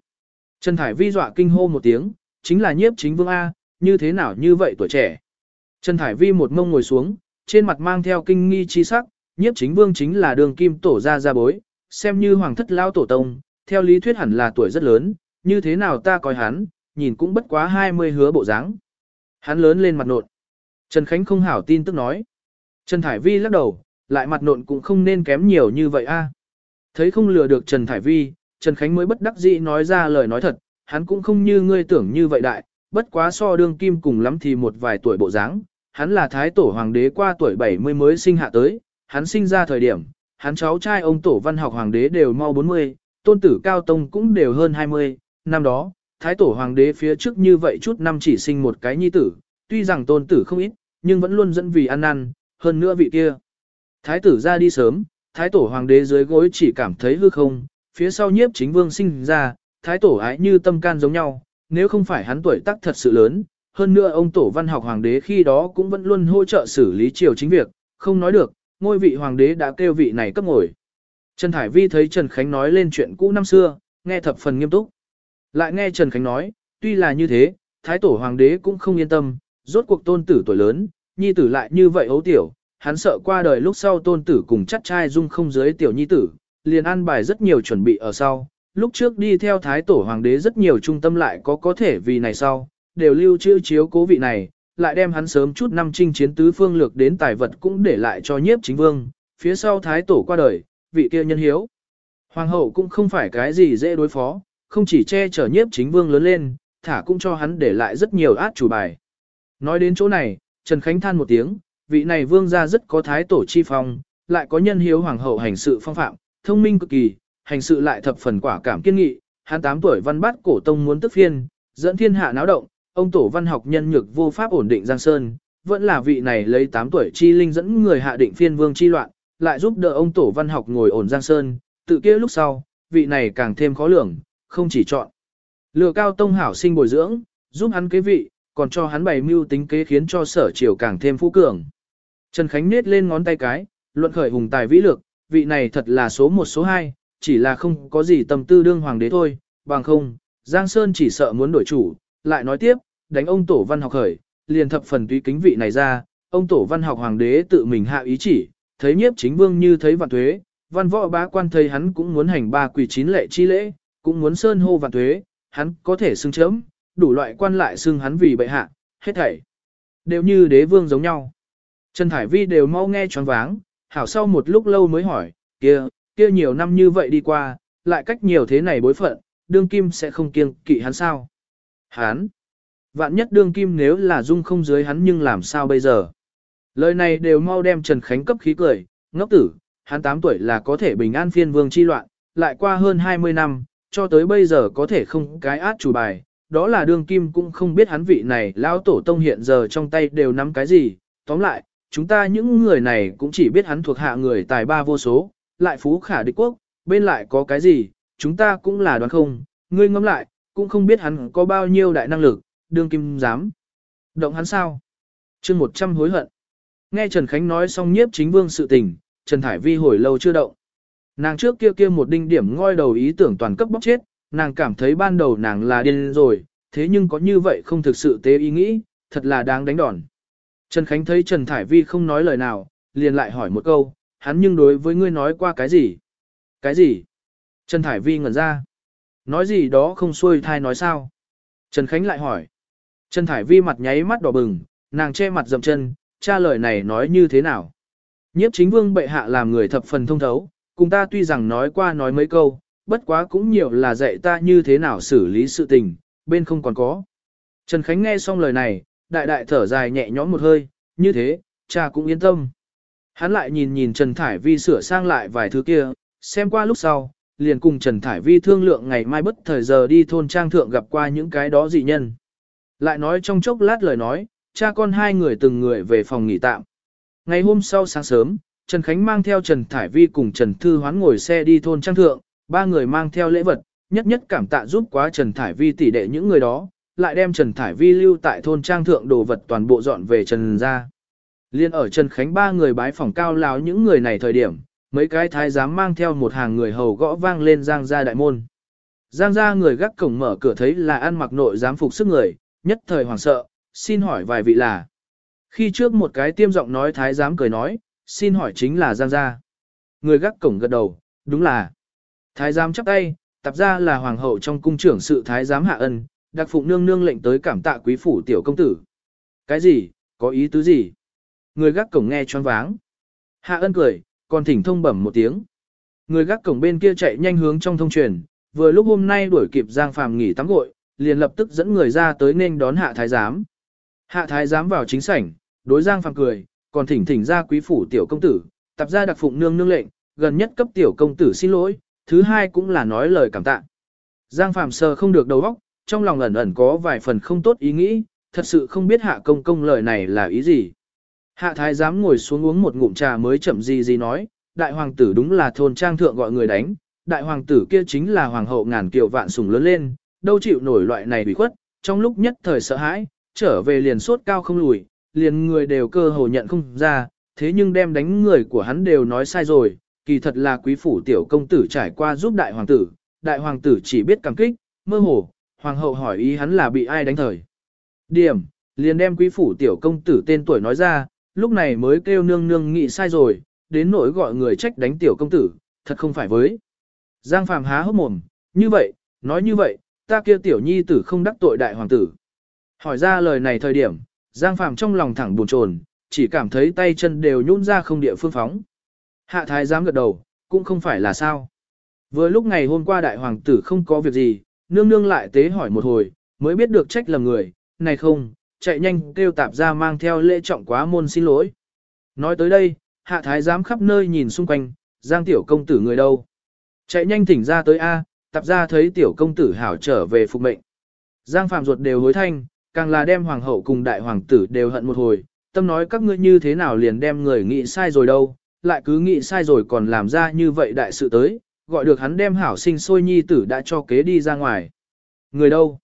Trần Thải Vi dọa kinh hô một tiếng, chính là nhiếp chính vương A, như thế nào như vậy tuổi trẻ. Trần Thải Vi một mông ngồi xuống, trên mặt mang theo kinh nghi chi sắc, nhiếp chính vương chính là đường kim tổ ra ra bối, xem như hoàng thất lao tổ tông, theo lý thuyết hẳn là tuổi rất lớn, như thế nào ta coi hắn, nhìn cũng bất quá 20 hứa bộ dáng. Hắn lớn lên mặt nộn. Trần Khánh không hảo tin tức nói. Trần Thải Vi lắc đầu, lại mặt nộn cũng không nên kém nhiều như vậy a. Thấy không lừa được Trần Thải Vi, Trần Khánh mới bất đắc dĩ nói ra lời nói thật, hắn cũng không như ngươi tưởng như vậy đại, bất quá so đương kim cùng lắm thì một vài tuổi bộ dáng. Hắn là thái tổ hoàng đế qua tuổi 70 mới sinh hạ tới, hắn sinh ra thời điểm, hắn cháu trai ông tổ văn học hoàng đế đều mau 40, tôn tử cao tông cũng đều hơn 20, năm đó, thái tổ hoàng đế phía trước như vậy chút năm chỉ sinh một cái nhi tử, tuy rằng tôn tử không ít, nhưng vẫn luôn dẫn vì ăn năn, hơn nữa vị kia. Thái tử ra đi sớm, thái tổ hoàng đế dưới gối chỉ cảm thấy hư không, phía sau nhiếp chính vương sinh ra, thái tổ ái như tâm can giống nhau, nếu không phải hắn tuổi tác thật sự lớn, hơn nữa ông tổ văn học hoàng đế khi đó cũng vẫn luôn hỗ trợ xử lý triều chính việc, không nói được, ngôi vị hoàng đế đã kêu vị này cấp ngồi. Trần Thải Vi thấy Trần Khánh nói lên chuyện cũ năm xưa, nghe thập phần nghiêm túc. Lại nghe Trần Khánh nói, tuy là như thế, thái tổ hoàng đế cũng không yên tâm, rốt cuộc tôn tử tuổi lớn, nhi tử lại như vậy ấu tiểu, hắn sợ qua đời lúc sau tôn tử cùng chắc trai dung không dưới tiểu nhi tử, liền an bài rất nhiều chuẩn bị ở sau. Lúc trước đi theo thái tổ hoàng đế rất nhiều trung tâm lại có có thể vì này sau, đều lưu trữ chiếu cố vị này, lại đem hắn sớm chút năm chinh chiến tứ phương lược đến tài vật cũng để lại cho nhiếp chính vương, phía sau thái tổ qua đời, vị kia nhân hiếu. Hoàng hậu cũng không phải cái gì dễ đối phó, không chỉ che chở nhiếp chính vương lớn lên, thả cũng cho hắn để lại rất nhiều át chủ bài. Nói đến chỗ này, Trần Khánh than một tiếng, vị này vương gia rất có thái tổ chi phong, lại có nhân hiếu hoàng hậu hành sự phong phạm, thông minh cực kỳ, hành sự lại thập phần quả cảm kiên nghị, hắn 8 tuổi văn bát cổ tông muốn tức phiên, dẫn thiên hạ náo động, ông tổ văn học nhân nhược vô pháp ổn định Giang Sơn, vẫn là vị này lấy 8 tuổi chi linh dẫn người hạ định phiên vương chi loạn, lại giúp đỡ ông tổ văn học ngồi ổn Giang Sơn, tự kia lúc sau, vị này càng thêm khó lường, không chỉ chọn. Lừa cao tông hảo sinh bồi dưỡng, giúp hắn kế vị, còn cho hắn bày mưu tính kế khiến cho sở triều càng thêm phú cường. Trần Khánh nết lên ngón tay cái, luận khởi hùng tài vĩ lược, vị này thật là số một số hai, chỉ là không có gì tâm tư đương hoàng đế thôi, bằng không, Giang Sơn chỉ sợ muốn đổi chủ, lại nói tiếp, đánh ông tổ văn học khởi, liền thập phần tùy kính vị này ra, ông tổ văn học hoàng đế tự mình hạ ý chỉ, thấy nhiếp chính vương như thấy vạn thuế, văn võ bá quan thấy hắn cũng muốn hành ba quỳ chín lệ chi lễ, cũng muốn sơn hô vạn thuế, hắn có thể xưng chấm, đủ loại quan lại xưng hắn vì bệ hạ, hết thảy. Đều như đế vương giống nhau. Trần Thải Vi đều mau nghe choáng váng, hảo sau một lúc lâu mới hỏi, kia, kia nhiều năm như vậy đi qua, lại cách nhiều thế này bối phận, đương kim sẽ không kiêng kỵ hắn sao? Hắn, vạn nhất đương kim nếu là dung không dưới hắn nhưng làm sao bây giờ? Lời này đều mau đem Trần Khánh cấp khí cười, ngốc tử, hắn 8 tuổi là có thể bình an phiên vương chi loạn, lại qua hơn 20 năm, cho tới bây giờ có thể không cái át chủ bài, đó là đương kim cũng không biết hắn vị này lão tổ tông hiện giờ trong tay đều nắm cái gì, tóm lại, chúng ta những người này cũng chỉ biết hắn thuộc hạ người tài ba vô số, lại phú khả địch quốc, bên lại có cái gì, chúng ta cũng là đoán không, ngươi ngẫm lại, cũng không biết hắn có bao nhiêu đại năng lực, đương kim dám. Động hắn sao? chương 100 hối hận. Nghe Trần Khánh nói xong nhiếp chính vương sự tình, Trần Thải Vi hồi lâu chưa động. Nàng trước kia kia một đinh điểm ngoi đầu ý tưởng toàn cấp bóc chết, nàng cảm thấy ban đầu nàng là điên rồi, thế nhưng có như vậy không thực sự tế ý nghĩ, thật là đáng đánh đòn. Trần Khánh thấy Trần Thải Vi không nói lời nào, liền lại hỏi một câu, hắn nhưng đối với ngươi nói qua cái gì? Cái gì? Trần Thải Vi ngẩn ra. Nói gì đó không xuôi thai nói sao? Trần Khánh lại hỏi. Trần Thải Vi mặt nháy mắt đỏ bừng, nàng che mặt dậm chân, cha lời này nói như thế nào? Nhiếp chính vương bệ hạ làm người thập phần thông thấu, cùng ta tuy rằng nói qua nói mấy câu, bất quá cũng nhiều là dạy ta như thế nào xử lý sự tình, bên không còn có. Trần Khánh nghe xong lời này, đại đại thở dài nhẹ nhõm một hơi, như thế, cha cũng yên tâm. Hắn lại nhìn nhìn Trần Thải Vi sửa sang lại vài thứ kia, xem qua lúc sau, liền cùng Trần Thải Vi thương lượng ngày mai bất thời giờ đi thôn trang thượng gặp qua những cái đó dị nhân. Lại nói trong chốc lát lời nói, cha con hai người từng người về phòng nghỉ tạm. Ngày hôm sau sáng sớm, Trần Khánh mang theo Trần Thải Vi cùng Trần Thư Hoán ngồi xe đi thôn trang thượng, ba người mang theo lễ vật, nhất nhất cảm tạ giúp quá Trần Thải Vi tỷ đệ những người đó, lại đem Trần Thải Vi lưu tại thôn trang thượng đồ vật toàn bộ dọn về Trần ra. Liên ở Trần Khánh ba người bái phòng cao láo những người này thời điểm, mấy cái thái giám mang theo một hàng người hầu gõ vang lên giang gia đại môn. Giang gia người gác cổng mở cửa thấy là ăn mặc nội giám phục sức người, nhất thời hoảng sợ, xin hỏi vài vị là. Khi trước một cái tiêm giọng nói thái giám cười nói, xin hỏi chính là Giang gia. Người gác cổng gật đầu, đúng là. Thái giám chắp tay, tập ra là hoàng hậu trong cung trưởng sự thái giám hạ ân, đặc phụng nương nương lệnh tới cảm tạ quý phủ tiểu công tử. Cái gì, có ý tứ gì? Người gác cổng nghe choáng váng. Hạ ân cười, còn thỉnh thông bẩm một tiếng. Người gác cổng bên kia chạy nhanh hướng trong thông truyền, vừa lúc hôm nay đuổi kịp Giang Phàm nghỉ tắm gội, liền lập tức dẫn người ra tới nên đón hạ thái giám. Hạ thái giám vào chính sảnh, đối Giang Phàm cười, còn thỉnh thỉnh ra quý phủ tiểu công tử, tập ra đặc phụng nương nương lệnh, gần nhất cấp tiểu công tử xin lỗi, thứ hai cũng là nói lời cảm tạ. Giang Phàm sờ không được đầu óc, trong lòng ẩn ẩn có vài phần không tốt ý nghĩ, thật sự không biết hạ công công lời này là ý gì. Hạ thái giám ngồi xuống uống một ngụm trà mới chậm gì gì nói, đại hoàng tử đúng là thôn trang thượng gọi người đánh, đại hoàng tử kia chính là hoàng hậu ngàn kiều vạn sủng lớn lên, đâu chịu nổi loại này bị khuất, trong lúc nhất thời sợ hãi, trở về liền sốt cao không lùi, liền người đều cơ hồ nhận không ra, thế nhưng đem đánh người của hắn đều nói sai rồi, kỳ thật là quý phủ tiểu công tử trải qua giúp đại hoàng tử, đại hoàng tử chỉ biết cảm kích, mơ hồ, hoàng hậu hỏi ý hắn là bị ai đánh thời. Điểm, liền đem quý phủ tiểu công tử tên tuổi nói ra, lúc này mới kêu nương nương nghĩ sai rồi, đến nỗi gọi người trách đánh tiểu công tử, thật không phải với. Giang Phàm há hốc mồm, như vậy, nói như vậy, ta kia tiểu nhi tử không đắc tội đại hoàng tử. Hỏi ra lời này thời điểm, Giang Phàm trong lòng thẳng buồn chồn, chỉ cảm thấy tay chân đều nhún ra không địa phương phóng. Hạ thái dám gật đầu, cũng không phải là sao. Vừa lúc ngày hôm qua đại hoàng tử không có việc gì, nương nương lại tế hỏi một hồi, mới biết được trách lầm người, này không, chạy nhanh kêu tạp ra mang theo lễ trọng quá môn xin lỗi. Nói tới đây, hạ thái giám khắp nơi nhìn xung quanh, giang tiểu công tử người đâu. Chạy nhanh thỉnh ra tới A, tạp ra thấy tiểu công tử hảo trở về phục mệnh. Giang phạm ruột đều hối thanh, càng là đem hoàng hậu cùng đại hoàng tử đều hận một hồi, tâm nói các ngươi như thế nào liền đem người nghĩ sai rồi đâu, lại cứ nghĩ sai rồi còn làm ra như vậy đại sự tới, gọi được hắn đem hảo sinh sôi nhi tử đã cho kế đi ra ngoài. Người đâu?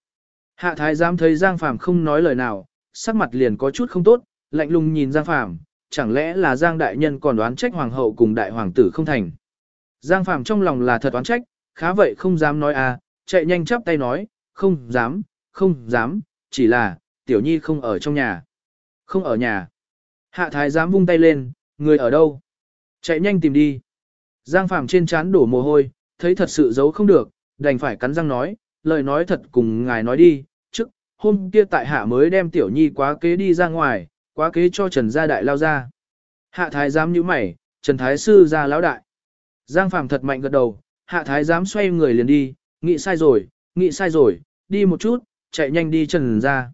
Hạ thái giám thấy Giang Phàm không nói lời nào, sắc mặt liền có chút không tốt, lạnh lùng nhìn Giang Phàm, chẳng lẽ là Giang đại nhân còn đoán trách hoàng hậu cùng đại hoàng tử không thành. Giang Phàm trong lòng là thật đoán trách, khá vậy không dám nói à, chạy nhanh chắp tay nói, không dám, không dám, chỉ là, tiểu nhi không ở trong nhà. Không ở nhà. Hạ thái giám vung tay lên, người ở đâu? Chạy nhanh tìm đi. Giang Phàm trên trán đổ mồ hôi, thấy thật sự giấu không được, đành phải cắn răng nói, lời nói thật cùng ngài nói đi, trước, hôm kia tại hạ mới đem tiểu nhi quá kế đi ra ngoài, quá kế cho Trần gia đại lao ra. Hạ thái giám như mày, Trần thái sư ra lão đại. Giang Phàm thật mạnh gật đầu, hạ thái giám xoay người liền đi, nghĩ sai rồi, nghĩ sai rồi, đi một chút, chạy nhanh đi Trần gia.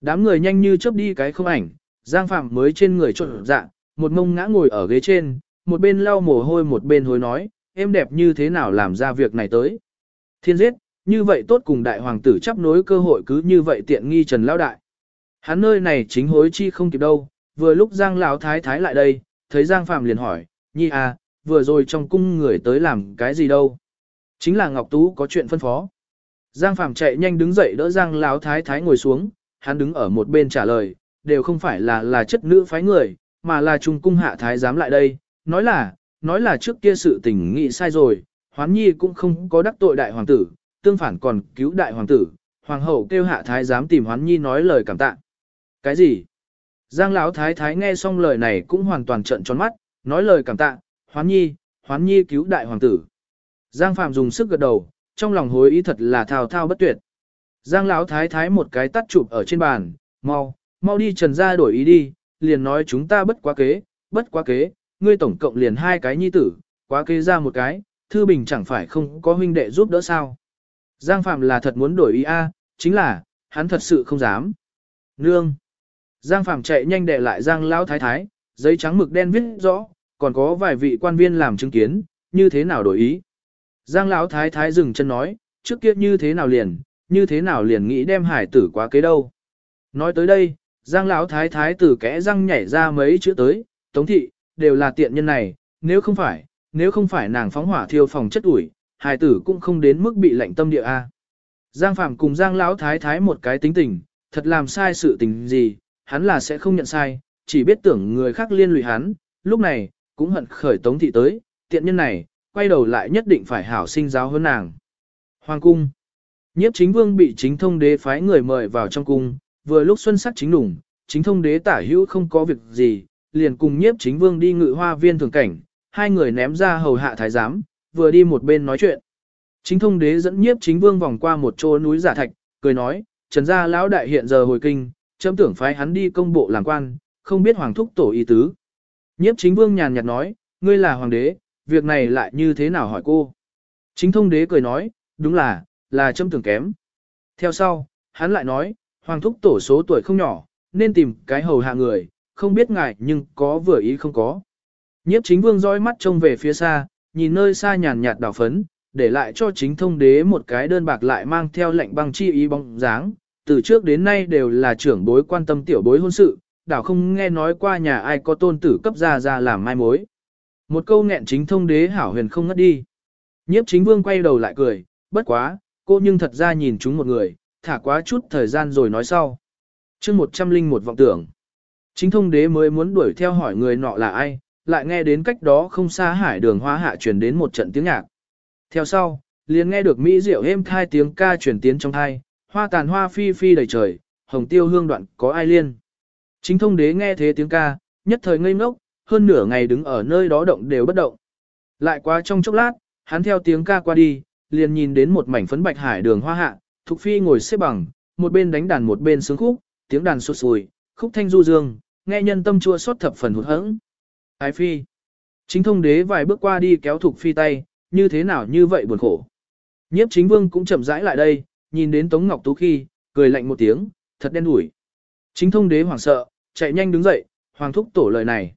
Đám người nhanh như chớp đi cái không ảnh, Giang Phàm mới trên người trộn dạ, một mông ngã ngồi ở ghế trên, một bên lau mồ hôi một bên hối nói, em đẹp như thế nào làm ra việc này tới. Thiên giết, như vậy tốt cùng đại hoàng tử chấp nối cơ hội cứ như vậy tiện nghi Trần Lão Đại. Hắn nơi này chính hối chi không kịp đâu, vừa lúc Giang Lão Thái Thái lại đây, thấy Giang Phạm liền hỏi, nhi à, vừa rồi trong cung người tới làm cái gì đâu. Chính là Ngọc Tú có chuyện phân phó. Giang Phạm chạy nhanh đứng dậy đỡ Giang Lão Thái Thái ngồi xuống, hắn đứng ở một bên trả lời, đều không phải là là chất nữ phái người, mà là trung cung hạ thái dám lại đây, nói là, nói là trước kia sự tình nghị sai rồi, hoán nhi cũng không có đắc tội đại hoàng tử, tương phản còn cứu đại hoàng tử, hoàng hậu kêu hạ thái dám tìm hoán nhi nói lời cảm tạ. Cái gì? Giang lão thái thái nghe xong lời này cũng hoàn toàn trợn tròn mắt, nói lời cảm tạ, hoán nhi, hoán nhi cứu đại hoàng tử. Giang Phạm dùng sức gật đầu, trong lòng hối ý thật là thao thao bất tuyệt. Giang lão thái thái một cái tắt chụp ở trên bàn, mau, mau đi trần ra đổi ý đi, liền nói chúng ta bất quá kế, bất quá kế, ngươi tổng cộng liền hai cái nhi tử, quá kế ra một cái, Thư Bình chẳng phải không có huynh đệ giúp đỡ sao. Giang Phạm là thật muốn đổi ý a, chính là, hắn thật sự không dám. Nương. Giang Phạm chạy nhanh đệ lại Giang Lão Thái Thái, giấy trắng mực đen viết rõ, còn có vài vị quan viên làm chứng kiến, như thế nào đổi ý. Giang Lão Thái Thái dừng chân nói, trước kia như thế nào liền, như thế nào liền nghĩ đem hải tử quá kế đâu. Nói tới đây, Giang Lão Thái Thái từ kẽ răng nhảy ra mấy chữ tới, Tống Thị, đều là tiện nhân này, nếu không phải, nếu không phải nàng phóng hỏa thiêu phòng chất ủi, hài tử cũng không đến mức bị lạnh tâm địa a. Giang Phạm cùng Giang Lão Thái Thái một cái tính tình, thật làm sai sự tình gì, hắn là sẽ không nhận sai, chỉ biết tưởng người khác liên lụy hắn, lúc này, cũng hận khởi tống thị tới, tiện nhân này, quay đầu lại nhất định phải hảo sinh giáo hơn nàng. Hoàng cung Nhiếp chính vương bị chính thông đế phái người mời vào trong cung, vừa lúc xuân sắc chính đủng, chính thông đế tả hữu không có việc gì, liền cùng nhiếp chính vương đi ngự hoa viên thường cảnh, hai người ném ra hầu hạ thái giám, vừa đi một bên nói chuyện. Chính thông đế dẫn nhiếp chính vương vòng qua một chỗ núi giả thạch, cười nói, trần gia lão đại hiện giờ hồi kinh, chấm tưởng phái hắn đi công bộ làm quan, không biết hoàng thúc tổ ý tứ. Nhiếp chính vương nhàn nhạt nói, ngươi là hoàng đế, việc này lại như thế nào hỏi cô. Chính thông đế cười nói, đúng là, là chấm tưởng kém. Theo sau, hắn lại nói, hoàng thúc tổ số tuổi không nhỏ, nên tìm cái hầu hạ người, không biết ngài nhưng có vừa ý không có. Nhiếp chính vương dõi mắt trông về phía xa, nhìn nơi xa nhàn nhạt đảo phấn, để lại cho chính thông đế một cái đơn bạc lại mang theo lệnh băng chi ý bóng dáng, từ trước đến nay đều là trưởng bối quan tâm tiểu bối hôn sự, đảo không nghe nói qua nhà ai có tôn tử cấp ra ra làm mai mối. Một câu nghẹn chính thông đế hảo huyền không ngất đi. Nhiếp chính vương quay đầu lại cười, bất quá, cô nhưng thật ra nhìn chúng một người, thả quá chút thời gian rồi nói sau. chương một trăm linh một vọng tưởng. Chính thông đế mới muốn đuổi theo hỏi người nọ là ai, lại nghe đến cách đó không xa hải đường hoa hạ truyền đến một trận tiếng nhạc. Theo sau, liền nghe được mỹ diệu êm thai tiếng ca truyền tiến trong thai, hoa tàn hoa phi phi đầy trời, hồng tiêu hương đoạn có ai liên. Chính thông đế nghe thế tiếng ca, nhất thời ngây ngốc, hơn nửa ngày đứng ở nơi đó động đều bất động. Lại qua trong chốc lát, hắn theo tiếng ca qua đi, liền nhìn đến một mảnh phấn bạch hải đường hoa hạ, Thục Phi ngồi xếp bằng, một bên đánh đàn một bên sướng khúc, tiếng đàn sụt sùi, khúc thanh du dương, nghe nhân tâm chua xót thập phần hụt hẫng. Ái Phi. Chính thông đế vài bước qua đi kéo Thục Phi tay, như thế nào như vậy buồn khổ. Nhiếp chính vương cũng chậm rãi lại đây, nhìn đến Tống Ngọc Tú khi, cười lạnh một tiếng, thật đen đủi. Chính thông đế hoảng sợ, chạy nhanh đứng dậy, hoàng thúc tổ lời này.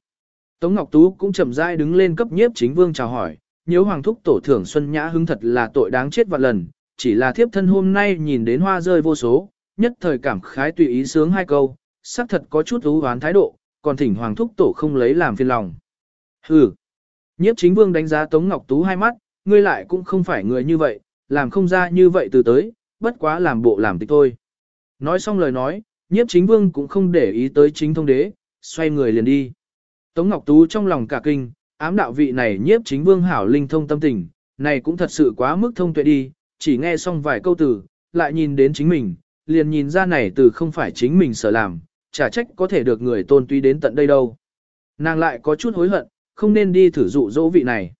Tống Ngọc Tú cũng chậm rãi đứng lên cấp nhiếp chính vương chào hỏi, nếu hoàng thúc tổ thưởng xuân nhã hứng thật là tội đáng chết vạn lần, chỉ là thiếp thân hôm nay nhìn đến hoa rơi vô số, nhất thời cảm khái tùy ý sướng hai câu, xác thật có chút ưu hoán thái độ, còn thỉnh hoàng thúc tổ không lấy làm phiền lòng. Hừ. Nhiếp chính vương đánh giá Tống Ngọc Tú hai mắt, ngươi lại cũng không phải người như vậy, làm không ra như vậy từ tới, bất quá làm bộ làm tịch thôi. Nói xong lời nói, nhiếp chính vương cũng không để ý tới chính thông đế, xoay người liền đi. Tống Ngọc Tú trong lòng cả kinh, ám đạo vị này nhiếp chính vương hảo linh thông tâm tình, này cũng thật sự quá mức thông tuệ đi, chỉ nghe xong vài câu từ, lại nhìn đến chính mình, liền nhìn ra này từ không phải chính mình sở làm, chả trách có thể được người tôn tuy đến tận đây đâu. Nàng lại có chút hối hận, không nên đi thử dụ dỗ vị này.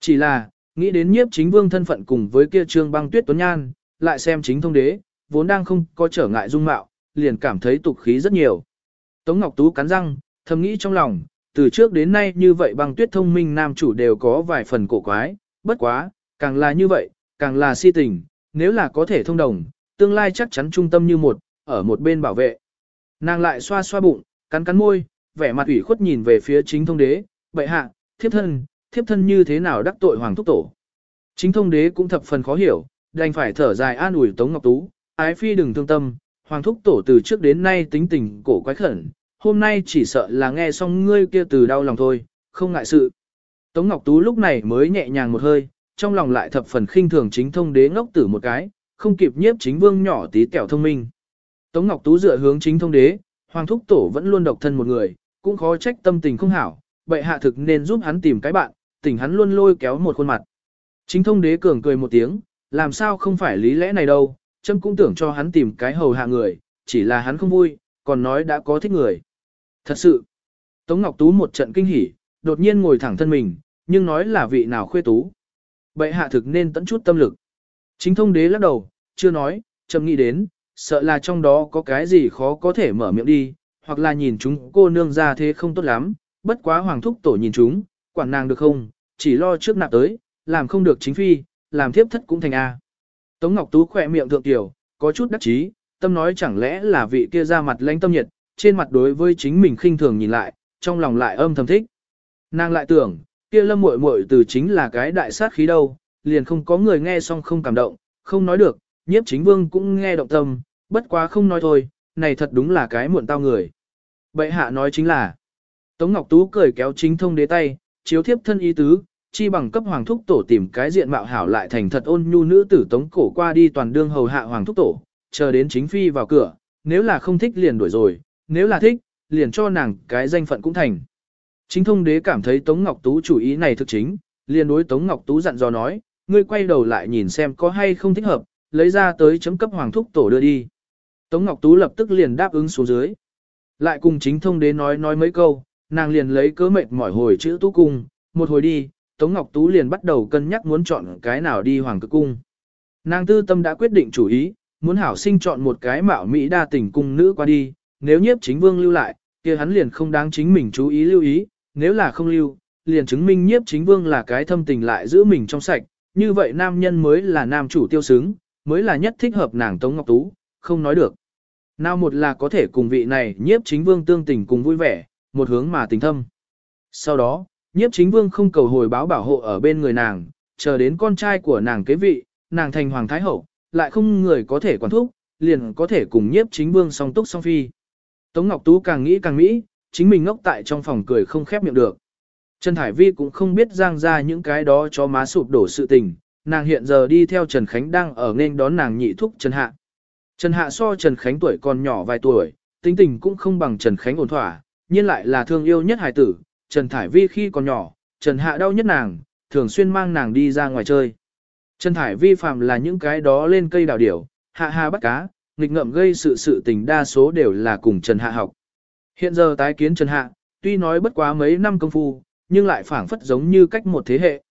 Chỉ là, nghĩ đến nhiếp chính vương thân phận cùng với kia trương băng tuyết tuấn nhan, lại xem chính thông đế, vốn đang không có trở ngại dung mạo, liền cảm thấy tục khí rất nhiều. Tống Ngọc Tú cắn răng, thầm nghĩ trong lòng, từ trước đến nay như vậy băng tuyết thông minh nam chủ đều có vài phần cổ quái, bất quá, càng là như vậy, càng là si tình, nếu là có thể thông đồng, tương lai chắc chắn trung tâm như một, ở một bên bảo vệ. Nàng lại xoa xoa bụng, cắn cắn môi, vẻ mặt ủy khuất nhìn về phía chính thông đế, bệ hạ, thiếp thân, thiếp thân như thế nào đắc tội hoàng thúc tổ. Chính thông đế cũng thập phần khó hiểu, đành phải thở dài an ủi Tống Ngọc Tú, ái phi đừng thương tâm, hoàng thúc tổ từ trước đến nay tính tình cổ quái khẩn, hôm nay chỉ sợ là nghe xong ngươi kia từ đau lòng thôi, không ngại sự. Tống Ngọc Tú lúc này mới nhẹ nhàng một hơi, trong lòng lại thập phần khinh thường chính thông đế ngốc tử một cái, không kịp nhiếp chính vương nhỏ tí kẹo thông minh. Tống Ngọc Tú dựa hướng chính thông đế, hoàng thúc tổ vẫn luôn độc thân một người, cũng khó trách tâm tình không hảo, bệ hạ thực nên giúp hắn tìm cái bạn, tình hắn luôn lôi kéo một khuôn mặt. Chính thông đế cường cười một tiếng, làm sao không phải lý lẽ này đâu, châm cũng tưởng cho hắn tìm cái hầu hạ người, chỉ là hắn không vui, còn nói đã có thích người. Thật sự, Tống Ngọc Tú một trận kinh hỉ, đột nhiên ngồi thẳng thân mình, nhưng nói là vị nào khuê tú. Bệ hạ thực nên tận chút tâm lực. Chính thông đế lắc đầu, chưa nói, châm nghĩ đến, sợ là trong đó có cái gì khó có thể mở miệng đi, hoặc là nhìn chúng cô nương ra thế không tốt lắm, bất quá hoàng thúc tổ nhìn chúng, quản nàng được không, chỉ lo trước nạp tới, làm không được chính phi, làm thiếp thất cũng thành A. Tống Ngọc Tú khỏe miệng thượng tiểu, có chút đắc chí, tâm nói chẳng lẽ là vị kia ra mặt lãnh tâm nhiệt, trên mặt đối với chính mình khinh thường nhìn lại, trong lòng lại âm thầm thích. Nàng lại tưởng, kia lâm muội muội từ chính là cái đại sát khí đâu, liền không có người nghe xong không cảm động, không nói được, nhiếp chính vương cũng nghe động tâm, bất quá không nói thôi, này thật đúng là cái muộn tao người. Bệ hạ nói chính là, Tống Ngọc Tú cười kéo chính thông đế tay, chiếu thiếp thân ý tứ, chi bằng cấp hoàng thúc tổ tìm cái diện mạo hảo lại thành thật ôn nhu nữ tử tống cổ qua đi toàn đương hầu hạ hoàng thúc tổ, chờ đến chính phi vào cửa, nếu là không thích liền đuổi rồi, nếu là thích, liền cho nàng cái danh phận cũng thành. Chính thông đế cảm thấy Tống Ngọc Tú chủ ý này thực chính, liền đối Tống Ngọc Tú dặn dò nói, ngươi quay đầu lại nhìn xem có hay không thích hợp, lấy ra tới chấm cấp hoàng thúc tổ đưa đi. Tống Ngọc Tú lập tức liền đáp ứng xuống dưới. Lại cùng chính thông đế nói nói mấy câu, nàng liền lấy cớ mệt mỏi hồi chữ tú cung, một hồi đi, Tống Ngọc Tú liền bắt đầu cân nhắc muốn chọn cái nào đi hoàng cực cung. Nàng tư tâm đã quyết định chủ ý, muốn hảo sinh chọn một cái mạo Mỹ đa tình cung nữ qua đi, nếu nhiếp chính vương lưu lại, kia hắn liền không đáng chính mình chú ý lưu ý, nếu là không lưu, liền chứng minh nhiếp chính vương là cái thâm tình lại giữ mình trong sạch, như vậy nam nhân mới là nam chủ tiêu xứng, mới là nhất thích hợp nàng Tống Ngọc Tú, không nói được. Nào một là có thể cùng vị này nhiếp chính vương tương tình cùng vui vẻ, một hướng mà tình thâm. Sau đó, nhiếp chính vương không cầu hồi báo bảo hộ ở bên người nàng, chờ đến con trai của nàng kế vị, nàng thành hoàng thái hậu, lại không người có thể quản thúc, liền có thể cùng nhiếp chính vương song túc song phi. Tống Ngọc Tú càng nghĩ càng mỹ, chính mình ngốc tại trong phòng cười không khép miệng được. Trần Thải Vi cũng không biết giang ra những cái đó cho má sụp đổ sự tình, nàng hiện giờ đi theo Trần Khánh đang ở nên đón nàng nhị thúc Trần Hạ. Trần Hạ so Trần Khánh tuổi còn nhỏ vài tuổi, tính tình cũng không bằng Trần Khánh ổn thỏa, nhưng lại là thương yêu nhất hài tử. Trần Thải Vi khi còn nhỏ, Trần Hạ đau nhất nàng, thường xuyên mang nàng đi ra ngoài chơi. Trần Thải Vi phạm là những cái đó lên cây đào điểu, hạ hà bắt cá, nghịch ngợm gây sự sự tình đa số đều là cùng Trần Hạ học. Hiện giờ tái kiến Trần Hạ, tuy nói bất quá mấy năm công phu, nhưng lại phảng phất giống như cách một thế hệ.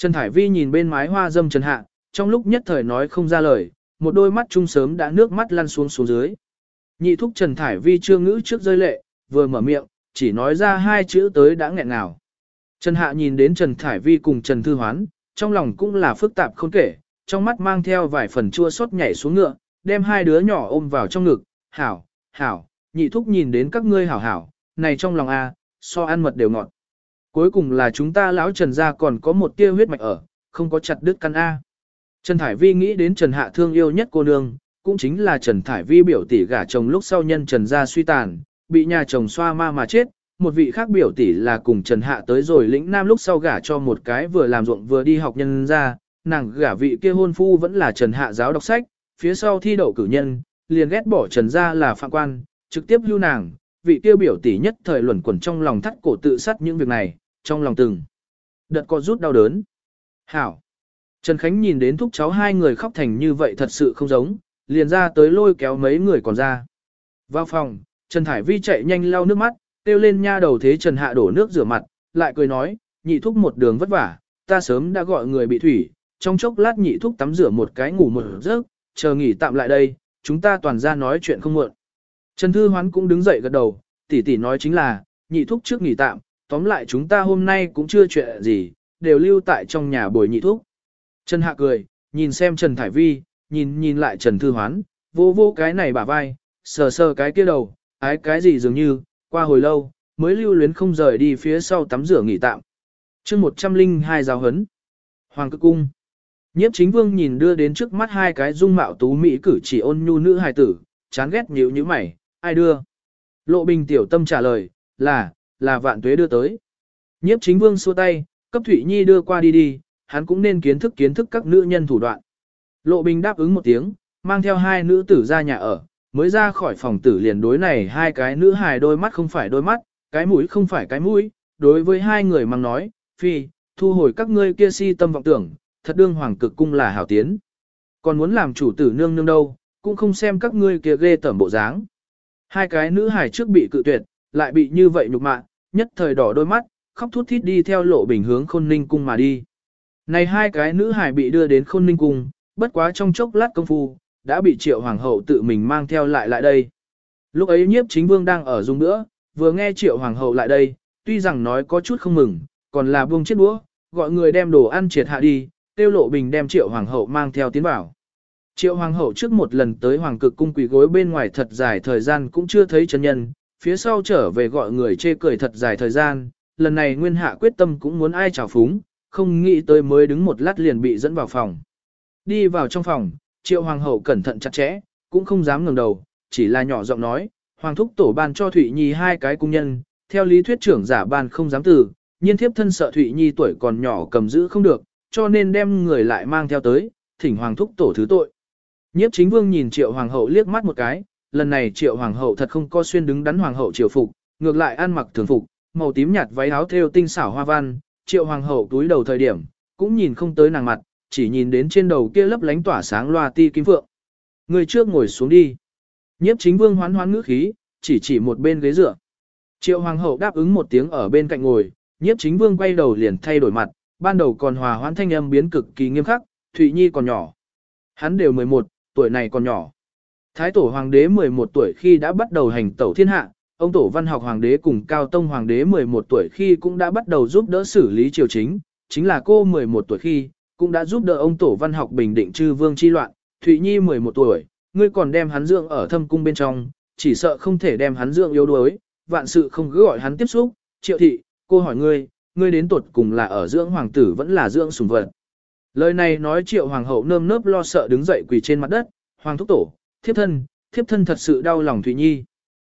Trần Thải Vi nhìn bên mái hoa dâm Trần Hạ, trong lúc nhất thời nói không ra lời, một đôi mắt trung sớm đã nước mắt lăn xuống xuống dưới. Nhị thúc Trần Thải Vi chưa ngữ trước rơi lệ, vừa mở miệng, chỉ nói ra hai chữ tới đã nghẹn ngào. Trần Hạ nhìn đến Trần Thải Vi cùng Trần Thư Hoán, trong lòng cũng là phức tạp không kể, trong mắt mang theo vài phần chua xót nhảy xuống ngựa, đem hai đứa nhỏ ôm vào trong ngực, hảo, hảo, nhị thúc nhìn đến các ngươi hảo hảo, này trong lòng a, so ăn mật đều ngọt. Cuối cùng là chúng ta lão Trần gia còn có một tia huyết mạch ở, không có chặt đứt căn A. Trần Thải Vi nghĩ đến Trần Hạ thương yêu nhất cô nương, cũng chính là Trần Thải Vi biểu tỷ gả chồng lúc sau nhân Trần gia suy tàn, bị nhà chồng xoa ma mà chết. Một vị khác biểu tỷ là cùng Trần Hạ tới rồi lĩnh nam lúc sau gả cho một cái vừa làm ruộng vừa đi học nhân ra, nàng gả vị kia hôn phu vẫn là Trần Hạ giáo đọc sách, phía sau thi đậu cử nhân, liền ghét bỏ Trần gia là phạm quan, trực tiếp lưu nàng, vị kia biểu tỷ nhất thời luẩn quẩn trong lòng thắt cổ tự sát những việc này, trong lòng từng đợt có rút đau đớn. Hảo! Trần Khánh nhìn đến thúc cháu hai người khóc thành như vậy thật sự không giống, liền ra tới lôi kéo mấy người còn ra. Vào phòng, Trần Thải Vi chạy nhanh lau nước mắt, kêu lên nha đầu thế Trần Hạ đổ nước rửa mặt, lại cười nói, nhị thúc một đường vất vả, ta sớm đã gọi người bị thủy, trong chốc lát nhị thúc tắm rửa một cái ngủ một giấc, chờ nghỉ tạm lại đây, chúng ta toàn ra nói chuyện không muộn. Trần Thư Hoán cũng đứng dậy gật đầu, tỷ tỷ nói chính là, nhị thúc trước nghỉ tạm, tóm lại chúng ta hôm nay cũng chưa chuyện gì, đều lưu tại trong nhà bồi nhị thúc. Trần Hạ cười, nhìn xem Trần Thải Vi, nhìn nhìn lại Trần Thư Hoán, vô vô cái này bả vai, sờ sờ cái kia đầu, ái cái gì dường như, qua hồi lâu, mới lưu luyến không rời đi phía sau tắm rửa nghỉ tạm. chương 102 giáo hấn. Hoàng cực cung. Nhiếp chính vương nhìn đưa đến trước mắt hai cái dung mạo tú mỹ cử chỉ ôn nhu nữ hài tử, chán ghét nhíu như mày, ai đưa? Lộ bình tiểu tâm trả lời, là, là vạn tuế đưa tới. Nhiếp chính vương xua tay, cấp Thụy Nhi đưa qua đi đi, hắn cũng nên kiến thức kiến thức các nữ nhân thủ đoạn. Lộ bình đáp ứng một tiếng, mang theo hai nữ tử ra nhà ở, mới ra khỏi phòng tử liền đối này hai cái nữ hài đôi mắt không phải đôi mắt, cái mũi không phải cái mũi, đối với hai người mang nói, phi, thu hồi các ngươi kia si tâm vọng tưởng, thật đương hoàng cực cung là hảo tiến. Còn muốn làm chủ tử nương nương đâu, cũng không xem các ngươi kia ghê tởm bộ dáng. Hai cái nữ hài trước bị cự tuyệt, lại bị như vậy nhục mạ, nhất thời đỏ đôi mắt, khóc thút thít đi theo lộ bình hướng khôn ninh cung mà đi. Này hai cái nữ hài bị đưa đến khôn ninh cung, bất quá trong chốc lát công phu, đã bị triệu hoàng hậu tự mình mang theo lại lại đây. Lúc ấy nhiếp chính vương đang ở dung nữa, vừa nghe triệu hoàng hậu lại đây, tuy rằng nói có chút không mừng, còn là buông chiếc đũa, gọi người đem đồ ăn triệt hạ đi, tiêu lộ bình đem triệu hoàng hậu mang theo tiến vào. Triệu hoàng hậu trước một lần tới hoàng cực cung quỷ gối bên ngoài thật dài thời gian cũng chưa thấy chân nhân, phía sau trở về gọi người chê cười thật dài thời gian, lần này nguyên hạ quyết tâm cũng muốn ai chào phúng, không nghĩ tới mới đứng một lát liền bị dẫn vào phòng. Đi vào trong phòng, triệu hoàng hậu cẩn thận chặt chẽ, cũng không dám ngẩng đầu, chỉ là nhỏ giọng nói, hoàng thúc tổ ban cho Thụy Nhi hai cái cung nhân, theo lý thuyết trưởng giả ban không dám từ, nhiên thiếp thân sợ Thụy Nhi tuổi còn nhỏ cầm giữ không được, cho nên đem người lại mang theo tới, thỉnh hoàng thúc tổ thứ tội. Nhiếp chính vương nhìn triệu hoàng hậu liếc mắt một cái, lần này triệu hoàng hậu thật không có xuyên đứng đắn hoàng hậu triều phục, ngược lại ăn mặc thường phục, màu tím nhạt váy áo thêu tinh xảo hoa văn, triệu hoàng hậu túi đầu thời điểm, cũng nhìn không tới nàng mặt, chỉ nhìn đến trên đầu kia lấp lánh tỏa sáng loa ti kim phượng. Người trước ngồi xuống đi. Nhiếp chính vương hoán hoán ngữ khí, chỉ chỉ một bên ghế dựa. Triệu hoàng hậu đáp ứng một tiếng ở bên cạnh ngồi, nhiếp chính vương quay đầu liền thay đổi mặt, ban đầu còn hòa hoãn thanh âm biến cực kỳ nghiêm khắc, Thụy Nhi còn nhỏ. Hắn đều 11, tuổi này còn nhỏ. Thái tổ hoàng đế 11 tuổi khi đã bắt đầu hành tẩu thiên hạ, ông tổ văn học hoàng đế cùng cao tông hoàng đế 11 tuổi khi cũng đã bắt đầu giúp đỡ xử lý triều chính, chính là cô 11 tuổi khi, cũng đã giúp đỡ ông tổ văn học bình định chư vương chi loạn, Thụy Nhi 11 tuổi, ngươi còn đem hắn dưỡng ở thâm cung bên trong, chỉ sợ không thể đem hắn dưỡng yếu đuối, vạn sự không cứ gọi hắn tiếp xúc, triệu thị, cô hỏi ngươi, ngươi đến tuột cùng là ở dưỡng hoàng tử vẫn là dưỡng sùng vật. Lời này nói triệu hoàng hậu nơm nớp lo sợ đứng dậy quỳ trên mặt đất, hoàng thúc tổ, thiếp thân, thiếp thân thật sự đau lòng Thụy Nhi.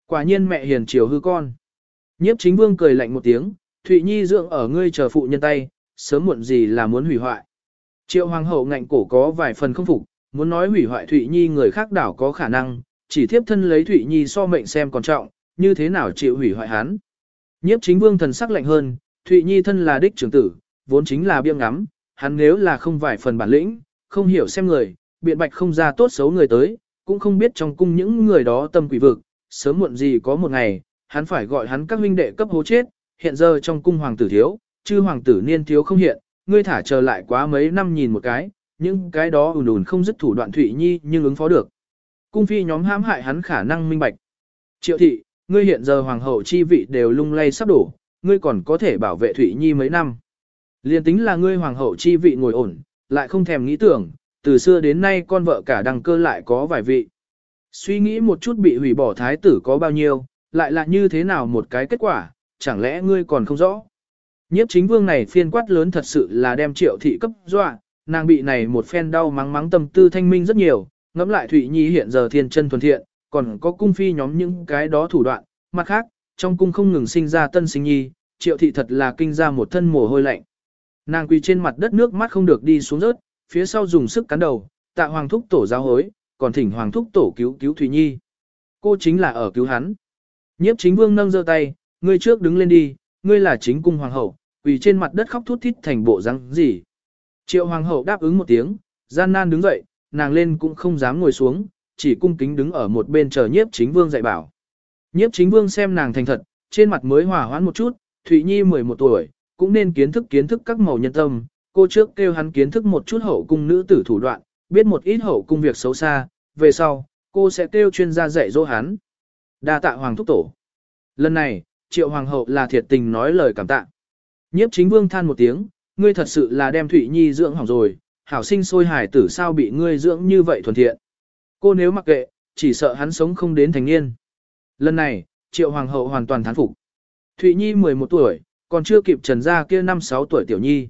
Quả nhiên mẹ hiền chiều hư con. Nhiếp chính vương cười lạnh một tiếng, Thụy Nhi dưỡng ở ngươi chờ phụ nhân tay, sớm muộn gì là muốn hủy hoại. Triệu hoàng hậu ngạnh cổ có vài phần không phục, muốn nói hủy hoại Thụy Nhi người khác đảo có khả năng, chỉ thiếp thân lấy Thụy Nhi so mệnh xem còn trọng, như thế nào chịu hủy hoại hắn. Nhiếp chính vương thần sắc lạnh hơn, Thụy Nhi thân là đích trưởng tử, vốn chính là biêng ngắm, hắn nếu là không vài phần bản lĩnh, không hiểu xem người, biện bạch không ra tốt xấu người tới, cũng không biết trong cung những người đó tâm quỷ vực, sớm muộn gì có một ngày, hắn phải gọi hắn các huynh đệ cấp hố chết, hiện giờ trong cung hoàng tử thiếu, chứ hoàng tử niên thiếu không hiện, ngươi thả chờ lại quá mấy năm nhìn một cái, những cái đó ùn ùn không dứt thủ đoạn Thụy Nhi nhưng ứng phó được. Cung phi nhóm hãm hại hắn khả năng minh bạch. Triệu thị, ngươi hiện giờ hoàng hậu chi vị đều lung lay sắp đổ, ngươi còn có thể bảo vệ Thụy Nhi mấy năm. Liên tính là ngươi hoàng hậu chi vị ngồi ổn, lại không thèm nghĩ tưởng, từ xưa đến nay con vợ cả đăng cơ lại có vài vị. Suy nghĩ một chút bị hủy bỏ thái tử có bao nhiêu, lại là như thế nào một cái kết quả, chẳng lẽ ngươi còn không rõ. Nhiếp chính vương này phiên quát lớn thật sự là đem triệu thị cấp dọa, nàng bị này một phen đau mắng mắng tâm tư thanh minh rất nhiều, ngẫm lại Thụy Nhi hiện giờ thiên chân thuần thiện, còn có cung phi nhóm những cái đó thủ đoạn, mặt khác, trong cung không ngừng sinh ra tân sinh nhi, triệu thị thật là kinh ra một thân mồ hôi lạnh. Nàng quỳ trên mặt đất nước mắt không được đi xuống rớt, phía sau dùng sức cắn đầu, tạ hoàng thúc tổ giáo hối, còn thỉnh hoàng thúc tổ cứu cứu Thủy Nhi. Cô chính là ở cứu hắn. Nhiếp chính vương nâng giơ tay, ngươi trước đứng lên đi, ngươi là chính cung hoàng hậu, vì trên mặt đất khóc thút thít thành bộ răng gì. Triệu hoàng hậu đáp ứng một tiếng, gian nan đứng dậy, nàng lên cũng không dám ngồi xuống, chỉ cung kính đứng ở một bên chờ nhiếp chính vương dạy bảo. Nhiếp chính vương xem nàng thành thật, trên mặt mới hòa hoãn một chút, Thụy Nhi 11 tuổi, cũng nên kiến thức kiến thức các màu nhân tâm, cô trước kêu hắn kiến thức một chút hậu cung nữ tử thủ đoạn, biết một ít hậu cung việc xấu xa, về sau, cô sẽ kêu chuyên gia dạy dỗ hắn. Đa tạ hoàng thúc tổ. Lần này, triệu hoàng hậu là thiệt tình nói lời cảm tạ. Nhiếp chính vương than một tiếng, ngươi thật sự là đem Thụy Nhi dưỡng hỏng rồi, hảo sinh sôi hài tử sao bị ngươi dưỡng như vậy thuần thiện. Cô nếu mặc kệ, chỉ sợ hắn sống không đến thành niên. Lần này, triệu hoàng hậu hoàn toàn thán phục. Thụy Nhi 11 tuổi, còn chưa kịp trần gia kia 5-6 tuổi tiểu nhi.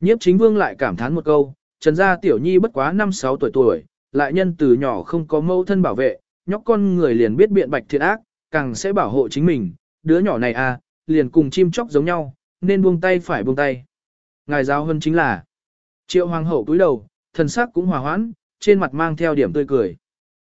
Nhiếp chính vương lại cảm thán một câu, trần gia tiểu nhi bất quá 5-6 tuổi tuổi, lại nhân từ nhỏ không có mâu thân bảo vệ, nhóc con người liền biết biện bạch thiện ác, càng sẽ bảo hộ chính mình, đứa nhỏ này à, liền cùng chim chóc giống nhau, nên buông tay phải buông tay. Ngài giáo hơn chính là, triệu hoàng hậu cúi đầu, thần sắc cũng hòa hoãn, trên mặt mang theo điểm tươi cười.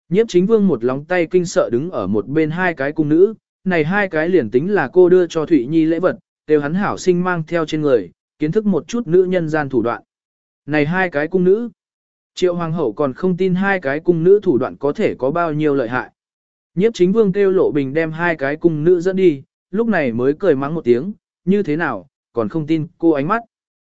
Nhiếp chính vương một lóng tay kinh sợ đứng ở một bên hai cái cung nữ, này hai cái liền tính là cô đưa cho Thụy Nhi lễ vật, đều hắn hảo sinh mang theo trên người, kiến thức một chút nữ nhân gian thủ đoạn. Này hai cái cung nữ, triệu hoàng hậu còn không tin hai cái cung nữ thủ đoạn có thể có bao nhiêu lợi hại. Nhiếp chính vương kêu lộ bình đem hai cái cung nữ dẫn đi, lúc này mới cười mắng một tiếng, như thế nào, còn không tin cô ánh mắt.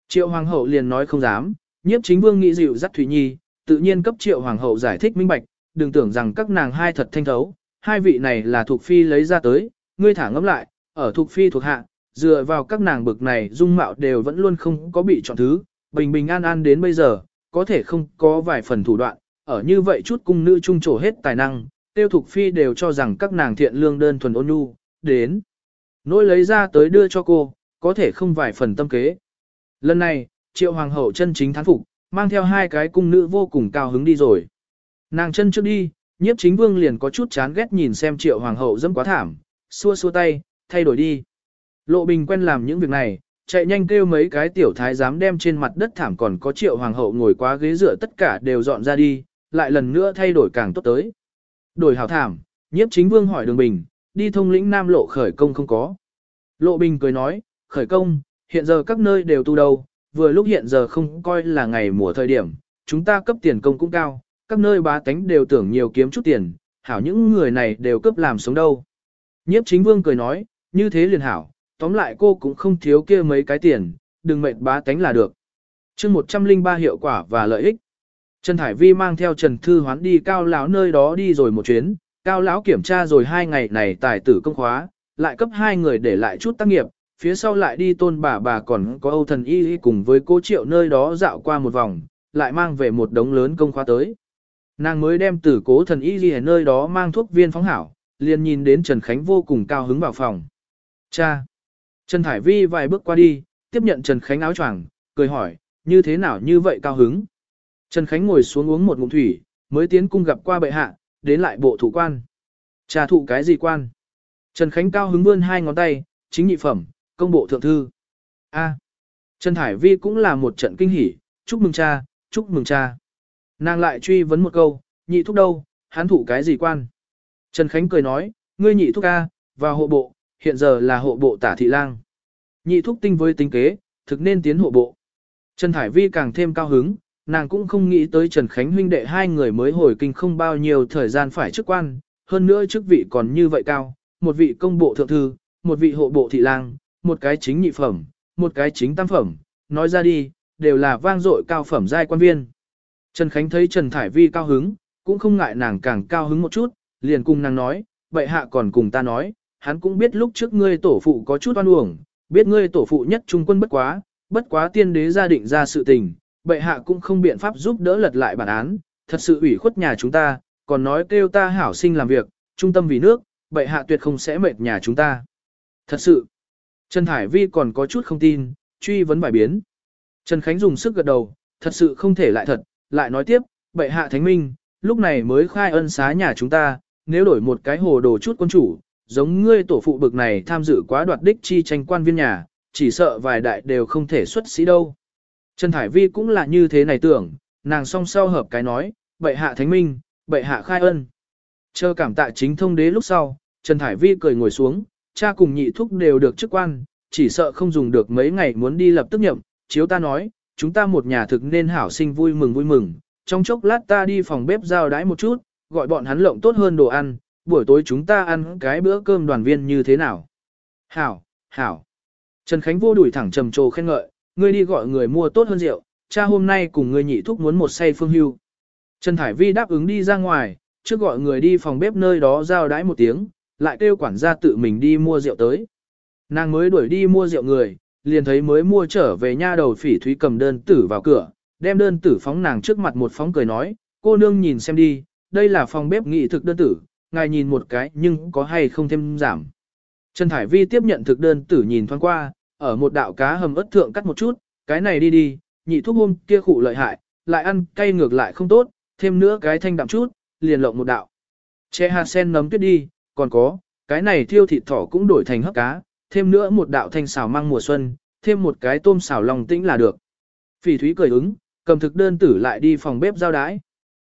Triệu hoàng hậu liền nói không dám, nhiếp chính vương nghĩ dịu dắt Thủy Nhi, tự nhiên cấp triệu hoàng hậu giải thích minh bạch, đừng tưởng rằng các nàng hai thật thanh thấu, hai vị này là thuộc phi lấy ra tới, ngươi thả ngẫm lại, ở thuộc phi thuộc hạ, dựa vào các nàng bực này dung mạo đều vẫn luôn không có bị chọn thứ, bình bình an an đến bây giờ, có thể không có vài phần thủ đoạn, ở như vậy chút cung nữ trung trổ hết tài năng, tiêu thục phi đều cho rằng các nàng thiện lương đơn thuần ôn nhu, đến. Nỗi lấy ra tới đưa cho cô, có thể không vài phần tâm kế. Lần này, triệu hoàng hậu chân chính thán phục, mang theo hai cái cung nữ vô cùng cao hứng đi rồi. Nàng chân trước đi, nhiếp chính vương liền có chút chán ghét nhìn xem triệu hoàng hậu dẫm quá thảm, xua xua tay, thay đổi đi. Lộ bình quen làm những việc này, chạy nhanh kêu mấy cái tiểu thái dám đem trên mặt đất thảm còn có triệu hoàng hậu ngồi quá ghế dựa tất cả đều dọn ra đi, lại lần nữa thay đổi càng tốt tới. Đổi hảo thảm, nhiếp chính vương hỏi đường bình, đi thông lĩnh nam lộ khởi công không có. Lộ bình cười nói, khởi công, hiện giờ các nơi đều tu đâu, vừa lúc hiện giờ không coi là ngày mùa thời điểm, chúng ta cấp tiền công cũng cao, các nơi bá tánh đều tưởng nhiều kiếm chút tiền, hảo những người này đều cấp làm sống đâu. Nhiếp chính vương cười nói, như thế liền hảo, tóm lại cô cũng không thiếu kia mấy cái tiền, đừng mệt bá tánh là được. chương 103 hiệu quả và lợi ích. Trần Thải Vi mang theo Trần Thư Hoán đi cao lão nơi đó đi rồi một chuyến, cao lão kiểm tra rồi hai ngày này tài tử công khóa, lại cấp hai người để lại chút tác nghiệp, phía sau lại đi tôn bà bà còn có Âu Thần Y cùng với cô Triệu nơi đó dạo qua một vòng, lại mang về một đống lớn công khóa tới. Nàng mới đem tử cố thần Y gì nơi đó mang thuốc viên phóng hảo, liền nhìn đến Trần Khánh vô cùng cao hứng vào phòng. Cha! Trần Thải Vi vài bước qua đi, tiếp nhận Trần Khánh áo choàng, cười hỏi, như thế nào như vậy cao hứng? Trần Khánh ngồi xuống uống một ngụm thủy, mới tiến cung gặp qua bệ hạ, đến lại bộ thủ quan. Trà thụ cái gì quan? Trần Khánh cao hứng vươn hai ngón tay, chính nhị phẩm, công bộ thượng thư. A. Trần Thải Vi cũng là một trận kinh hỉ, chúc mừng cha, chúc mừng cha. Nàng lại truy vấn một câu, nhị thúc đâu, hắn thụ cái gì quan? Trần Khánh cười nói, ngươi nhị thúc A, vào hộ bộ, hiện giờ là hộ bộ tả thị lang. Nhị thúc tinh với tính kế, thực nên tiến hộ bộ. Trần Thải Vi càng thêm cao hứng, nàng cũng không nghĩ tới Trần Khánh huynh đệ hai người mới hồi kinh không bao nhiêu thời gian phải chức quan, hơn nữa chức vị còn như vậy cao, một vị công bộ thượng thư, một vị hộ bộ thị lang, một cái chính nhị phẩm, một cái chính tam phẩm, nói ra đi, đều là vang dội cao phẩm giai quan viên. Trần Khánh thấy Trần Thải Vi cao hứng, cũng không ngại nàng càng cao hứng một chút, liền cùng nàng nói, vậy hạ còn cùng ta nói, hắn cũng biết lúc trước ngươi tổ phụ có chút oan uổng, biết ngươi tổ phụ nhất trung quân bất quá, bất quá tiên đế gia định ra sự tình, bệ hạ cũng không biện pháp giúp đỡ lật lại bản án, thật sự ủy khuất nhà chúng ta, còn nói kêu ta hảo sinh làm việc, trung tâm vì nước, bệ hạ tuyệt không sẽ mệt nhà chúng ta. Thật sự, Trần Thải Vi còn có chút không tin, truy vấn bài biến. Trần Khánh dùng sức gật đầu, thật sự không thể lại thật, lại nói tiếp, bệ hạ thánh minh, lúc này mới khai ân xá nhà chúng ta, nếu đổi một cái hồ đồ chút quân chủ, giống ngươi tổ phụ bực này tham dự quá đoạt đích chi tranh quan viên nhà, chỉ sợ vài đại đều không thể xuất sĩ đâu. Trần Thải Vi cũng là như thế này tưởng, nàng song sau hợp cái nói, bệ hạ thánh minh, bệ hạ khai ân. Chờ cảm tạ chính thông đế lúc sau, Trần Thải Vi cười ngồi xuống, cha cùng nhị thúc đều được chức quan, chỉ sợ không dùng được mấy ngày muốn đi lập tức nhậm, chiếu ta nói, chúng ta một nhà thực nên hảo sinh vui mừng vui mừng, trong chốc lát ta đi phòng bếp giao đái một chút, gọi bọn hắn lộng tốt hơn đồ ăn, buổi tối chúng ta ăn cái bữa cơm đoàn viên như thế nào. Hảo, hảo. Trần Khánh vô đuổi thẳng trầm trồ khen ngợi, ngươi đi gọi người mua tốt hơn rượu, cha hôm nay cùng ngươi nhị thúc muốn một say phương hưu. Trần Thải Vi đáp ứng đi ra ngoài, trước gọi người đi phòng bếp nơi đó giao đái một tiếng, lại kêu quản gia tự mình đi mua rượu tới. Nàng mới đuổi đi mua rượu người, liền thấy mới mua trở về nha đầu phỉ thúy cầm đơn tử vào cửa, đem đơn tử phóng nàng trước mặt một phóng cười nói, cô nương nhìn xem đi, đây là phòng bếp nghị thực đơn tử, ngài nhìn một cái nhưng có hay không thêm giảm. Trần Thải Vi tiếp nhận thực đơn tử nhìn thoáng qua, ở một đạo cá hầm ớt thượng cắt một chút, cái này đi đi, nhị thuốc hôm kia khụ lợi hại, lại ăn cay ngược lại không tốt, thêm nữa cái thanh đậm chút, liền lộng một đạo. Che hạt sen nấm tuyết đi, còn có, cái này thiêu thịt thỏ cũng đổi thành hấp cá, thêm nữa một đạo thanh xào măng mùa xuân, thêm một cái tôm xào lòng tĩnh là được. Phỉ thúy cười ứng, cầm thực đơn tử lại đi phòng bếp giao đái.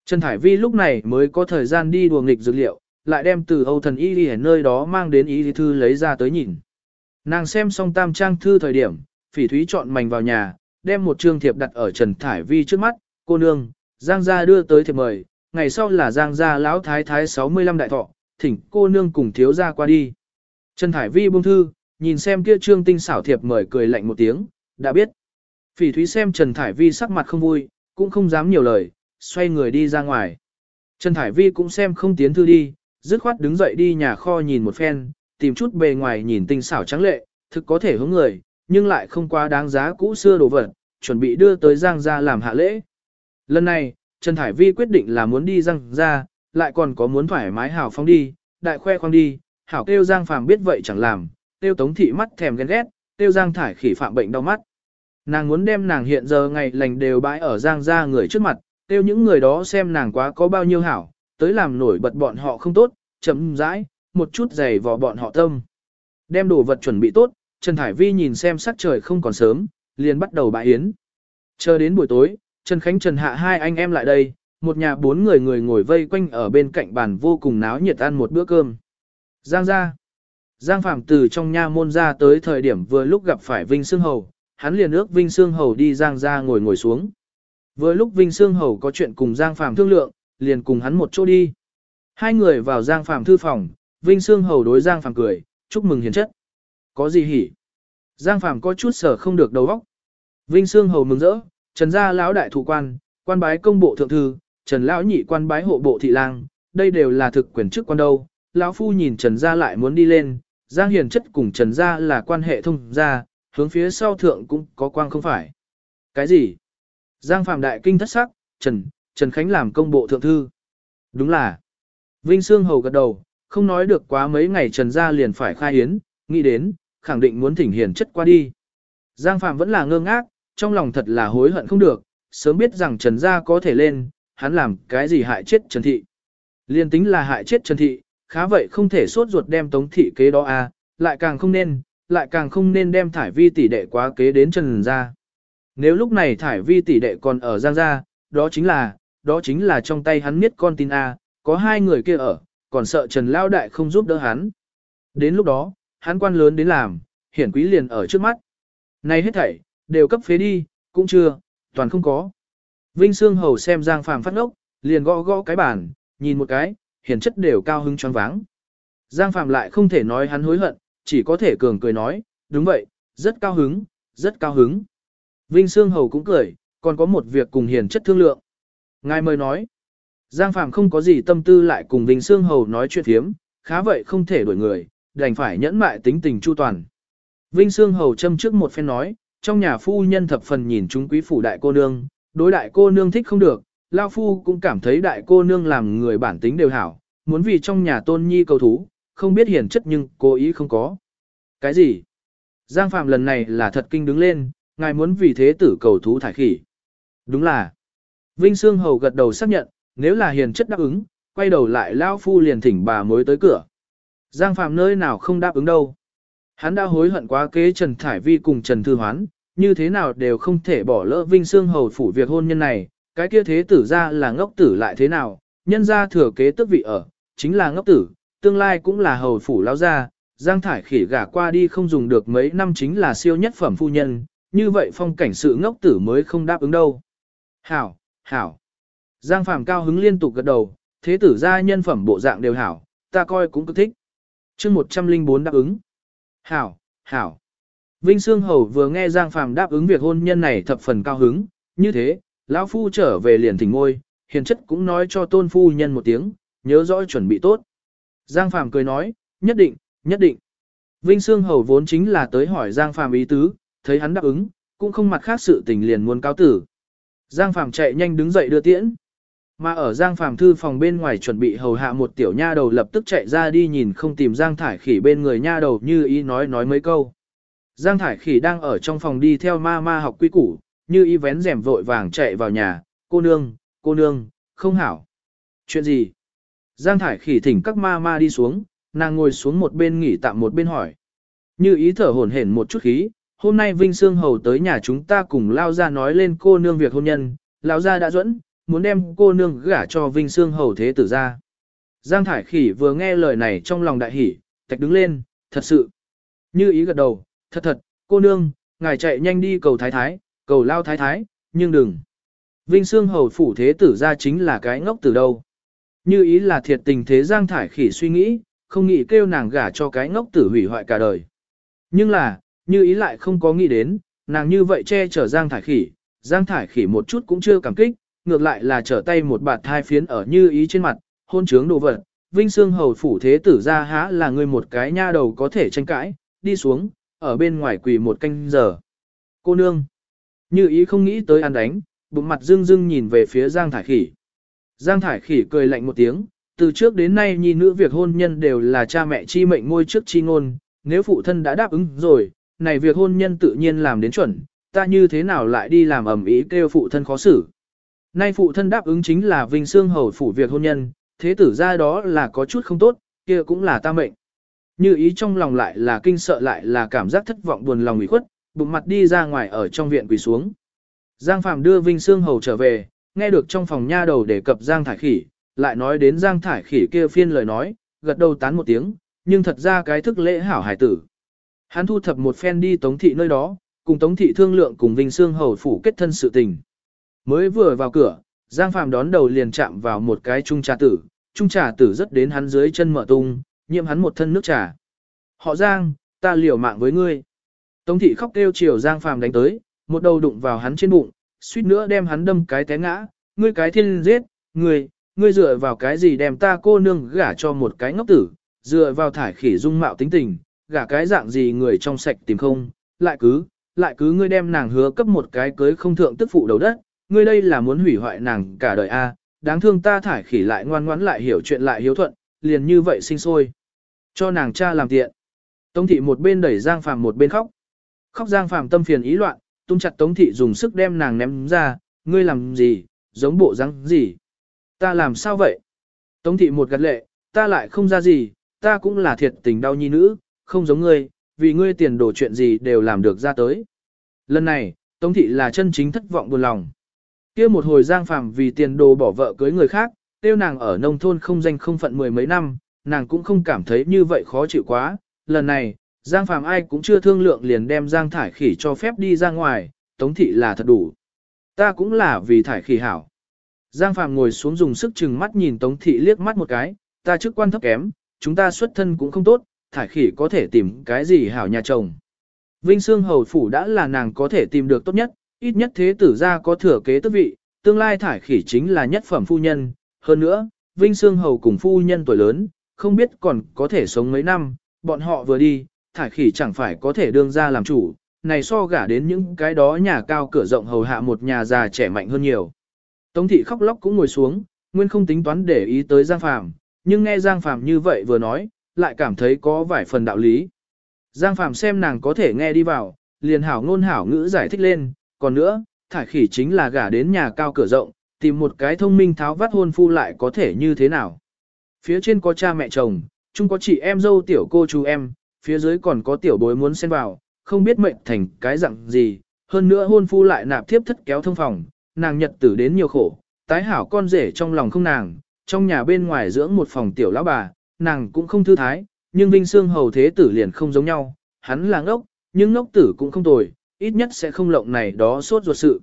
Trần Thải Vi lúc này mới có thời gian đi đùa nghịch dược liệu, lại đem từ Âu thần y đi ở nơi đó mang đến y thư lấy ra tới nhìn. Nàng xem xong tam trang thư thời điểm, phỉ thúy chọn mảnh vào nhà, đem một trương thiệp đặt ở Trần Thải Vi trước mắt, cô nương, Giang gia đưa tới thiệp mời, ngày sau là Giang gia lão thái thái 65 đại thọ, thỉnh cô nương cùng thiếu gia qua đi. Trần Thải Vi buông thư, nhìn xem kia trương tinh xảo thiệp mời cười lạnh một tiếng, đã biết. Phỉ thúy xem Trần Thải Vi sắc mặt không vui, cũng không dám nhiều lời, xoay người đi ra ngoài. Trần Thải Vi cũng xem không tiến thư đi, dứt khoát đứng dậy đi nhà kho nhìn một phen, tìm chút bề ngoài nhìn tinh xảo trắng lệ, thực có thể hướng người, nhưng lại không quá đáng giá cũ xưa đồ vật, chuẩn bị đưa tới Giang gia làm hạ lễ. Lần này, Trần Thải Vi quyết định là muốn đi Giang gia, lại còn có muốn thoải mái hảo phong đi, đại khoe khoang đi, hảo kêu Giang Phàm biết vậy chẳng làm, tiêu tống thị mắt thèm ghen ghét, tiêu Giang Thải khỉ phạm bệnh đau mắt. Nàng muốn đem nàng hiện giờ ngày lành đều bãi ở Giang gia người trước mặt, tiêu những người đó xem nàng quá có bao nhiêu hảo, tới làm nổi bật bọn họ không tốt, chậm rãi, một chút giày vò bọn họ tâm. Đem đồ vật chuẩn bị tốt, Trần Thải Vi nhìn xem sắc trời không còn sớm, liền bắt đầu bãi yến. Chờ đến buổi tối, Trần Khánh Trần Hạ hai anh em lại đây, một nhà bốn người người ngồi vây quanh ở bên cạnh bàn vô cùng náo nhiệt ăn một bữa cơm. Giang ra. Giang Phạm từ trong nha môn ra tới thời điểm vừa lúc gặp phải Vinh Sương Hầu, hắn liền ước Vinh Sương Hầu đi Giang ra ngồi ngồi xuống. Vừa lúc Vinh Sương Hầu có chuyện cùng Giang Phạm thương lượng, liền cùng hắn một chỗ đi. Hai người vào Giang Phạm thư phòng, Vinh Sương Hầu đối Giang Phạm cười, chúc mừng hiền chất. Có gì hỉ? Giang Phạm có chút sở không được đầu óc. Vinh Sương Hầu mừng rỡ, Trần gia lão đại thủ quan, quan bái công bộ thượng thư, Trần lão nhị quan bái hộ bộ thị lang, đây đều là thực quyền chức quan đâu. Lão phu nhìn Trần gia lại muốn đi lên, Giang Hiền chất cùng Trần gia là quan hệ thông gia, hướng phía sau thượng cũng có quang không phải. Cái gì? Giang Phạm đại kinh thất sắc, Trần, Trần Khánh làm công bộ thượng thư. Đúng là. Vinh Sương Hầu gật đầu, không nói được quá mấy ngày Trần gia liền phải khai hiến, nghĩ đến, khẳng định muốn thỉnh hiền chất qua đi. Giang Phạm vẫn là ngơ ngác, trong lòng thật là hối hận không được, sớm biết rằng Trần gia có thể lên, hắn làm cái gì hại chết Trần Thị. Liên tính là hại chết Trần Thị, khá vậy không thể sốt ruột đem Tống Thị kế đó à, lại càng không nên, lại càng không nên đem Thải Vi tỷ đệ quá kế đến Trần gia. Nếu lúc này Thải Vi tỷ đệ còn ở Giang gia, đó chính là, đó chính là trong tay hắn miết con tin A, có hai người kia ở, còn sợ Trần Lao Đại không giúp đỡ hắn. Đến lúc đó, hắn quan lớn đến làm, hiển quý liền ở trước mắt. Này hết thảy, đều cấp phế đi, cũng chưa, toàn không có. Vinh Sương Hầu xem Giang Phàm phát ngốc, liền gõ gõ cái bàn, nhìn một cái, hiển chất đều cao hứng choáng váng. Giang Phàm lại không thể nói hắn hối hận, chỉ có thể cường cười nói, đúng vậy, rất cao hứng, rất cao hứng. Vinh Sương Hầu cũng cười, còn có một việc cùng hiền chất thương lượng. Ngài mời nói, Giang Phàm không có gì tâm tư lại cùng Vinh Sương Hầu nói chuyện thiếm, khá vậy không thể đổi người, đành phải nhẫn mại tính tình chu toàn. Vinh Sương Hầu châm trước một phen nói, trong nhà phu nhân thập phần nhìn chúng quý phủ đại cô nương, đối đại cô nương thích không được, Lao Phu cũng cảm thấy đại cô nương làm người bản tính đều hảo, muốn vì trong nhà tôn nhi cầu thú, không biết hiền chất nhưng cố ý không có. Cái gì? Giang Phạm lần này là thật kinh đứng lên, ngài muốn vì thế tử cầu thú thải khỉ. Đúng là. Vinh Sương Hầu gật đầu xác nhận, nếu là hiền chất đáp ứng, quay đầu lại Lao Phu liền thỉnh bà mối tới cửa. Giang Phạm nơi nào không đáp ứng đâu. Hắn đã hối hận quá kế Trần Thải Vi cùng Trần Thư Hoán, như thế nào đều không thể bỏ lỡ Vinh Sương Hầu phủ việc hôn nhân này, cái kia thế tử ra là ngốc tử lại thế nào, nhân ra thừa kế tước vị ở, chính là ngốc tử, tương lai cũng là hầu phủ lao gia, Giang Thải khỉ gả qua đi không dùng được mấy năm chính là siêu nhất phẩm phu nhân, như vậy phong cảnh sự ngốc tử mới không đáp ứng đâu. Hảo, hảo. Giang Phàm cao hứng liên tục gật đầu, thế tử gia nhân phẩm bộ dạng đều hảo, ta coi cũng cứ thích. chương 104 đáp ứng. Hảo, hảo. Vinh Sương Hầu vừa nghe Giang Phàm đáp ứng việc hôn nhân này thập phần cao hứng, như thế, lão phu trở về liền thỉnh ngôi, hiền chất cũng nói cho tôn phu nhân một tiếng, nhớ rõ chuẩn bị tốt. Giang Phàm cười nói, nhất định, nhất định. Vinh Sương Hầu vốn chính là tới hỏi Giang Phàm ý tứ, thấy hắn đáp ứng, cũng không mặt khác sự tình liền muốn cáo tử. Giang Phàm chạy nhanh đứng dậy đưa tiễn. Mà ở Giang Phàm thư phòng bên ngoài chuẩn bị hầu hạ một tiểu nha đầu lập tức chạy ra đi nhìn không tìm Giang Thải Khỉ bên người nha đầu như ý nói nói mấy câu. Giang Thải Khỉ đang ở trong phòng đi theo ma ma học quy củ, như ý vén rèm vội vàng chạy vào nhà, cô nương, cô nương, không hảo. Chuyện gì? Giang Thải Khỉ thỉnh các ma ma đi xuống, nàng ngồi xuống một bên nghỉ tạm một bên hỏi. Như ý thở hổn hển một chút khí, hôm nay Vinh Sương Hầu tới nhà chúng ta cùng lao ra nói lên cô nương việc hôn nhân, lao ra đã dẫn, muốn đem cô nương gả cho Vinh Sương Hầu thế tử ra. Giang Thải Khỉ vừa nghe lời này trong lòng đại hỉ, tạch đứng lên, thật sự. Như ý gật đầu, thật thật, cô nương, ngài chạy nhanh đi cầu thái thái, cầu lao thái thái, nhưng đừng. Vinh Sương Hầu phủ thế tử ra chính là cái ngốc từ đâu. Như ý là thiệt tình thế Giang Thải Khỉ suy nghĩ, không nghĩ kêu nàng gả cho cái ngốc tử hủy hoại cả đời. Nhưng là, như ý lại không có nghĩ đến, nàng như vậy che chở Giang Thải Khỉ, Giang Thải Khỉ một chút cũng chưa cảm kích, ngược lại là trở tay một bạt thai phiến ở như ý trên mặt, hôn trướng đồ vật. Vinh Sương Hầu phủ thế tử ra há là người một cái nha đầu có thể tranh cãi, đi xuống, ở bên ngoài quỳ một canh giờ. Cô nương, như ý không nghĩ tới ăn đánh, bụng mặt dưng dưng nhìn về phía Giang Thải Khỉ. Giang Thải Khỉ cười lạnh một tiếng, từ trước đến nay nhi nữ việc hôn nhân đều là cha mẹ chi mệnh ngôi trước chi ngôn, nếu phụ thân đã đáp ứng rồi, này việc hôn nhân tự nhiên làm đến chuẩn, ta như thế nào lại đi làm ẩm ý kêu phụ thân khó xử. Nay phụ thân đáp ứng chính là Vinh Sương Hầu phủ việc hôn nhân, thế tử ra đó là có chút không tốt, kia cũng là ta mệnh. Như ý trong lòng lại là kinh sợ lại là cảm giác thất vọng buồn lòng ủy khuất, bụng mặt đi ra ngoài ở trong viện quỳ xuống. Giang Phạm đưa Vinh Sương Hầu trở về, nghe được trong phòng nha đầu đề cập Giang Thải Khỉ, lại nói đến Giang Thải Khỉ kia phiên lời nói, gật đầu tán một tiếng, nhưng thật ra cái thức lễ hảo hải tử. Hắn thu thập một phen đi Tống Thị nơi đó, cùng Tống Thị thương lượng cùng Vinh Sương Hầu phủ kết thân sự tình. Mới vừa vào cửa, Giang Phạm đón đầu liền chạm vào một cái trung trà tử, trung trà tử rất đến hắn dưới chân mở tung, nhiễm hắn một thân nước trà. Họ Giang, ta liều mạng với ngươi. Tống Thị khóc kêu chiều Giang Phạm đánh tới, một đầu đụng vào hắn trên bụng, suýt nữa đem hắn đâm cái té ngã, ngươi cái thiên giết, ngươi, ngươi dựa vào cái gì đem ta cô nương gả cho một cái ngốc tử, dựa vào thải khỉ dung mạo tính tình, gả cái dạng gì người trong sạch tìm không, lại cứ, lại cứ ngươi đem nàng hứa cấp một cái cưới không thượng tức phụ đầu đất, ngươi đây là muốn hủy hoại nàng cả đời a, đáng thương ta thải khỉ lại ngoan ngoãn lại hiểu chuyện lại hiếu thuận, liền như vậy sinh sôi. Cho nàng cha làm tiện. Tống thị một bên đẩy Giang Phàm một bên khóc. Khóc Giang Phàm tâm phiền ý loạn, tung chặt Tống thị dùng sức đem nàng ném ra, ngươi làm gì, giống bộ răng gì. Ta làm sao vậy? Tống thị một gật lệ, ta lại không ra gì, ta cũng là thiệt tình đau nhi nữ, không giống ngươi, vì ngươi tiền đồ chuyện gì đều làm được ra tới. Lần này, Tống thị là chân chính thất vọng buồn lòng. kia một hồi giang phàm vì tiền đồ bỏ vợ cưới người khác, tiêu nàng ở nông thôn không danh không phận mười mấy năm, nàng cũng không cảm thấy như vậy khó chịu quá. Lần này, Giang Phàm ai cũng chưa thương lượng liền đem Giang Thải Khỉ cho phép đi ra ngoài, Tống Thị là thật đủ. Ta cũng là vì Thải Khỉ hảo. Giang Phàm ngồi xuống dùng sức chừng mắt nhìn Tống Thị liếc mắt một cái, ta chức quan thấp kém, chúng ta xuất thân cũng không tốt, Thải Khỉ có thể tìm cái gì hảo nhà chồng. Vinh Sương Hầu Phủ đã là nàng có thể tìm được tốt nhất, ít nhất thế tử gia có thừa kế tước vị, tương lai Thải Khỉ chính là nhất phẩm phu nhân. Hơn nữa, Vinh Sương Hầu cùng phu nhân tuổi lớn, không biết còn có thể sống mấy năm, bọn họ vừa đi, Thải Khỉ chẳng phải có thể đương ra làm chủ, này so gả đến những cái đó nhà cao cửa rộng hầu hạ một nhà già trẻ mạnh hơn nhiều. Tống thị khóc lóc cũng ngồi xuống, nguyên không tính toán để ý tới Giang Phàm, nhưng nghe Giang Phàm như vậy vừa nói, lại cảm thấy có vài phần đạo lý. Giang Phạm xem nàng có thể nghe đi vào, liền hảo ngôn hảo ngữ giải thích lên, còn nữa, thải khỉ chính là gả đến nhà cao cửa rộng, tìm một cái thông minh tháo vắt hôn phu lại có thể như thế nào. Phía trên có cha mẹ chồng, chung có chị em dâu tiểu cô chú em, phía dưới còn có tiểu bối muốn xen vào, không biết mệnh thành cái dạng gì, hơn nữa hôn phu lại nạp thiếp thất kéo thông phòng, nàng nhật tử đến nhiều khổ, tái hảo con rể trong lòng không nàng, trong nhà bên ngoài dưỡng một phòng tiểu lão bà, nàng cũng không thư thái, nhưng Vinh Sương hầu thế tử liền không giống nhau, hắn là ngốc, nhưng ngốc tử cũng không tồi, ít nhất sẽ không lộng này đó suốt ruột sự.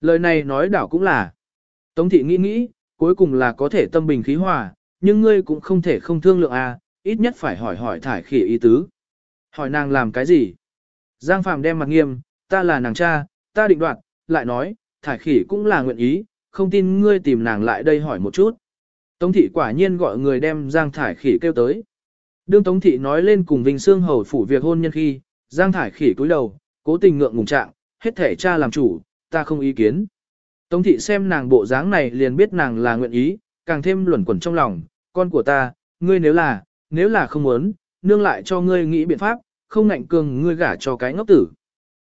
Lời này nói đảo cũng là, Tống thị nghĩ nghĩ, cuối cùng là có thể tâm bình khí hòa, nhưng ngươi cũng không thể không thương lượng à, ít nhất phải hỏi hỏi thải khỉ ý tứ. Hỏi nàng làm cái gì? Giang Phạm đem mặt nghiêm, ta là nàng cha, ta định đoạt, lại nói, thải khỉ cũng là nguyện ý, không tin ngươi tìm nàng lại đây hỏi một chút. Tống thị quả nhiên gọi người đem Giang thải khỉ kêu tới. Đương Tống thị nói lên cùng Vinh Sương hầu phủ việc hôn nhân khi, Giang thải khỉ cúi đầu, cố tình ngượng ngùng trạng, hết thể cha làm chủ, ta không ý kiến. Tống thị xem nàng bộ dáng này liền biết nàng là nguyện ý, càng thêm luẩn quẩn trong lòng, con của ta, ngươi nếu là, nếu là không muốn, nương lại cho ngươi nghĩ biện pháp, không ngạnh cường ngươi gả cho cái ngốc tử.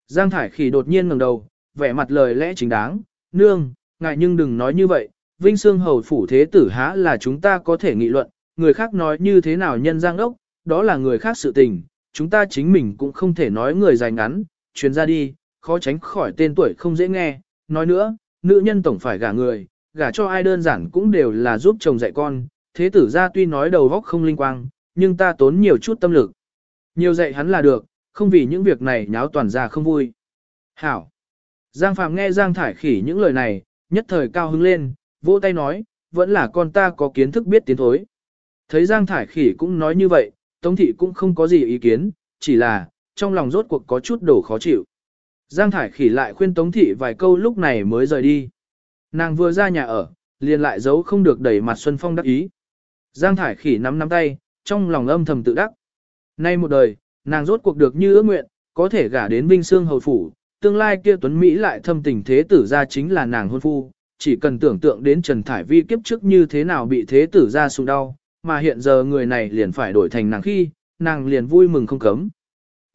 Giang Thải Khỉ đột nhiên ngẩng đầu, vẻ mặt lời lẽ chính đáng, nương, ngài nhưng đừng nói như vậy, Vinh Sương Hầu phủ thế tử há là chúng ta có thể nghị luận, người khác nói như thế nào nhân giang đốc, đó là người khác sự tình, chúng ta chính mình cũng không thể nói người dài ngắn, truyền ra đi, khó tránh khỏi tên tuổi không dễ nghe, nói nữa, nữ nhân tổng phải gả người, gả cho ai đơn giản cũng đều là giúp chồng dạy con, thế tử ra tuy nói đầu góc không linh quang, nhưng ta tốn nhiều chút tâm lực. Nhiều dạy hắn là được, không vì những việc này nháo toàn ra không vui. Hảo. Giang Phạm nghe Giang Thải Khỉ những lời này, nhất thời cao hứng lên, vỗ tay nói, vẫn là con ta có kiến thức biết tiến thối. Thấy Giang Thải Khỉ cũng nói như vậy, Tống Thị cũng không có gì ý kiến, chỉ là, trong lòng rốt cuộc có chút đổ khó chịu. Giang Thải Khỉ lại khuyên Tống Thị vài câu lúc này mới rời đi. Nàng vừa ra nhà ở, liền lại giấu không được đẩy mặt Xuân Phong đắc ý. Giang Thải Khỉ nắm nắm tay, trong lòng âm thầm tự đắc. Nay một đời, nàng rốt cuộc được như ước nguyện, có thể gả đến Vinh Sương Hầu Phủ, tương lai kia Tuấn Mỹ lại thâm tình thế tử ra chính là nàng hôn phu, chỉ cần tưởng tượng đến Trần Thải Vi kiếp trước như thế nào bị thế tử ra sung đau, mà hiện giờ người này liền phải đổi thành nàng khi, nàng liền vui mừng không cấm.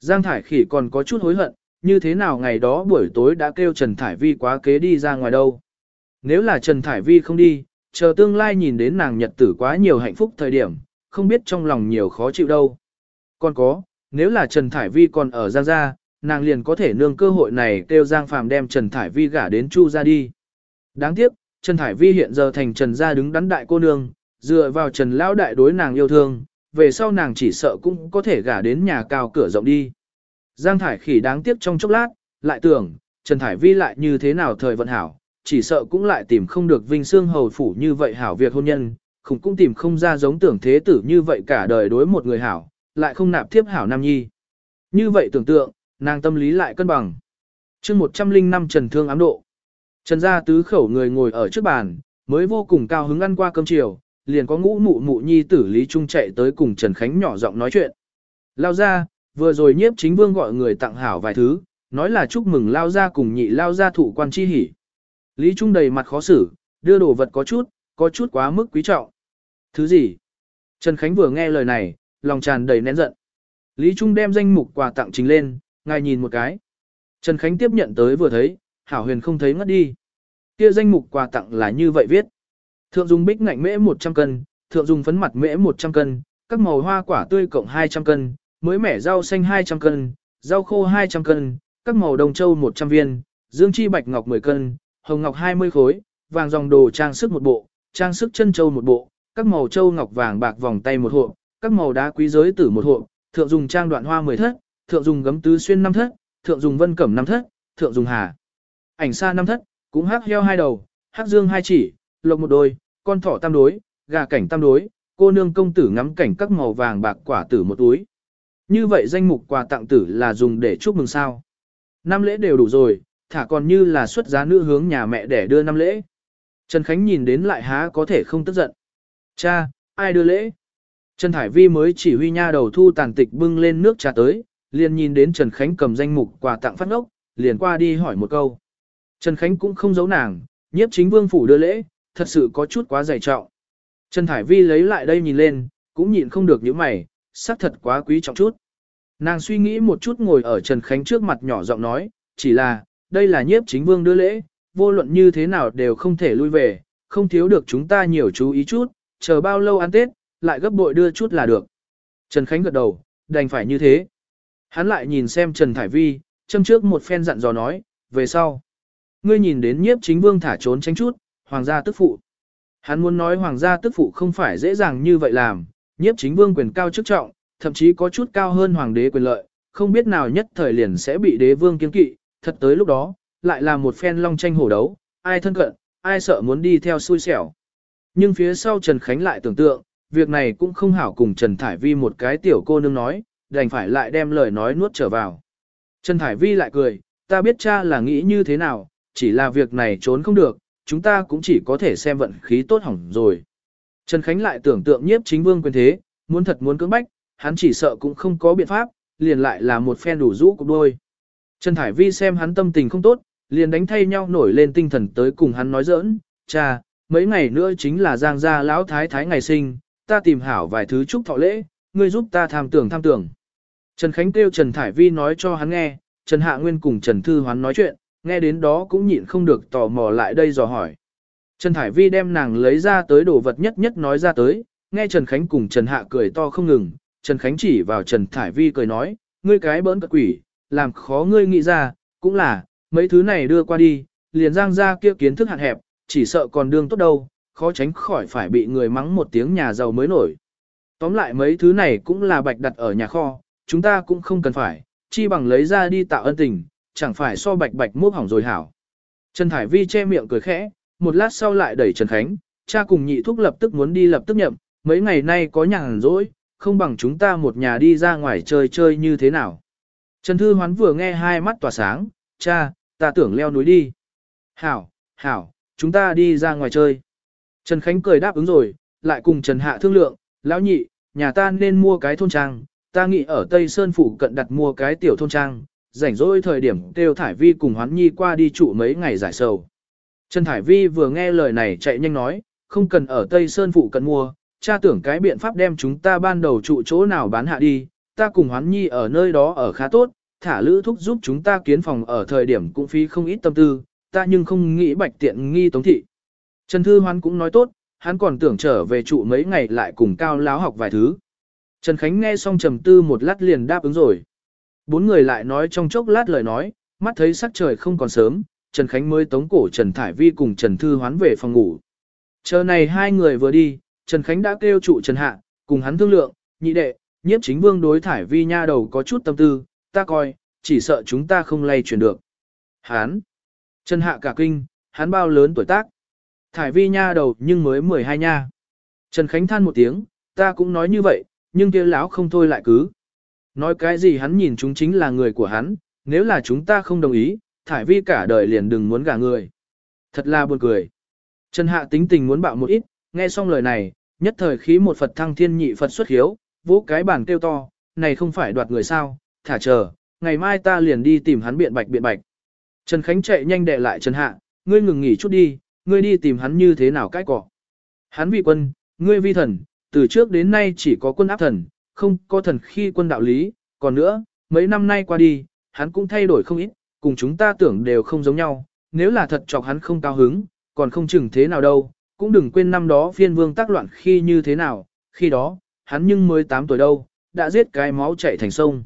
Giang Thải Khỉ còn có chút hối hận, như thế nào ngày đó buổi tối đã kêu Trần Thải Vi quá kế đi ra ngoài đâu. Nếu là Trần Thải Vi không đi, chờ tương lai nhìn đến nàng nhật tử quá nhiều hạnh phúc thời điểm, không biết trong lòng nhiều khó chịu đâu. Còn có, nếu là Trần Thải Vi còn ở Giang Gia, nàng liền có thể nương cơ hội này kêu Giang Phàm đem Trần Thải Vi gả đến Chu ra đi. Đáng tiếc, Trần Thải Vi hiện giờ thành Trần Gia đứng đắn đại cô nương, dựa vào Trần Lão Đại đối nàng yêu thương, về sau nàng chỉ sợ cũng có thể gả đến nhà cao cửa rộng đi. Giang Thải Khỉ đáng tiếc trong chốc lát, lại tưởng, Trần Thải Vi lại như thế nào thời vận hảo, chỉ sợ cũng lại tìm không được Vinh Sương Hầu Phủ như vậy hảo việc hôn nhân, khủng cũng tìm không ra giống tưởng thế tử như vậy cả đời đối một người hảo, lại không nạp thiếp hảo nam nhi. Như vậy tưởng tượng, nàng tâm lý lại cân bằng. chương 105 Trần Thương ám độ. Trần gia tứ khẩu người ngồi ở trước bàn, mới vô cùng cao hứng ăn qua cơm chiều, liền có ngũ mụ mụ nhi tử Lý Trung chạy tới cùng Trần Khánh nhỏ giọng nói chuyện. Lao ra, vừa rồi nhiếp chính vương gọi người tặng hảo vài thứ, nói là chúc mừng Lao ra cùng nhị Lao ra thủ quan chi hỉ. Lý Trung đầy mặt khó xử, đưa đồ vật có chút, có chút quá mức quý trọng. Thứ gì? Trần Khánh vừa nghe lời này, lòng tràn đầy nén giận. Lý Trung đem danh mục quà tặng trình lên, ngài nhìn một cái. Trần Khánh tiếp nhận tới vừa thấy, Hảo Huyền không thấy ngất đi. Kia danh mục quà tặng là như vậy viết. Thượng dùng bích ngạnh mễ 100 cân, thượng dùng phấn mặt mễ 100 cân, các màu hoa quả tươi cộng 200 cân, mới mẻ rau xanh 200 cân, rau khô 200 cân, các màu đồng châu 100 viên, dương chi bạch ngọc 10 cân, hồng ngọc 20 khối, vàng dòng đồ trang sức một bộ, trang sức chân châu một bộ, các màu châu ngọc vàng bạc vòng tay một hộp, các màu đá quý giới tử một hộp, thượng dùng trang đoạn hoa 10 thất, thượng dùng gấm tứ xuyên năm thất, thượng dùng vân cẩm năm thất, thượng dùng hà. Ảnh xa năm thất, cũng hắc heo hai đầu, hắc dương hai chỉ, lộc một đôi, con thỏ tam đối, gà cảnh tam đối, cô nương công tử ngắm cảnh các màu vàng bạc quả tử một túi. Như vậy danh mục quà tặng tử là dùng để chúc mừng sao. Năm lễ đều đủ rồi, thả còn như là xuất giá nữ hướng nhà mẹ để đưa năm lễ. Trần Khánh nhìn đến lại há có thể không tức giận. Cha, ai đưa lễ? Trần Thải Vi mới chỉ huy nha đầu thu tàn tịch bưng lên nước trà tới, liền nhìn đến Trần Khánh cầm danh mục quà tặng phát ngốc, liền qua đi hỏi một câu. Trần Khánh cũng không giấu nàng, nhiếp chính vương phủ đưa lễ, thật sự có chút quá dày trọng. Trần Thải Vi lấy lại đây nhìn lên, cũng nhịn không được những mày, sắc thật quá quý trọng chút. Nàng suy nghĩ một chút ngồi ở Trần Khánh trước mặt nhỏ giọng nói, chỉ là, đây là nhiếp chính vương đưa lễ, vô luận như thế nào đều không thể lui về, không thiếu được chúng ta nhiều chú ý chút, chờ bao lâu ăn Tết, lại gấp bội đưa chút là được. Trần Khánh gật đầu, đành phải như thế. Hắn lại nhìn xem Trần Thải Vi, châm trước một phen dặn dò nói, về sau. Ngươi nhìn đến nhiếp chính vương thả trốn tránh chút, hoàng gia tức phụ. Hắn muốn nói hoàng gia tức phụ không phải dễ dàng như vậy làm, nhiếp chính vương quyền cao chức trọng, thậm chí có chút cao hơn hoàng đế quyền lợi, không biết nào nhất thời liền sẽ bị đế vương kiên kỵ, thật tới lúc đó, lại là một phen long tranh hổ đấu, ai thân cận, ai sợ muốn đi theo xui xẻo. Nhưng phía sau Trần Khánh lại tưởng tượng, việc này cũng không hảo cùng Trần Thải Vi một cái tiểu cô nương nói, đành phải lại đem lời nói nuốt trở vào. Trần Thải Vi lại cười, ta biết cha là nghĩ như thế nào, chỉ là việc này trốn không được, chúng ta cũng chỉ có thể xem vận khí tốt hỏng rồi. Trần Khánh lại tưởng tượng nhiếp chính vương quyền thế, muốn thật muốn cưỡng bách, hắn chỉ sợ cũng không có biện pháp, liền lại là một phen đủ rũ cục đôi. Trần Thải Vi xem hắn tâm tình không tốt, liền đánh thay nhau nổi lên tinh thần tới cùng hắn nói giỡn, cha, mấy ngày nữa chính là giang gia lão thái thái ngày sinh, ta tìm hảo vài thứ chúc thọ lễ, ngươi giúp ta tham tưởng tham tưởng. Trần Khánh kêu Trần Thải Vi nói cho hắn nghe, Trần Hạ Nguyên cùng Trần Thư Hoán nói chuyện, nghe đến đó cũng nhịn không được tò mò lại đây dò hỏi. Trần Thải Vi đem nàng lấy ra tới đồ vật nhất nhất nói ra tới, nghe Trần Khánh cùng Trần Hạ cười to không ngừng, Trần Khánh chỉ vào Trần Thải Vi cười nói, ngươi cái bỡn cật quỷ, làm khó ngươi nghĩ ra, cũng là, mấy thứ này đưa qua đi, liền giang ra kia kiến thức hạn hẹp, chỉ sợ còn đương tốt đâu, khó tránh khỏi phải bị người mắng một tiếng nhà giàu mới nổi. Tóm lại mấy thứ này cũng là bạch đặt ở nhà kho, chúng ta cũng không cần phải, chi bằng lấy ra đi tạo ân tình, chẳng phải so bạch bạch mốc hỏng rồi hảo. Trần Thải Vi che miệng cười khẽ, một lát sau lại đẩy Trần Khánh, cha cùng nhị thúc lập tức muốn đi lập tức nhậm, mấy ngày nay có nhàn rỗi, không bằng chúng ta một nhà đi ra ngoài chơi chơi như thế nào. Trần Thư Hoán vừa nghe hai mắt tỏa sáng, cha, ta tưởng leo núi đi. Hảo, hảo, chúng ta đi ra ngoài chơi. Trần Khánh cười đáp ứng rồi, lại cùng Trần Hạ thương lượng, lão nhị, nhà ta nên mua cái thôn trang, ta nghĩ ở Tây Sơn Phủ cận đặt mua cái tiểu thôn trang, rảnh rỗi thời điểm kêu Thải Vi cùng Hoán Nhi qua đi trụ mấy ngày giải sầu. Trần Thải Vi vừa nghe lời này chạy nhanh nói, không cần ở Tây Sơn Phụ cận mua, cha tưởng cái biện pháp đem chúng ta ban đầu trụ chỗ nào bán hạ đi, ta cùng Hoán Nhi ở nơi đó ở khá tốt, thả lữ thúc giúp chúng ta kiến phòng ở thời điểm cũng phí không ít tâm tư, ta nhưng không nghĩ bạch tiện nghi tống thị. Trần Thư Hoán cũng nói tốt, hắn còn tưởng trở về trụ mấy ngày lại cùng cao láo học vài thứ. Trần Khánh nghe xong trầm tư một lát liền đáp ứng rồi. Bốn người lại nói trong chốc lát lời nói, mắt thấy sắc trời không còn sớm, Trần Khánh mới tống cổ Trần Thải Vi cùng Trần Thư Hoán về phòng ngủ. Chờ này hai người vừa đi, Trần Khánh đã kêu trụ Trần Hạ, cùng hắn thương lượng, nhị đệ, nhiếp chính vương đối Thải Vi nha đầu có chút tâm tư, ta coi, chỉ sợ chúng ta không lay chuyển được. Hán! Trần Hạ cả kinh, hắn bao lớn tuổi tác. Thải Vi nha đầu nhưng mới 12 nha. Trần Khánh than một tiếng, ta cũng nói như vậy, nhưng kia lão không thôi lại cứ. Nói cái gì hắn nhìn chúng chính là người của hắn, nếu là chúng ta không đồng ý, thải vi cả đời liền đừng muốn gả người. Thật là buồn cười. Trần Hạ tính tình muốn bạo một ít, nghe xong lời này, nhất thời khí một Phật thăng thiên nhị Phật xuất hiếu, vỗ cái bàn kêu to, này không phải đoạt người sao, thả chờ, ngày mai ta liền đi tìm hắn biện bạch biện bạch. Trần Khánh chạy nhanh đệ lại Trần Hạ, ngươi ngừng nghỉ chút đi, ngươi đi tìm hắn như thế nào cái cỏ. Hắn vị quân, ngươi vi thần, từ trước đến nay chỉ có quân áp thần, không có thần khi quân đạo lý, còn nữa, mấy năm nay qua đi, hắn cũng thay đổi không ít, cùng chúng ta tưởng đều không giống nhau, nếu là thật chọc hắn không cao hứng, còn không chừng thế nào đâu, cũng đừng quên năm đó phiên vương tác loạn khi như thế nào, khi đó, hắn nhưng mới 8 tuổi đâu, đã giết cái máu chảy thành sông.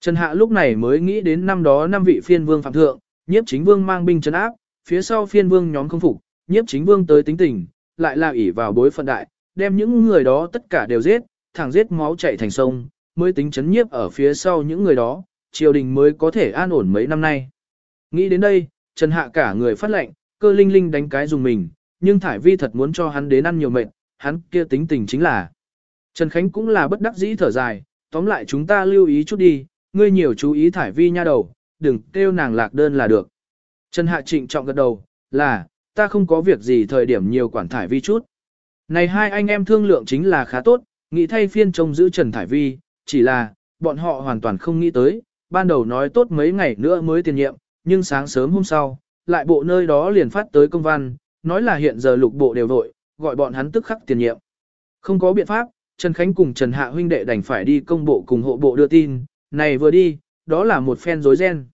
Trần Hạ lúc này mới nghĩ đến năm đó năm vị phiên vương phạm thượng, nhiếp chính vương mang binh trấn áp, phía sau phiên vương nhóm không phục, nhiếp chính vương tới tính tình, lại là ỷ vào bối phận đại, đem những người đó tất cả đều giết, thẳng giết máu chảy thành sông, mới tính chấn nhiếp ở phía sau những người đó, triều đình mới có thể an ổn mấy năm nay. Nghĩ đến đây, Trần Hạ cả người phát lệnh, cơ linh linh đánh cái dùng mình, nhưng Thải Vi thật muốn cho hắn đến ăn nhiều mệt, hắn kia tính tình chính là. Trần Khánh cũng là bất đắc dĩ thở dài, tóm lại chúng ta lưu ý chút đi, ngươi nhiều chú ý Thải Vi nha đầu, đừng kêu nàng lạc đơn là được. Trần Hạ trịnh trọng gật đầu, là, ta không có việc gì thời điểm nhiều quản Thải Vi chút. Này hai anh em thương lượng chính là khá tốt, nghĩ thay phiên trông giữ Trần Thải Vi, chỉ là, bọn họ hoàn toàn không nghĩ tới, ban đầu nói tốt mấy ngày nữa mới tiền nhiệm, nhưng sáng sớm hôm sau, lại bộ nơi đó liền phát tới công văn, nói là hiện giờ lục bộ đều vội, gọi bọn hắn tức khắc tiền nhiệm. Không có biện pháp, Trần Khánh cùng Trần Hạ huynh đệ đành phải đi công bộ cùng hộ bộ đưa tin, này vừa đi, đó là một phen rối ren.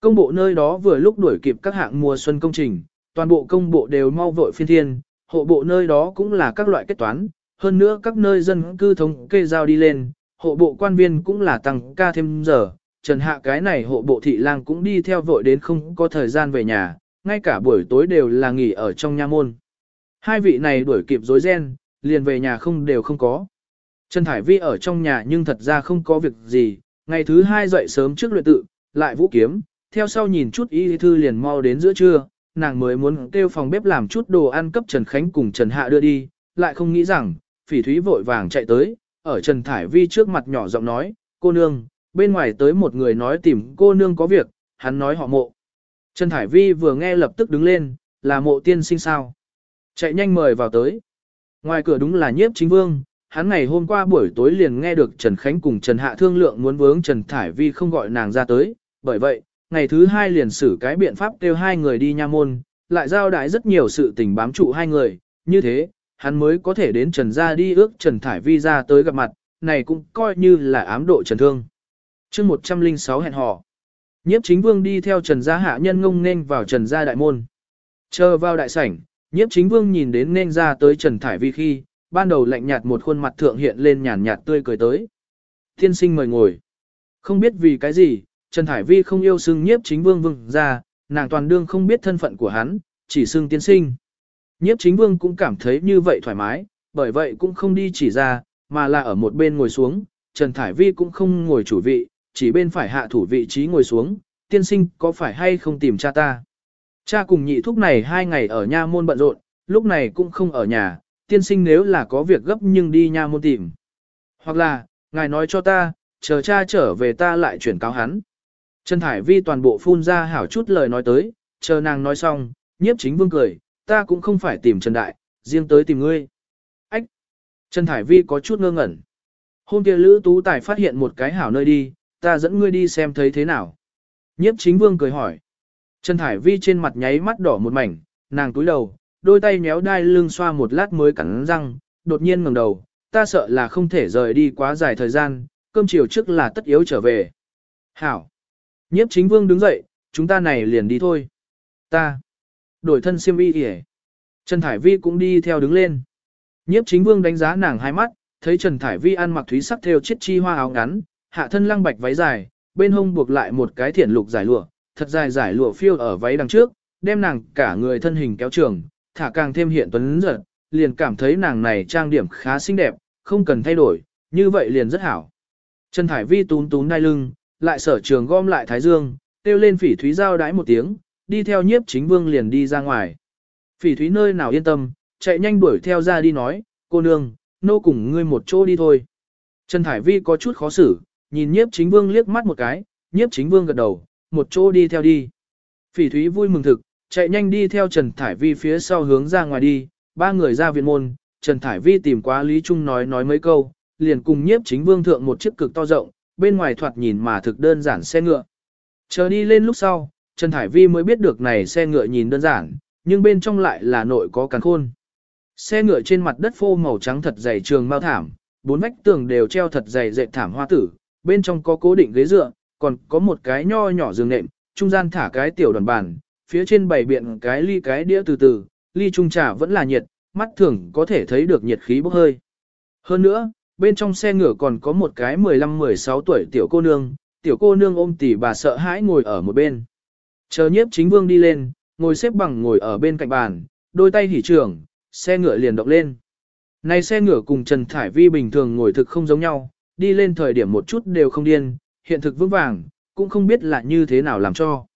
Công bộ nơi đó vừa lúc đuổi kịp các hạng mùa xuân công trình, toàn bộ công bộ đều mau vội phiên thiên, hộ bộ nơi đó cũng là các loại kết toán, hơn nữa các nơi dân cư thống kê giao đi lên, hộ bộ quan viên cũng là tăng ca thêm giờ, Trần Hạ cái này hộ bộ thị lang cũng đi theo vội đến không có thời gian về nhà, ngay cả buổi tối đều là nghỉ ở trong nha môn. Hai vị này đuổi kịp rối ren, liền về nhà không đều không có. Trần Thải Vi ở trong nhà nhưng thật ra không có việc gì, ngày thứ hai dậy sớm trước luyện tự, lại vũ kiếm, theo sau nhìn chút y thư liền mau đến giữa trưa, nàng mới muốn kêu phòng bếp làm chút đồ ăn cấp Trần Khánh cùng Trần Hạ đưa đi, lại không nghĩ rằng, phỉ thúy vội vàng chạy tới, ở Trần Thải Vi trước mặt nhỏ giọng nói, cô nương, bên ngoài tới một người nói tìm cô nương có việc, hắn nói họ mộ. Trần Thải Vi vừa nghe lập tức đứng lên, là mộ tiên sinh sao. Chạy nhanh mời vào tới. Ngoài cửa đúng là nhiếp chính vương, hắn ngày hôm qua buổi tối liền nghe được Trần Khánh cùng Trần Hạ thương lượng muốn vướng Trần Thải Vi không gọi nàng ra tới, bởi vậy, ngày thứ hai liền xử cái biện pháp kêu hai người đi nha môn, lại giao đái rất nhiều sự tình bám trụ hai người, như thế, hắn mới có thể đến Trần gia đi ước Trần Thải Vi ra tới gặp mặt, này cũng coi như là ám độ Trần Thương chương 106 hẹn hò. Nhiếp chính vương đi theo Trần gia hạ nhân ngông nên vào Trần gia đại môn. Chờ vào đại sảnh, nhiếp chính vương nhìn đến nên ra tới Trần Thải Vi khi, ban đầu lạnh nhạt một khuôn mặt thượng hiện lên nhàn nhạt tươi cười tới. Thiên sinh mời ngồi. Không biết vì cái gì, Trần Thải Vi không yêu xưng nhiếp chính vương vương ra, nàng toàn đương không biết thân phận của hắn, chỉ xưng tiên sinh. Nhiếp chính vương cũng cảm thấy như vậy thoải mái, bởi vậy cũng không đi chỉ ra, mà là ở một bên ngồi xuống, Trần Thải Vi cũng không ngồi chủ vị, chỉ bên phải hạ thủ vị trí ngồi xuống, tiên sinh có phải hay không tìm cha ta. Cha cùng nhị thúc này hai ngày ở nha môn bận rộn, lúc này cũng không ở nhà, tiên sinh nếu là có việc gấp nhưng đi nha môn tìm. Hoặc là, ngài nói cho ta, chờ cha trở về ta lại chuyển cáo hắn. Trần Thải Vi toàn bộ phun ra hảo chút lời nói tới, chờ nàng nói xong, nhiếp chính vương cười, ta cũng không phải tìm Trần Đại, riêng tới tìm ngươi. Ách! Trần Thải Vi có chút ngơ ngẩn. Hôm kia Lữ Tú Tài phát hiện một cái hảo nơi đi, ta dẫn ngươi đi xem thấy thế nào. Nhiếp chính vương cười hỏi. Trần Thải Vi trên mặt nháy mắt đỏ một mảnh, nàng túi đầu, đôi tay méo đai lưng xoa một lát mới cắn răng, đột nhiên ngẩng đầu, ta sợ là không thể rời đi quá dài thời gian, cơm chiều trước là tất yếu trở về. Hảo. Nhiếp chính vương đứng dậy, chúng ta này liền đi thôi. Ta. Đổi thân xiêm y ỉa Trần Thải Vi cũng đi theo đứng lên. Nhiếp chính vương đánh giá nàng hai mắt, thấy Trần Thải Vi ăn mặc thúy sắc theo chiếc chi hoa áo ngắn, hạ thân lăng bạch váy dài, bên hông buộc lại một cái thiển lục giải lụa, thật dài giải lụa phiêu ở váy đằng trước, đem nàng cả người thân hình kéo trường, thả càng thêm hiện tuấn giật, liền cảm thấy nàng này trang điểm khá xinh đẹp, không cần thay đổi, như vậy liền rất hảo. Trần Thải Vi tún tún đai lưng, lại sở trường gom lại thái dương, tiêu lên phỉ thúy giao đái một tiếng, đi theo nhiếp chính vương liền đi ra ngoài. Phỉ thúy nơi nào yên tâm, chạy nhanh đuổi theo ra đi nói, cô nương, nô cùng ngươi một chỗ đi thôi. Trần Thải Vi có chút khó xử, nhìn nhiếp chính vương liếc mắt một cái, nhiếp chính vương gật đầu, một chỗ đi theo đi. Phỉ thúy vui mừng thực, chạy nhanh đi theo Trần Thải Vi phía sau hướng ra ngoài đi, ba người ra viện môn, Trần Thải Vi tìm quá Lý Trung nói nói mấy câu, liền cùng nhiếp chính vương thượng một chiếc cực to rộng, bên ngoài thoạt nhìn mà thực đơn giản xe ngựa. Chờ đi lên lúc sau, Trần Thải Vi mới biết được này xe ngựa nhìn đơn giản, nhưng bên trong lại là nội có càng khôn. Xe ngựa trên mặt đất phô màu trắng thật dày trường mao thảm, bốn vách tường đều treo thật dày dệt thảm hoa tử, bên trong có cố định ghế dựa, còn có một cái nho nhỏ giường nệm, trung gian thả cái tiểu đoàn bàn, phía trên bày biện cái ly cái đĩa từ từ, ly trung trà vẫn là nhiệt, mắt thường có thể thấy được nhiệt khí bốc hơi. Hơn nữa, bên trong xe ngựa còn có một cái 15-16 tuổi tiểu cô nương, tiểu cô nương ôm tỷ bà sợ hãi ngồi ở một bên. Chờ nhiếp chính vương đi lên, ngồi xếp bằng ngồi ở bên cạnh bàn, đôi tay hỉ trưởng, xe ngựa liền động lên. Này xe ngựa cùng Trần Thải Vi bình thường ngồi thực không giống nhau, đi lên thời điểm một chút đều không điên, hiện thực vững vàng, cũng không biết là như thế nào làm cho.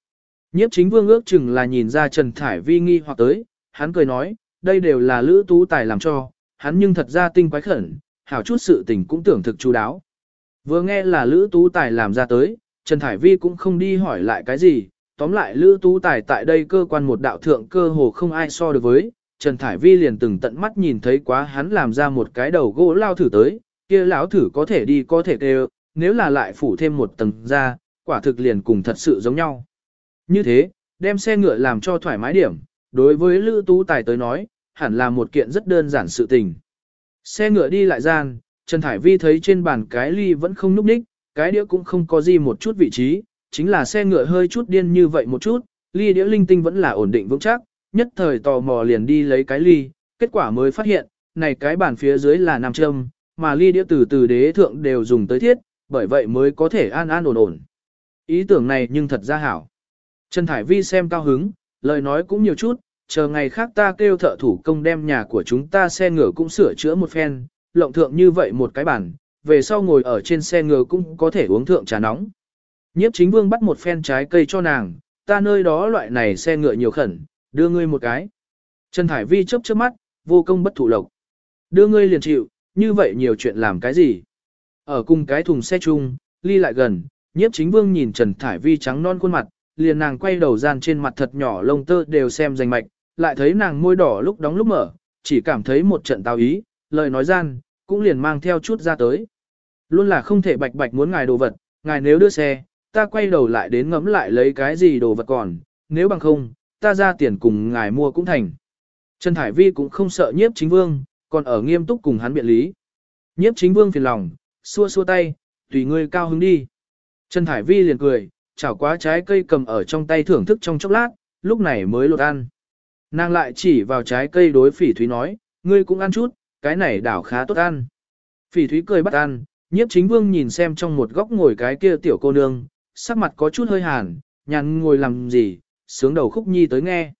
Nhiếp chính vương ước chừng là nhìn ra Trần Thải Vi nghi hoặc tới, hắn cười nói, đây đều là lữ tú tài làm cho, hắn nhưng thật ra tinh quái khẩn, hảo chút sự tình cũng tưởng thực chú đáo. Vừa nghe là lữ tú tài làm ra tới, Trần Thải Vi cũng không đi hỏi lại cái gì, tóm lại lữ tú tài tại đây cơ quan một đạo thượng cơ hồ không ai so được với, Trần Thải Vi liền từng tận mắt nhìn thấy quá hắn làm ra một cái đầu gỗ lao thử tới, kia lão thử có thể đi có thể đều nếu là lại phủ thêm một tầng ra, quả thực liền cùng thật sự giống nhau. Như thế, đem xe ngựa làm cho thoải mái điểm, đối với Lữ Tú Tài tới nói, hẳn là một kiện rất đơn giản sự tình. Xe ngựa đi lại gian, Trần Thải Vi thấy trên bàn cái ly vẫn không núp ních, cái đĩa cũng không có gì một chút vị trí, chính là xe ngựa hơi chút điên như vậy một chút, ly đĩa linh tinh vẫn là ổn định vững chắc, nhất thời tò mò liền đi lấy cái ly, kết quả mới phát hiện, này cái bàn phía dưới là nam châm, mà ly đĩa từ từ đế thượng đều dùng tới thiết, bởi vậy mới có thể an an ổn ổn. Ý tưởng này nhưng thật ra hảo. Trần Thải Vi xem cao hứng, lời nói cũng nhiều chút, chờ ngày khác ta kêu thợ thủ công đem nhà của chúng ta xe ngựa cũng sửa chữa một phen, lộng thượng như vậy một cái bàn, về sau ngồi ở trên xe ngựa cũng có thể uống thượng trà nóng. Nhiếp chính vương bắt một phen trái cây cho nàng, ta nơi đó loại này xe ngựa nhiều khẩn, đưa ngươi một cái. Trần Thải Vi chớp chớp mắt, vô công bất thủ lộc. Đưa ngươi liền chịu, như vậy nhiều chuyện làm cái gì? Ở cùng cái thùng xe chung, ly lại gần, nhiếp chính vương nhìn Trần Thải Vi trắng non khuôn mặt, liền nàng quay đầu gian trên mặt thật nhỏ lông tơ đều xem danh mạch, lại thấy nàng môi đỏ lúc đóng lúc mở, chỉ cảm thấy một trận tao ý, lời nói gian, cũng liền mang theo chút ra tới. Luôn là không thể bạch bạch muốn ngài đồ vật, ngài nếu đưa xe, ta quay đầu lại đến ngẫm lại lấy cái gì đồ vật còn, nếu bằng không, ta ra tiền cùng ngài mua cũng thành. Trần Thải Vi cũng không sợ nhiếp chính vương, còn ở nghiêm túc cùng hắn biện lý. Nhiếp chính vương phiền lòng, xua xua tay, tùy ngươi cao hứng đi. Trần Thải Vi liền cười, chảo quá trái cây cầm ở trong tay thưởng thức trong chốc lát, lúc này mới lột ăn. Nàng lại chỉ vào trái cây đối phỉ thúy nói, ngươi cũng ăn chút, cái này đảo khá tốt ăn. Phỉ thúy cười bắt ăn, nhiếp chính vương nhìn xem trong một góc ngồi cái kia tiểu cô nương, sắc mặt có chút hơi hàn, nhàn ngồi làm gì, sướng đầu khúc nhi tới nghe.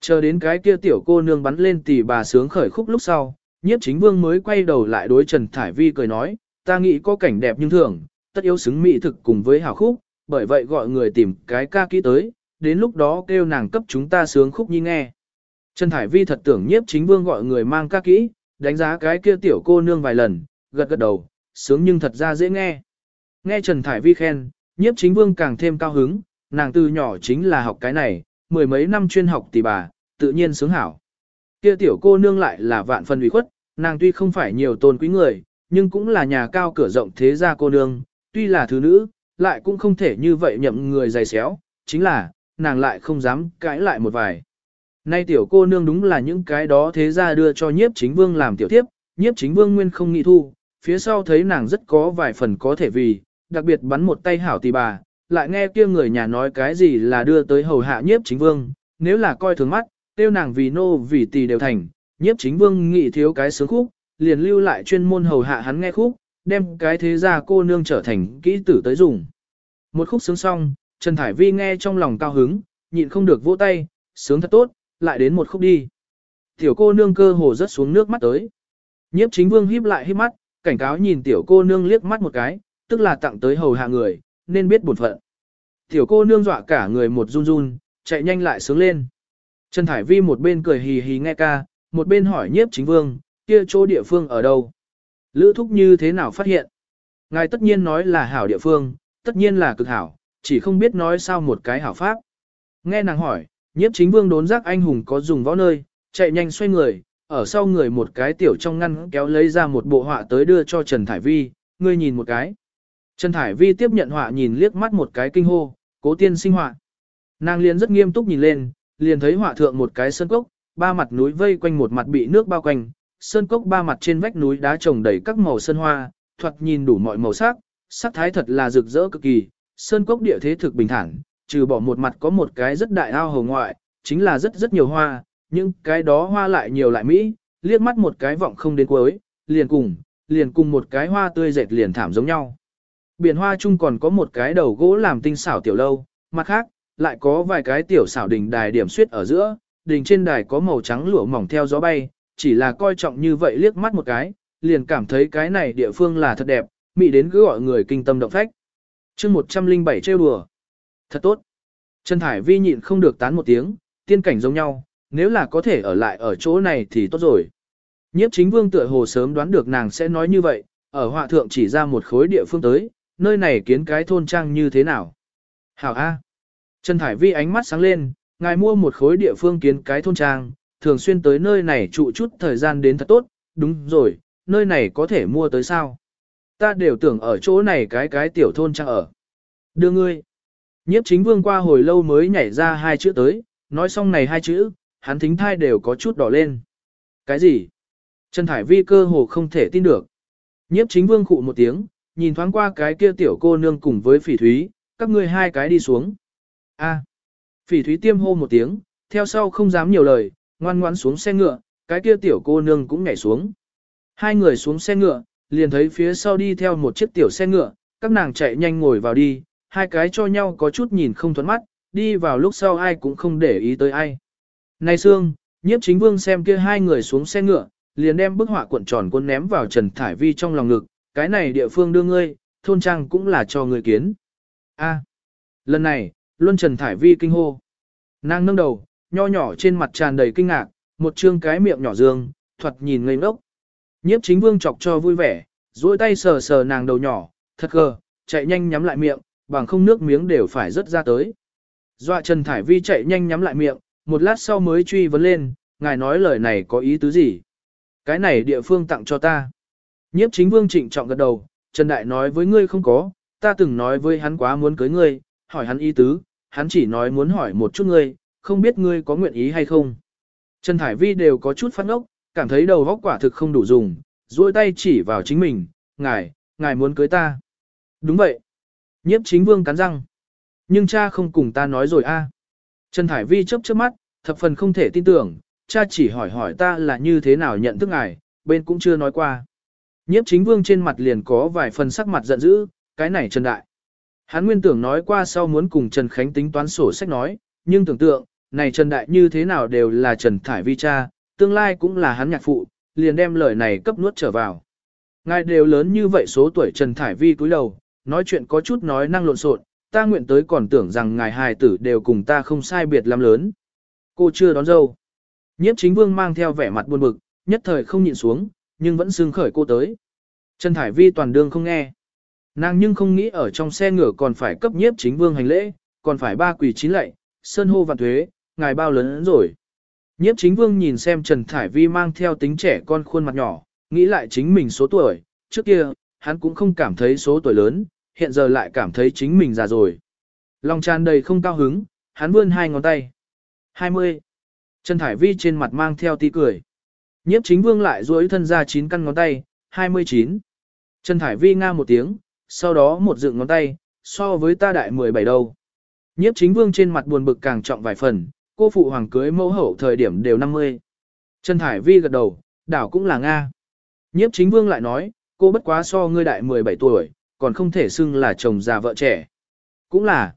Chờ đến cái kia tiểu cô nương bắn lên tỷ bà sướng khởi khúc lúc sau, nhiếp chính vương mới quay đầu lại đối Trần Thải Vi cười nói, ta nghĩ có cảnh đẹp nhưng thường, tất yếu xứng mỹ thực cùng với hào khúc, bởi vậy gọi người tìm cái ca kỹ tới, đến lúc đó kêu nàng cấp chúng ta sướng khúc nhi nghe. Trần Thải Vi thật tưởng nhiếp chính vương gọi người mang ca kỹ, đánh giá cái kia tiểu cô nương vài lần, gật gật đầu, sướng nhưng thật ra dễ nghe. Nghe Trần Thải Vi khen, nhiếp chính vương càng thêm cao hứng, nàng từ nhỏ chính là học cái này, mười mấy năm chuyên học tỷ bà, tự nhiên sướng hảo. Kia tiểu cô nương lại là vạn phần ủy khuất, nàng tuy không phải nhiều tôn quý người, nhưng cũng là nhà cao cửa rộng thế gia cô nương, tuy là thứ nữ, lại cũng không thể như vậy nhậm người dày xéo, chính là, nàng lại không dám cãi lại một vài. Nay tiểu cô nương đúng là những cái đó thế gia đưa cho nhiếp chính vương làm tiểu tiếp, nhiếp chính vương nguyên không nghĩ thu, phía sau thấy nàng rất có vài phần có thể vì, đặc biệt bắn một tay hảo tỷ bà, lại nghe kia người nhà nói cái gì là đưa tới hầu hạ nhiếp chính vương, nếu là coi thường mắt, tiêu nàng vì nô vì tỷ đều thành, nhiếp chính vương nghĩ thiếu cái sướng khúc, liền lưu lại chuyên môn hầu hạ hắn nghe khúc, đem cái thế gia cô nương trở thành kỹ tử tới dùng. Một khúc sướng xong, Trần Thải Vi nghe trong lòng cao hứng, nhịn không được vỗ tay, sướng thật tốt, lại đến một khúc đi. Tiểu cô nương cơ hồ rất xuống nước mắt tới. Nhiếp chính vương híp lại híp mắt, cảnh cáo nhìn tiểu cô nương liếc mắt một cái, tức là tặng tới hầu hạ người, nên biết bổn phận. Tiểu cô nương dọa cả người một run run, chạy nhanh lại sướng lên. Trần Thải Vi một bên cười hì hì nghe ca, một bên hỏi nhiếp chính vương, kia chỗ địa phương ở đâu? Lữ thúc như thế nào phát hiện? Ngài tất nhiên nói là hảo địa phương, tất nhiên là cực hảo, chỉ không biết nói sao một cái hảo pháp. Nghe nàng hỏi, nhiếp chính vương đốn giác anh hùng có dùng võ nơi, chạy nhanh xoay người, ở sau người một cái tiểu trong ngăn kéo lấy ra một bộ họa tới đưa cho Trần Thải Vi, ngươi nhìn một cái. Trần Thải Vi tiếp nhận họa nhìn liếc mắt một cái kinh hô, cố tiên sinh họa. Nàng liền rất nghiêm túc nhìn lên, liền thấy họa thượng một cái sơn cốc, ba mặt núi vây quanh một mặt bị nước bao quanh, sơn cốc ba mặt trên vách núi đá trồng đầy các màu sơn hoa, thoạt nhìn đủ mọi màu sắc, sắc thái thật là rực rỡ cực kỳ. Sơn cốc địa thế thực bình thản, trừ bỏ một mặt có một cái rất đại ao hồ ngoại, chính là rất rất nhiều hoa, nhưng cái đó hoa lại nhiều lại mỹ, liếc mắt một cái vọng không đến cuối, liền cùng, liền cùng một cái hoa tươi dệt liền thảm giống nhau. Biển hoa chung còn có một cái đầu gỗ làm tinh xảo tiểu lâu, mặt khác, lại có vài cái tiểu xảo đình đài điểm suyết ở giữa, đình trên đài có màu trắng lụa mỏng theo gió bay, chỉ là coi trọng như vậy liếc mắt một cái, liền cảm thấy cái này địa phương là thật đẹp, mỹ đến cứ gọi người kinh tâm động phách. chương 107 trêu đùa. Thật tốt. Trần Thải Vi nhịn không được tán một tiếng, tiên cảnh giống nhau, nếu là có thể ở lại ở chỗ này thì tốt rồi. Nhiếp chính vương tựa hồ sớm đoán được nàng sẽ nói như vậy, ở họa thượng chỉ ra một khối địa phương tới, nơi này kiến cái thôn trang như thế nào. Hảo A. Trần Thải Vi ánh mắt sáng lên, ngài mua một khối địa phương kiến cái thôn trang, thường xuyên tới nơi này trụ chút thời gian đến thật tốt, đúng rồi, nơi này có thể mua tới sao? Ta đều tưởng ở chỗ này cái cái tiểu thôn trang ở. Đưa ngươi. Nhiếp chính vương qua hồi lâu mới nhảy ra hai chữ tới, nói xong này hai chữ, hắn thính thai đều có chút đỏ lên. Cái gì? Trần Thải Vi cơ hồ không thể tin được. Nhiếp chính vương khụ một tiếng, nhìn thoáng qua cái kia tiểu cô nương cùng với phỉ thúy, các ngươi hai cái đi xuống. A. Phỉ thúy tiêm hô một tiếng, theo sau không dám nhiều lời, ngoan ngoãn xuống xe ngựa, cái kia tiểu cô nương cũng nhảy xuống. Hai người xuống xe ngựa, liền thấy phía sau đi theo một chiếc tiểu xe ngựa, các nàng chạy nhanh ngồi vào đi, hai cái cho nhau có chút nhìn không thuẫn mắt, đi vào lúc sau ai cũng không để ý tới ai. Này Sương, nhiếp chính vương xem kia hai người xuống xe ngựa, liền đem bức họa cuộn tròn cuốn ném vào Trần Thải Vi trong lòng ngực, cái này địa phương đưa ngươi, thôn trang cũng là cho người kiến. A. lần này, Luân Trần Thải Vi kinh hô. Nàng nâng đầu, nho nhỏ trên mặt tràn đầy kinh ngạc, một trương cái miệng nhỏ dương, thuật nhìn ngây ngốc. Nhiếp chính vương chọc cho vui vẻ, duỗi tay sờ sờ nàng đầu nhỏ, thật gờ, chạy nhanh nhắm lại miệng, bằng không nước miếng đều phải rớt ra tới. Dọa Trần Thải Vi chạy nhanh nhắm lại miệng, một lát sau mới truy vấn lên, ngài nói lời này có ý tứ gì? Cái này địa phương tặng cho ta. Nhiếp chính vương trịnh trọng gật đầu, Trần Đại nói với ngươi không có, ta từng nói với hắn quá muốn cưới ngươi, hỏi hắn ý tứ, hắn chỉ nói muốn hỏi một chút ngươi, không biết ngươi có nguyện ý hay không. Trần Thải Vi đều có chút phát ngốc, cảm thấy đầu góc quả thực không đủ dùng, duỗi tay chỉ vào chính mình, ngài, ngài muốn cưới ta. Đúng vậy. Nhiếp chính vương cắn răng. Nhưng cha không cùng ta nói rồi a. Trần Thải Vi chớp chớp mắt, thập phần không thể tin tưởng, cha chỉ hỏi hỏi ta là như thế nào nhận thức ngài, bên cũng chưa nói qua. Nhiếp chính vương trên mặt liền có vài phần sắc mặt giận dữ, cái này Trần Đại. Hắn nguyên tưởng nói qua sau muốn cùng Trần Khánh tính toán sổ sách nói, nhưng tưởng tượng, này Trần Đại như thế nào đều là Trần Thải Vi cha, tương lai cũng là hắn nhạc phụ, liền đem lời này cấp nuốt trở vào. Ngài đều lớn như vậy số tuổi Trần Thải Vi cúi đầu, nói chuyện có chút nói năng lộn xộn, ta nguyện tới còn tưởng rằng ngài hài tử đều cùng ta không sai biệt lắm lớn. Cô chưa đón dâu. Nhiếp chính vương mang theo vẻ mặt buồn bực, nhất thời không nhịn xuống, nhưng vẫn xương khởi cô tới. Trần Thải Vi toàn đương không nghe. Nàng nhưng không nghĩ ở trong xe ngựa còn phải cấp nhiếp chính vương hành lễ, còn phải ba quỷ chín lạy, sơn hô vạn thuế, ngài bao lớn rồi. Nhiếp chính vương nhìn xem Trần Thải Vi mang theo tính trẻ con khuôn mặt nhỏ, nghĩ lại chính mình số tuổi, trước kia, hắn cũng không cảm thấy số tuổi lớn, hiện giờ lại cảm thấy chính mình già rồi. Lòng tràn đầy không cao hứng, hắn vươn hai ngón tay. 20. Trần Thải Vi trên mặt mang theo tí cười. Nhiếp chính vương lại duỗi thân ra chín căn ngón tay, 29. Trần Thải Vi nga một tiếng, sau đó một dựng ngón tay, so với ta đại 17 đâu. Nhiếp chính vương trên mặt buồn bực càng trọng vài phần, cô phụ hoàng cưới mẫu hậu thời điểm đều 50. Trần Thải Vi gật đầu, đảo cũng là Nga. Nhiếp chính vương lại nói, cô bất quá so ngươi đại 17 tuổi, còn không thể xưng là chồng già vợ trẻ. Cũng là.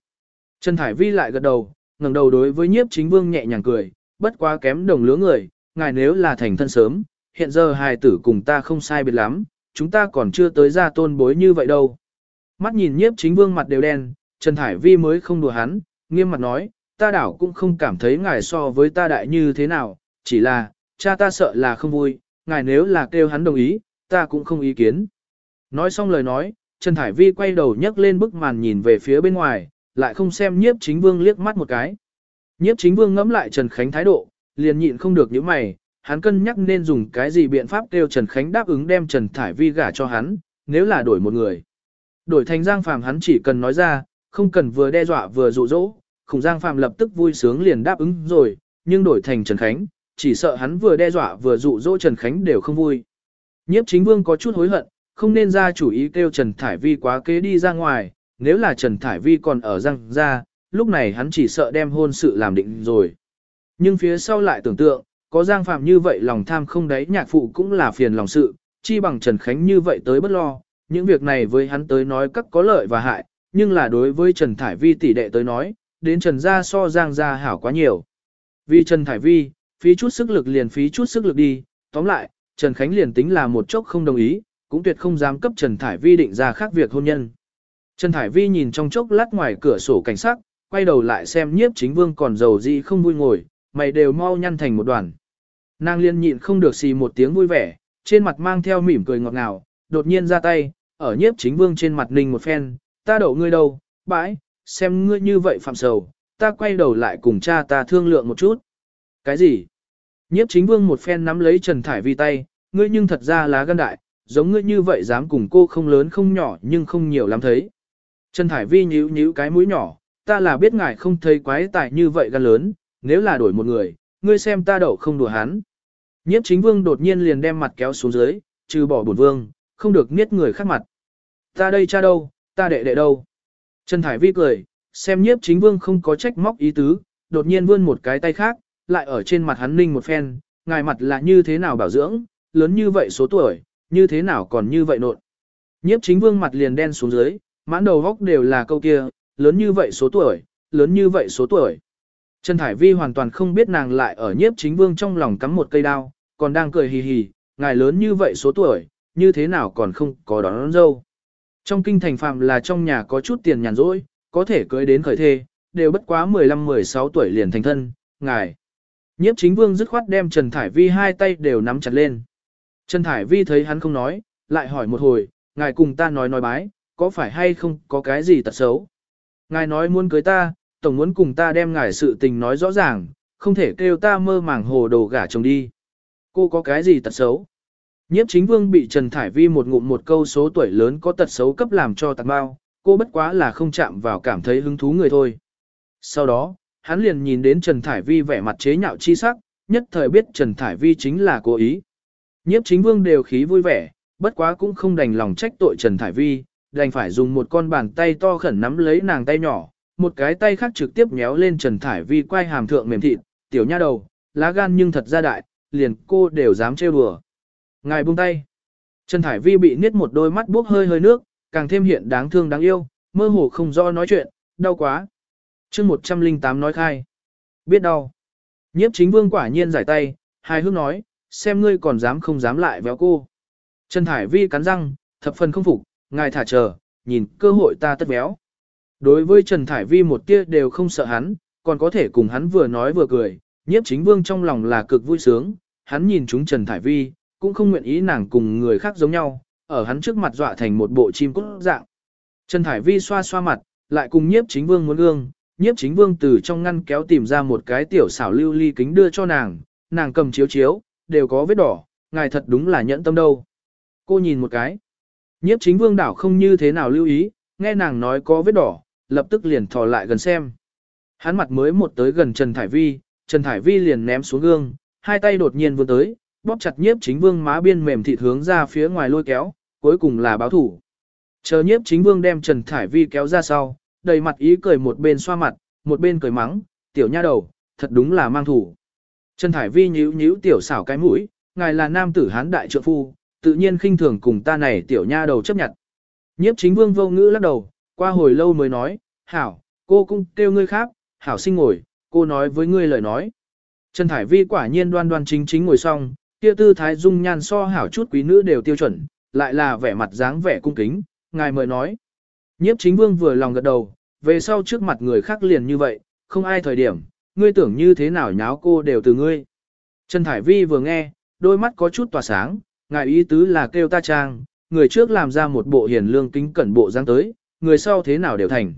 Trần Thải Vi lại gật đầu, ngẩng đầu đối với nhiếp chính vương nhẹ nhàng cười, bất quá kém đồng lứa người, ngài nếu là thành thân sớm, hiện giờ hài tử cùng ta không sai biệt lắm, chúng ta còn chưa tới ra tôn bối như vậy đâu. Mắt nhìn nhiếp chính vương mặt đều đen, Trần Thải Vi mới không đùa hắn, nghiêm mặt nói, ta đảo cũng không cảm thấy ngài so với ta đại như thế nào, chỉ là, cha ta sợ là không vui, ngài nếu là kêu hắn đồng ý, ta cũng không ý kiến. Nói xong lời nói, Trần Thải Vi quay đầu nhấc lên bức màn nhìn về phía bên ngoài, lại không xem nhiếp chính vương liếc mắt một cái. Nhiếp chính vương ngẫm lại Trần Khánh thái độ, liền nhịn không được những mày, hắn cân nhắc nên dùng cái gì biện pháp kêu Trần Khánh đáp ứng đem Trần Thải Vi gả cho hắn, nếu là đổi một người. Đổi thành Giang Phàm hắn chỉ cần nói ra, không cần vừa đe dọa vừa dụ dỗ, khủng Giang Phàm lập tức vui sướng liền đáp ứng rồi, nhưng đổi thành Trần Khánh, chỉ sợ hắn vừa đe dọa vừa dụ dỗ Trần Khánh đều không vui. Nhiếp chính vương có chút hối hận, không nên ra chủ ý kêu Trần Thải Vi quá kế đi ra ngoài, nếu là Trần Thải Vi còn ở răng ra, lúc này hắn chỉ sợ đem hôn sự làm định rồi. Nhưng phía sau lại tưởng tượng, có Giang Phạm như vậy lòng tham không đáy nhạc phụ cũng là phiền lòng sự, chi bằng Trần Khánh như vậy tới bất lo, những việc này với hắn tới nói các có lợi và hại, nhưng là đối với Trần Thải Vi tỷ đệ tới nói, đến Trần gia so Giang gia hảo quá nhiều. Vì Trần Thải Vi, phí chút sức lực liền phí chút sức lực đi, tóm lại, Trần Khánh liền tính là một chốc không đồng ý, cũng tuyệt không dám cấp Trần Thải Vi định ra khác việc hôn nhân. Trần Thải Vi nhìn trong chốc lát ngoài cửa sổ cảnh sắc, quay đầu lại xem nhiếp chính vương còn giàu gì không vui ngồi, mày đều mau nhăn thành một đoàn. Nàng liên nhịn không được xì một tiếng vui vẻ, trên mặt mang theo mỉm cười ngọt ngào, đột nhiên ra tay, ở nhiếp chính vương trên mặt ninh một phen, ta đậu ngươi đâu, bãi, xem ngươi như vậy phạm sầu, ta quay đầu lại cùng cha ta thương lượng một chút. Cái gì? Nhiếp chính vương một phen nắm lấy Trần Thải Vi tay, ngươi nhưng thật ra lá gan đại, giống ngươi như vậy dám cùng cô không lớn không nhỏ nhưng không nhiều lắm thấy. Trần Thải Vi nhíu nhíu cái mũi nhỏ, ta là biết ngài không thấy quái tài như vậy gan lớn, nếu là đổi một người, ngươi xem ta đậu không đùa hắn. Nhiếp chính vương đột nhiên liền đem mặt kéo xuống dưới, trừ bỏ bổn vương, không được niết người khác mặt. Ta đây cha đâu, ta đệ đệ đâu. Trần Thải Vi cười, xem nhiếp chính vương không có trách móc ý tứ, đột nhiên vươn một cái tay khác, lại ở trên mặt hắn ninh một phen, ngài mặt là như thế nào bảo dưỡng, lớn như vậy số tuổi, như thế nào còn như vậy nộn. Nhiếp chính vương mặt liền đen xuống dưới, mãn đầu góc đều là câu kia, lớn như vậy số tuổi, lớn như vậy số tuổi. Trần Thải Vi hoàn toàn không biết nàng lại ở nhiếp chính vương trong lòng cắm một cây đao, còn đang cười hì hì, ngài lớn như vậy số tuổi, như thế nào còn không có đón, đón dâu. Trong kinh thành phạm là trong nhà có chút tiền nhàn rỗi, có thể cưới đến khởi thê, đều bất quá 15-16 tuổi liền thành thân, ngài. Nhiếp chính vương dứt khoát đem Trần Thải Vi hai tay đều nắm chặt lên. Trần Thải Vi thấy hắn không nói, lại hỏi một hồi, ngài cùng ta nói nói bái, có phải hay không có cái gì tật xấu. Ngài nói muốn cưới ta, tổng muốn cùng ta đem ngài sự tình nói rõ ràng, không thể kêu ta mơ màng hồ đồ gả chồng đi. Cô có cái gì tật xấu? Nhiếp chính vương bị Trần Thải Vi một ngụm một câu số tuổi lớn có tật xấu cấp làm cho tạc bao, cô bất quá là không chạm vào cảm thấy hứng thú người thôi. Sau đó, hắn liền nhìn đến Trần Thải Vi vẻ mặt chế nhạo chi sắc, nhất thời biết Trần Thải Vi chính là cố ý. Nhiếp chính vương đều khí vui vẻ, bất quá cũng không đành lòng trách tội Trần Thải Vi, đành phải dùng một con bàn tay to khẩn nắm lấy nàng tay nhỏ, một cái tay khác trực tiếp nhéo lên Trần Thải Vi quay hàm thượng mềm thịt, tiểu nha đầu, lá gan nhưng thật ra đại, liền cô đều dám trêu đùa. Ngài buông tay. Trần Thải Vi bị niết một đôi mắt buốc hơi hơi nước, càng thêm hiện đáng thương đáng yêu, mơ hồ không do nói chuyện, đau quá. chương 108 nói khai. Biết đau. Nhiếp chính vương quả nhiên giải tay, hai hước nói, xem ngươi còn dám không dám lại véo cô. Trần Thải Vi cắn răng, thập phần không phục, ngài thả chờ, nhìn cơ hội ta tất véo. Đối với Trần Thải Vi một tia đều không sợ hắn, còn có thể cùng hắn vừa nói vừa cười, nhiếp chính vương trong lòng là cực vui sướng, hắn nhìn chúng Trần Thải Vi, cũng không nguyện ý nàng cùng người khác giống nhau, ở hắn trước mặt dọa thành một bộ chim cút dạng. Trần Thải Vi xoa xoa mặt, lại cùng nhiếp chính vương muốn gương, nhiếp chính vương từ trong ngăn kéo tìm ra một cái tiểu xảo lưu ly kính đưa cho nàng, nàng cầm chiếu chiếu, đều có vết đỏ, ngài thật đúng là nhẫn tâm đâu. Cô nhìn một cái. Nhiếp chính vương đảo không như thế nào lưu ý, nghe nàng nói có vết đỏ, lập tức liền thò lại gần xem. Hắn mặt mới một tới gần Trần Thải Vi, Trần Thải Vi liền ném xuống gương, hai tay đột nhiên vươn tới, bóp chặt nhiếp chính vương má biên mềm thịt hướng ra phía ngoài lôi kéo, cuối cùng là báo thủ. Chờ nhiếp chính vương đem Trần Thải Vi kéo ra sau, đầy mặt ý cười một bên xoa mặt, một bên cười mắng, tiểu nha đầu, thật đúng là mang thủ. Trần Thải Vi nhíu nhíu tiểu xảo cái mũi, ngài là nam tử hán đại trượng phu, tự nhiên khinh thường cùng ta này tiểu nha đầu chấp nhận. Nhiếp chính vương vô ngữ lắc đầu, qua hồi lâu mới nói, hảo, cô cũng kêu ngươi khác, hảo sinh ngồi, cô nói với ngươi lời nói. Trần Thải Vi quả nhiên đoan đoan chính chính ngồi xong, kia tư thái dung nhan so hảo chút quý nữ đều tiêu chuẩn, lại là vẻ mặt dáng vẻ cung kính, ngài mời nói. Nhiếp chính vương vừa lòng gật đầu, về sau trước mặt người khác liền như vậy, không ai thời điểm, ngươi tưởng như thế nào nháo cô đều từ ngươi. Trần Thải Vi vừa nghe, đôi mắt có chút tỏa sáng, ngài ý tứ là kêu ta trang, người trước làm ra một bộ hiền lương kính cẩn bộ dáng tới, người sau thế nào đều thành.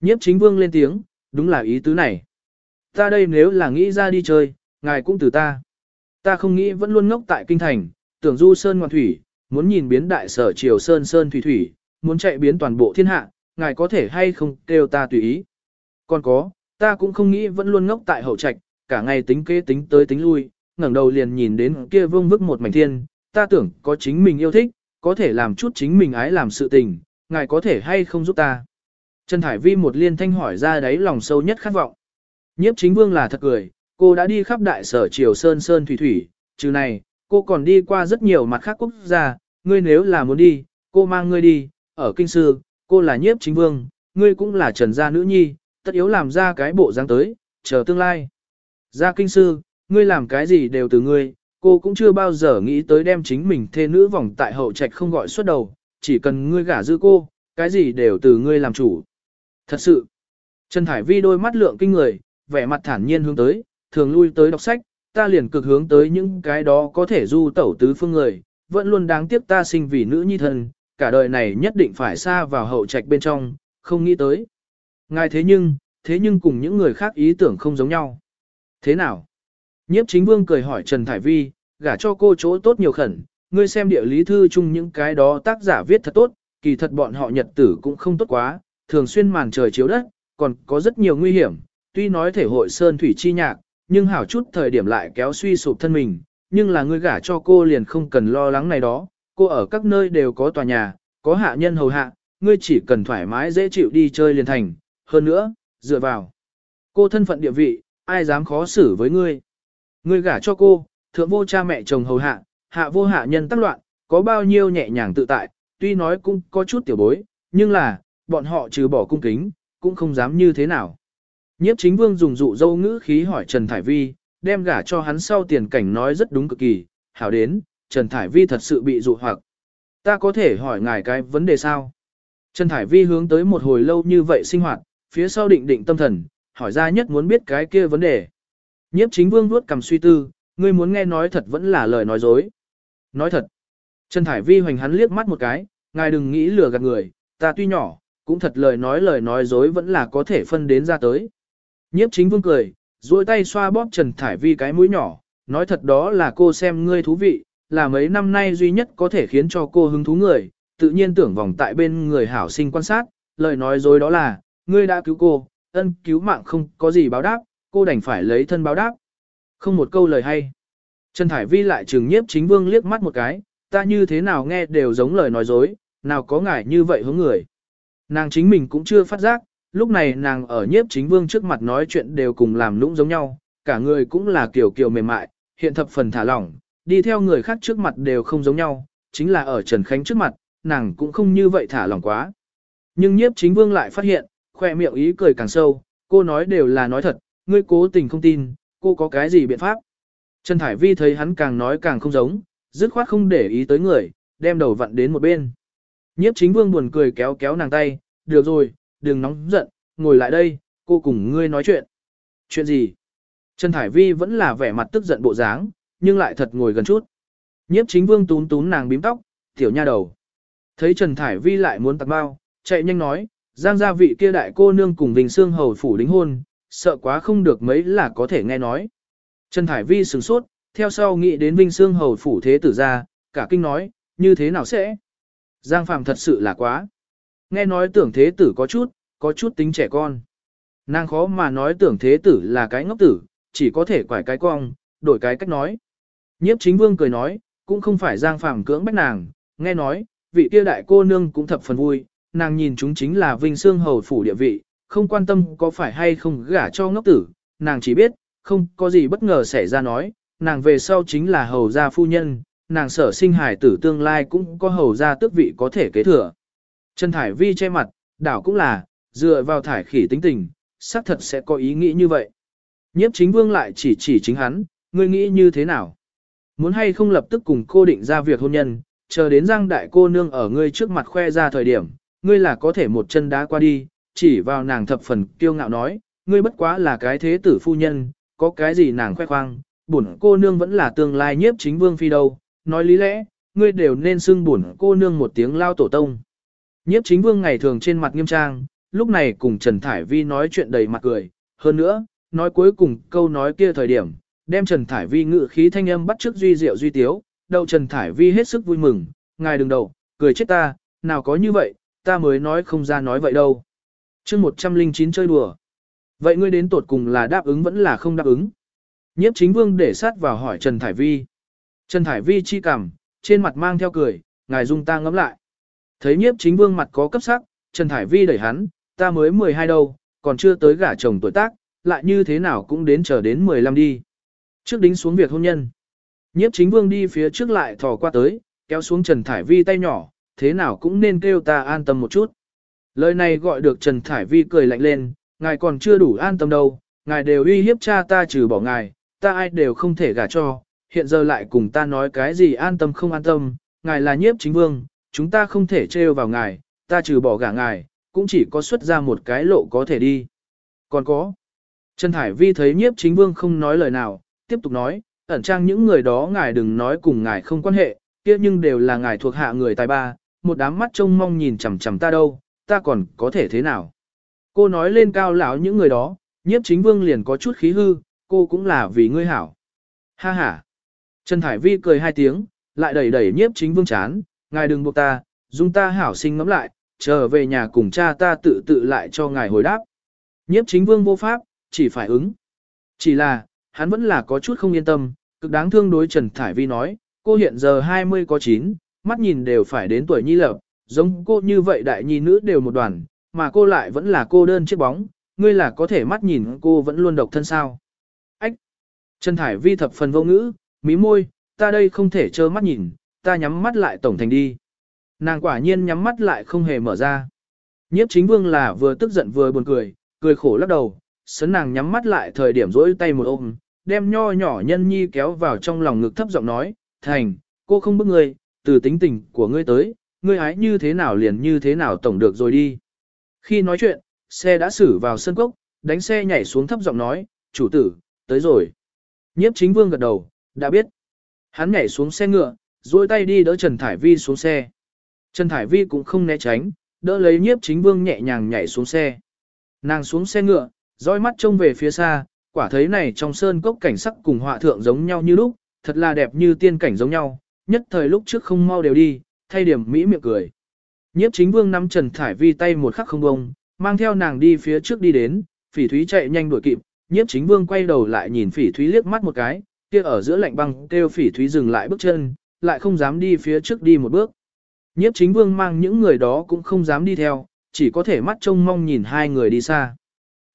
Nhiếp chính vương lên tiếng, đúng là ý tứ này. Ta đây nếu là nghĩ ra đi chơi, ngài cũng từ ta. Ta không nghĩ vẫn luôn ngốc tại kinh thành, tưởng du sơn ngoan thủy, muốn nhìn biến đại sở triều sơn sơn thủy thủy, muốn chạy biến toàn bộ thiên hạ, ngài có thể hay không kêu ta tùy ý. Còn có, ta cũng không nghĩ vẫn luôn ngốc tại hậu trạch, cả ngày tính kế tính tới tính lui, ngẩng đầu liền nhìn đến kia vương vức một mảnh thiên, ta tưởng có chính mình yêu thích, có thể làm chút chính mình ái làm sự tình, ngài có thể hay không giúp ta. Trần Thải Vi một liên thanh hỏi ra đấy lòng sâu nhất khát vọng. Nhiếp chính vương là thật cười, cô đã đi khắp đại sở triều sơn sơn thủy thủy, trừ này, cô còn đi qua rất nhiều mặt khác quốc gia, ngươi nếu là muốn đi, cô mang ngươi đi, ở kinh sư, cô là nhiếp chính vương, ngươi cũng là trần gia nữ nhi, tất yếu làm ra cái bộ dáng tới, chờ tương lai. Ra kinh sư, ngươi làm cái gì đều từ ngươi, cô cũng chưa bao giờ nghĩ tới đem chính mình thê nữ vòng tại hậu trạch không gọi suốt đầu, chỉ cần ngươi gả giữ cô, cái gì đều từ ngươi làm chủ. Thật sự, Trần Thải Vi đôi mắt lượng kinh người, vẻ mặt thản nhiên hướng tới, thường lui tới đọc sách, ta liền cực hướng tới những cái đó có thể du tẩu tứ phương người, vẫn luôn đáng tiếc ta sinh vì nữ nhi thân, cả đời này nhất định phải xa vào hậu trạch bên trong, không nghĩ tới. Ngài thế nhưng, thế nhưng cùng những người khác ý tưởng không giống nhau. Thế nào? Nhiếp chính vương cười hỏi Trần Thải Vi, gả cho cô chỗ tốt nhiều khẩn, ngươi xem địa lý thư chung những cái đó tác giả viết thật tốt, kỳ thật bọn họ nhật tử cũng không tốt quá, thường xuyên màn trời chiếu đất, còn có rất nhiều nguy hiểm, tuy nói thể hội sơn thủy chi nhạc, nhưng hảo chút thời điểm lại kéo suy sụp thân mình, nhưng là ngươi gả cho cô liền không cần lo lắng này đó, cô ở các nơi đều có tòa nhà, có hạ nhân hầu hạ, ngươi chỉ cần thoải mái dễ chịu đi chơi liền thành, hơn nữa, dựa vào. Cô thân phận địa vị, ai dám khó xử với ngươi. Ngươi gả cho cô, thượng vô cha mẹ chồng hầu hạ, hạ vô hạ nhân tác loạn, có bao nhiêu nhẹ nhàng tự tại, tuy nói cũng có chút tiểu bối, nhưng là, bọn họ trừ bỏ cung kính, cũng không dám như thế nào. Nhiếp chính vương dùng dụ dâu ngữ khí hỏi Trần Thải Vi, đem gả cho hắn sau tiền cảnh nói rất đúng cực kỳ, hảo đến, Trần Thải Vi thật sự bị dụ hoặc. Ta có thể hỏi ngài cái vấn đề sao? Trần Thải Vi hướng tới một hồi lâu như vậy sinh hoạt, phía sau định định tâm thần, hỏi ra nhất muốn biết cái kia vấn đề. Nhiếp chính vương vuốt cầm suy tư, ngươi muốn nghe nói thật vẫn là lời nói dối. Nói thật. Trần Thải Vi hoành hắn liếc mắt một cái, ngài đừng nghĩ lừa gạt người, ta tuy nhỏ, cũng thật lời nói lời nói dối vẫn là có thể phân đến ra tới. Nhiếp chính vương cười, duỗi tay xoa bóp Trần Thải Vi cái mũi nhỏ, nói thật đó là cô xem ngươi thú vị, là mấy năm nay duy nhất có thể khiến cho cô hứng thú người, tự nhiên tưởng vòng tại bên người hảo sinh quan sát, lời nói dối đó là, ngươi đã cứu cô, ân cứu mạng không có gì báo đáp, cô đành phải lấy thân báo đáp. Không một câu lời hay. Trần Thải Vi lại trừng nhiếp chính vương liếc mắt một cái, ta như thế nào nghe đều giống lời nói dối, nào có ngại như vậy hướng người. Nàng chính mình cũng chưa phát giác, lúc này nàng ở nhiếp chính vương trước mặt nói chuyện đều cùng làm lũng giống nhau, cả người cũng là kiểu kiểu mềm mại, hiện thập phần thả lỏng, đi theo người khác trước mặt đều không giống nhau, chính là ở Trần Khánh trước mặt, nàng cũng không như vậy thả lỏng quá. Nhưng nhiếp chính vương lại phát hiện, khoe miệng ý cười càng sâu, cô nói đều là nói thật, ngươi cố tình không tin, cô có cái gì biện pháp. Trần Thải Vi thấy hắn càng nói càng không giống, dứt khoát không để ý tới người, đem đầu vặn đến một bên. Nhiếp chính vương buồn cười kéo kéo nàng tay, được rồi, đừng nóng giận, ngồi lại đây, cô cùng ngươi nói chuyện. Chuyện gì? Trần Thải Vi vẫn là vẻ mặt tức giận bộ dáng, nhưng lại thật ngồi gần chút. Nhiếp chính vương tún tún nàng bím tóc, tiểu nha đầu. Thấy Trần Thải Vi lại muốn tặng bao, chạy nhanh nói, giang gia vị kia đại cô nương cùng Vinh Sương Hầu phủ đính hôn, sợ quá không được mấy là có thể nghe nói. Trần Thải Vi sửng sốt, theo sau nghĩ đến Vinh Sương Hầu phủ thế tử ra, cả kinh nói, như thế nào sẽ? Giang Phàm thật sự là quá. Nghe nói tưởng thế tử có chút, có chút tính trẻ con. Nàng khó mà nói tưởng thế tử là cái ngốc tử, chỉ có thể quải cái cong, đổi cái cách nói. Nhiếp chính vương cười nói, cũng không phải Giang Phàm cưỡng bách nàng, nghe nói, vị kia đại cô nương cũng thập phần vui, nàng nhìn chúng chính là vinh Sương hầu phủ địa vị, không quan tâm có phải hay không gả cho ngốc tử, nàng chỉ biết, không có gì bất ngờ xảy ra nói, nàng về sau chính là hầu gia phu nhân, nàng sở sinh hải tử tương lai cũng có hầu gia tước vị có thể kế thừa. Trần Thải Vi che mặt, đảo cũng là, dựa vào thải khỉ tính tình, xác thật sẽ có ý nghĩ như vậy. Nhiếp chính vương lại chỉ chỉ chính hắn, ngươi nghĩ như thế nào? Muốn hay không lập tức cùng cô định ra việc hôn nhân, chờ đến giang đại cô nương ở ngươi trước mặt khoe ra thời điểm, ngươi là có thể một chân đá qua đi, chỉ vào nàng thập phần kiêu ngạo nói, ngươi bất quá là cái thế tử phu nhân, có cái gì nàng khoe khoang, bổn cô nương vẫn là tương lai nhiếp chính vương phi đâu, nói lý lẽ, ngươi đều nên xưng bổn cô nương một tiếng lao tổ tông. Nhiếp chính vương ngày thường trên mặt nghiêm trang, lúc này cùng Trần Thải Vi nói chuyện đầy mặt cười, hơn nữa, nói cuối cùng câu nói kia thời điểm, đem Trần Thải Vi ngự khí thanh âm bắt trước duy diệu duy tiếu, đầu Trần Thải Vi hết sức vui mừng, ngài đừng đầu, cười chết ta, nào có như vậy, ta mới nói không ra nói vậy đâu. chương 109 chơi đùa. Vậy ngươi đến tột cùng là đáp ứng vẫn là không đáp ứng. Nhiếp chính vương để sát vào hỏi Trần Thải Vi. Trần Thải Vi chi cảm trên mặt mang theo cười, ngài dung ta ngắm lại. Thấy nhiếp chính vương mặt có cấp sắc, Trần Thải Vi đẩy hắn, ta mới 12 đâu, còn chưa tới gả chồng tuổi tác, lại như thế nào cũng đến chờ đến 15 đi. Trước đính xuống việc hôn nhân. Nhiếp chính vương đi phía trước lại thò qua tới, kéo xuống Trần Thải Vi tay nhỏ, thế nào cũng nên kêu ta an tâm một chút. Lời này gọi được Trần Thải Vi cười lạnh lên, ngài còn chưa đủ an tâm đâu, ngài đều uy hiếp cha ta trừ bỏ ngài, ta ai đều không thể gả cho, hiện giờ lại cùng ta nói cái gì an tâm không an tâm, ngài là nhiếp chính vương, chúng ta không thể trêu vào ngài, ta trừ bỏ gả ngài, cũng chỉ có xuất ra một cái lộ có thể đi. Còn có, Trần Thải Vi thấy nhiếp chính vương không nói lời nào, tiếp tục nói, ẩn trang những người đó ngài đừng nói cùng ngài không quan hệ, kia nhưng đều là ngài thuộc hạ người tài ba, một đám mắt trông mong nhìn chằm chằm ta đâu, ta còn có thể thế nào. Cô nói lên cao lão những người đó, nhiếp chính vương liền có chút khí hư, cô cũng là vì ngươi hảo. Ha ha. Trần Thải Vi cười hai tiếng, lại đẩy đẩy nhiếp chính vương chán, ngài đừng buộc ta, dung ta hảo sinh ngắm lại, trở về nhà cùng cha ta tự tự lại cho ngài hồi đáp. Nhiếp chính vương vô pháp, chỉ phải ứng. Chỉ là, hắn vẫn là có chút không yên tâm, cực đáng thương đối Trần Thải Vi nói, cô hiện giờ 20 có 9, mắt nhìn đều phải đến tuổi nhi lập, giống cô như vậy đại nhi nữ đều một đoàn, mà cô lại vẫn là cô đơn chiếc bóng, ngươi là có thể mắt nhìn cô vẫn luôn độc thân sao. Ách! Trần Thải Vi thập phần vô ngữ, mí môi, ta đây không thể trơ mắt nhìn, ta nhắm mắt lại tổng thành đi. Nàng quả nhiên nhắm mắt lại không hề mở ra. Nhiếp chính vương là vừa tức giận vừa buồn cười, cười khổ lắc đầu, sấn nàng nhắm mắt lại thời điểm rỗi tay một ôm, đem nho nhỏ nhân nhi kéo vào trong lòng ngực thấp giọng nói, thành, cô không bức ngươi, từ tính tình của ngươi tới, ngươi hái như thế nào liền như thế nào tổng được rồi đi. Khi nói chuyện, xe đã xử vào sân cốc, đánh xe nhảy xuống thấp giọng nói, chủ tử, tới rồi. Nhiếp chính vương gật đầu, đã biết. Hắn nhảy xuống xe ngựa, duỗi tay đi đỡ Trần Thải Vi xuống xe. Trần Thải Vi cũng không né tránh, đỡ lấy nhiếp chính vương nhẹ nhàng nhảy xuống xe. Nàng xuống xe ngựa, dõi mắt trông về phía xa, quả thấy này trong sơn cốc cảnh sắc cùng họa thượng giống nhau như lúc, thật là đẹp như tiên cảnh giống nhau, nhất thời lúc trước không mau đều đi, thay điểm mỹ miệng cười. Nhiếp chính vương nắm Trần Thải Vi tay một khắc không bông, mang theo nàng đi phía trước đi đến, phỉ thúy chạy nhanh đuổi kịp, nhiếp chính vương quay đầu lại nhìn phỉ thúy liếc mắt một cái, kia ở giữa lạnh băng kêu phỉ thúy dừng lại bước chân, lại không dám đi phía trước đi một bước. Nhiếp chính vương mang những người đó cũng không dám đi theo, chỉ có thể mắt trông mong nhìn hai người đi xa.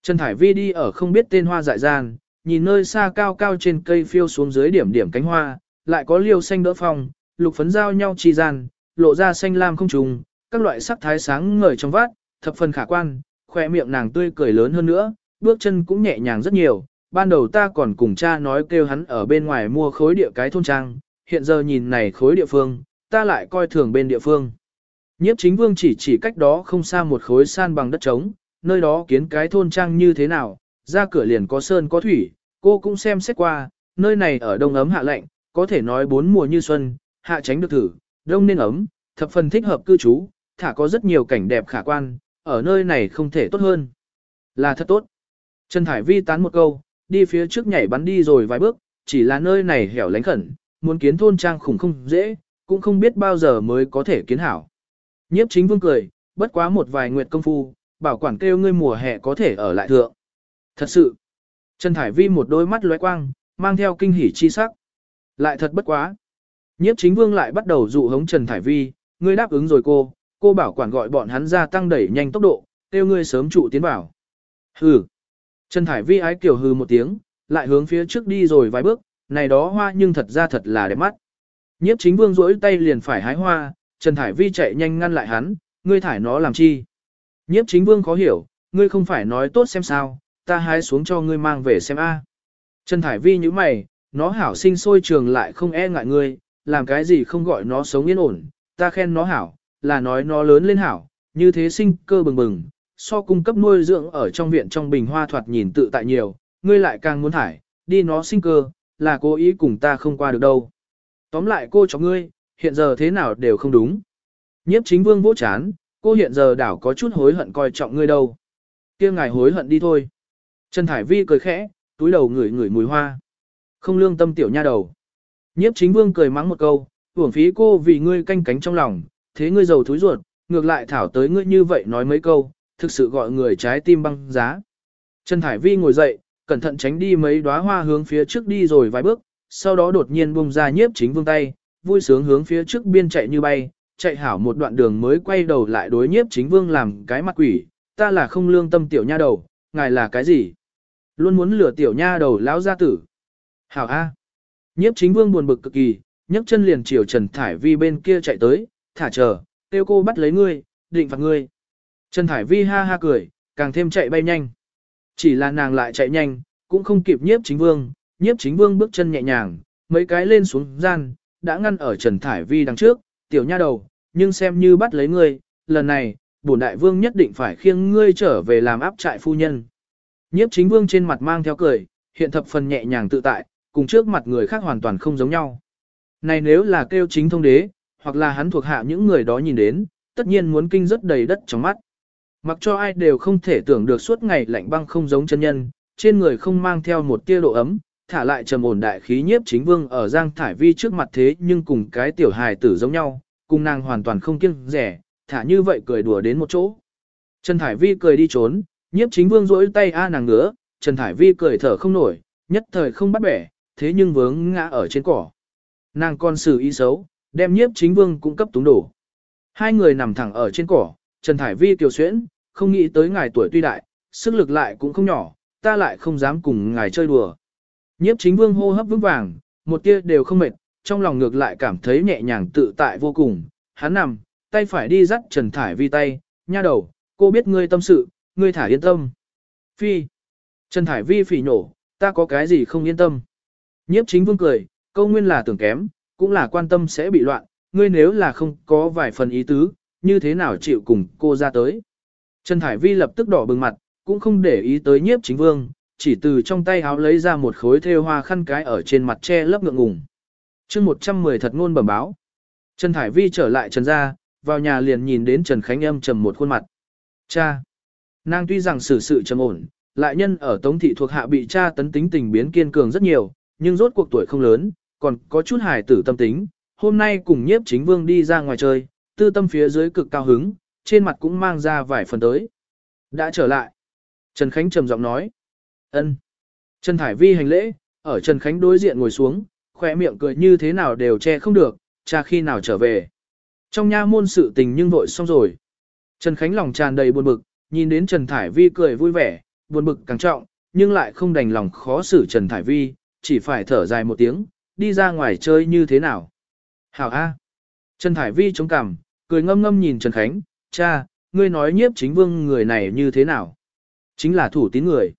Trần Thải Vi đi ở không biết tên hoa dại gian, nhìn nơi xa cao cao trên cây phiêu xuống dưới điểm điểm cánh hoa, lại có liêu xanh đỡ phong, lục phấn giao nhau chi gian, lộ ra xanh lam không trùng, các loại sắc thái sáng ngời trong vát, thập phần khả quan, khỏe miệng nàng tươi cười lớn hơn nữa, bước chân cũng nhẹ nhàng rất nhiều. Ban đầu ta còn cùng cha nói kêu hắn ở bên ngoài mua khối địa cái thôn trang, hiện giờ nhìn này khối địa phương, ta lại coi thường bên địa phương. Nhiếp chính vương chỉ chỉ cách đó không xa một khối san bằng đất trống, nơi đó kiến cái thôn trang như thế nào, ra cửa liền có sơn có thủy, cô cũng xem xét qua, nơi này ở đông ấm hạ lạnh, có thể nói bốn mùa như xuân, hạ tránh được thử, đông nên ấm, thập phần thích hợp cư trú, thả có rất nhiều cảnh đẹp khả quan, ở nơi này không thể tốt hơn. Là thật tốt. Trần Thải Vi tán một câu, đi phía trước nhảy bắn đi rồi vài bước, chỉ là nơi này hẻo lánh khẩn, muốn kiến thôn trang khủng không dễ, cũng không biết bao giờ mới có thể kiến hảo. Nhiếp chính vương cười, bất quá một vài nguyệt công phu, bảo quản kêu ngươi mùa hè có thể ở lại thượng. Thật sự, Trần Thải Vi một đôi mắt lóe quang, mang theo kinh hỉ chi sắc. Lại thật bất quá. Nhiếp chính vương lại bắt đầu dụ hống Trần Thải Vi, ngươi đáp ứng rồi cô, cô bảo quản gọi bọn hắn ra tăng đẩy nhanh tốc độ, kêu ngươi sớm trụ tiến vào. Hừ. Trần Thải Vi ái kiểu hừ một tiếng, lại hướng phía trước đi rồi vài bước, này đó hoa nhưng thật ra thật là đẹp mắt. Nhiếp chính vương rỗi tay liền phải hái hoa, Trần Thải Vi chạy nhanh ngăn lại hắn, ngươi thải nó làm chi. Nhiếp chính vương khó hiểu, ngươi không phải nói tốt xem sao, ta hái xuống cho ngươi mang về xem a. Trần Thải Vi như mày, nó hảo sinh sôi trường lại không e ngại ngươi, làm cái gì không gọi nó sống yên ổn, ta khen nó hảo, là nói nó lớn lên hảo, như thế sinh cơ bừng bừng, so cung cấp nuôi dưỡng ở trong viện trong bình hoa thoạt nhìn tự tại nhiều, ngươi lại càng muốn thải, đi nó sinh cơ, là cố ý cùng ta không qua được đâu. Tóm lại cô cho ngươi, hiện giờ thế nào đều không đúng. Nhiếp chính vương vỗ chán, cô hiện giờ đảo có chút hối hận coi trọng ngươi đâu. kia ngài hối hận đi thôi. Trần Thải Vi cười khẽ, túi đầu ngửi ngửi mùi hoa. Không lương tâm tiểu nha đầu. Nhiếp chính vương cười mắng một câu, uổng phí cô vì ngươi canh cánh trong lòng, thế ngươi giàu thúi ruột, ngược lại thảo tới ngươi như vậy nói mấy câu, thực sự gọi người trái tim băng giá. Trần Thải Vi ngồi dậy, cẩn thận tránh đi mấy đóa hoa hướng phía trước đi rồi vài bước, sau đó đột nhiên bung ra nhiếp chính vương tay, vui sướng hướng phía trước biên chạy như bay, chạy hảo một đoạn đường mới quay đầu lại đối nhiếp chính vương làm cái mặt quỷ, ta là không lương tâm tiểu nha đầu, ngài là cái gì? Luôn muốn lừa tiểu nha đầu lão gia tử. Hảo A. Nhiếp chính vương buồn bực cực kỳ, nhấc chân liền chiều Trần Thải Vi bên kia chạy tới, thả chờ, tiêu cô bắt lấy ngươi, định phạt ngươi. Trần Thải Vi ha ha cười, càng thêm chạy bay nhanh. Chỉ là nàng lại chạy nhanh, cũng không kịp nhiếp chính vương, nhiếp chính vương bước chân nhẹ nhàng, mấy cái lên xuống gian, đã ngăn ở Trần Thải Vi đằng trước, tiểu nha đầu, nhưng xem như bắt lấy ngươi, lần này, bổn đại vương nhất định phải khiêng ngươi trở về làm áp trại phu nhân. Nhiếp chính vương trên mặt mang theo cười, hiện thập phần nhẹ nhàng tự tại, cùng trước mặt người khác hoàn toàn không giống nhau. Này nếu là kêu chính thông đế, hoặc là hắn thuộc hạ những người đó nhìn đến, tất nhiên muốn kinh rất đầy đất trong mắt. Mặc cho ai đều không thể tưởng được suốt ngày lạnh băng không giống chân nhân, trên người không mang theo một tia độ ấm, thả lại trầm ổn đại khí nhiếp chính vương ở Giang Thải Vi trước mặt thế nhưng cùng cái tiểu hài tử giống nhau, cùng nàng hoàn toàn không kiêng rẻ, thả như vậy cười đùa đến một chỗ. Trần Thải Vi cười đi trốn, nhiếp chính vương rỗi tay a nàng ngứa, Trần Thải Vi cười thở không nổi, nhất thời không bắt bẻ, thế nhưng vướng ngã ở trên cỏ. Nàng còn xử ý xấu, đem nhiếp chính vương cung cấp túng đổ. Hai người nằm thẳng ở trên cỏ, Trần Thải Vi kiều xuyễn, không nghĩ tới ngài tuổi tuy đại, sức lực lại cũng không nhỏ, ta lại không dám cùng ngài chơi đùa. Nhiếp chính vương hô hấp vững vàng, một tia đều không mệt, trong lòng ngược lại cảm thấy nhẹ nhàng tự tại vô cùng. Hắn nằm, tay phải đi dắt Trần Thải Vi tay, nha đầu, cô biết ngươi tâm sự, ngươi thả yên tâm. Phi. Trần Thải Vi phỉ nổ, ta có cái gì không yên tâm. Nhiếp chính vương cười, câu nguyên là tưởng kém, cũng là quan tâm sẽ bị loạn, ngươi nếu là không có vài phần ý tứ, như thế nào chịu cùng cô ra tới. Trần Thải Vi lập tức đỏ bừng mặt, cũng không để ý tới nhiếp chính vương, chỉ từ trong tay áo lấy ra một khối thêu hoa khăn cái ở trên mặt che lấp ngượng ngùng. chương 110 thật ngôn bẩm báo. Trần Thải Vi trở lại Trần gia, vào nhà liền nhìn đến Trần Khánh Âm trầm một khuôn mặt. Cha! Nàng tuy rằng xử sự trầm ổn, lại nhân ở Tống Thị thuộc hạ bị cha tấn tính tình biến kiên cường rất nhiều, nhưng rốt cuộc tuổi không lớn, còn có chút hài tử tâm tính. Hôm nay cùng nhiếp chính vương đi ra ngoài chơi, tư tâm phía dưới cực cao hứng, trên mặt cũng mang ra vài phần tới. Đã trở lại. Trần Khánh trầm giọng nói. ân. Trần Thải Vi hành lễ, ở Trần Khánh đối diện ngồi xuống, khỏe miệng cười như thế nào đều che không được, cha khi nào trở về. Trong nha môn sự tình nhưng vội xong rồi. Trần Khánh lòng tràn đầy buồn bực, nhìn đến Trần Thải Vi cười vui vẻ, buồn bực càng trọng, nhưng lại không đành lòng khó xử Trần Thải Vi, chỉ phải thở dài một tiếng, đi ra ngoài chơi như thế nào. Hảo A. Trần Thải Vi chống cằm, cười ngâm ngâm nhìn Trần Khánh, cha, ngươi nói nhiếp chính vương người này như thế nào? Chính là thủ tín người.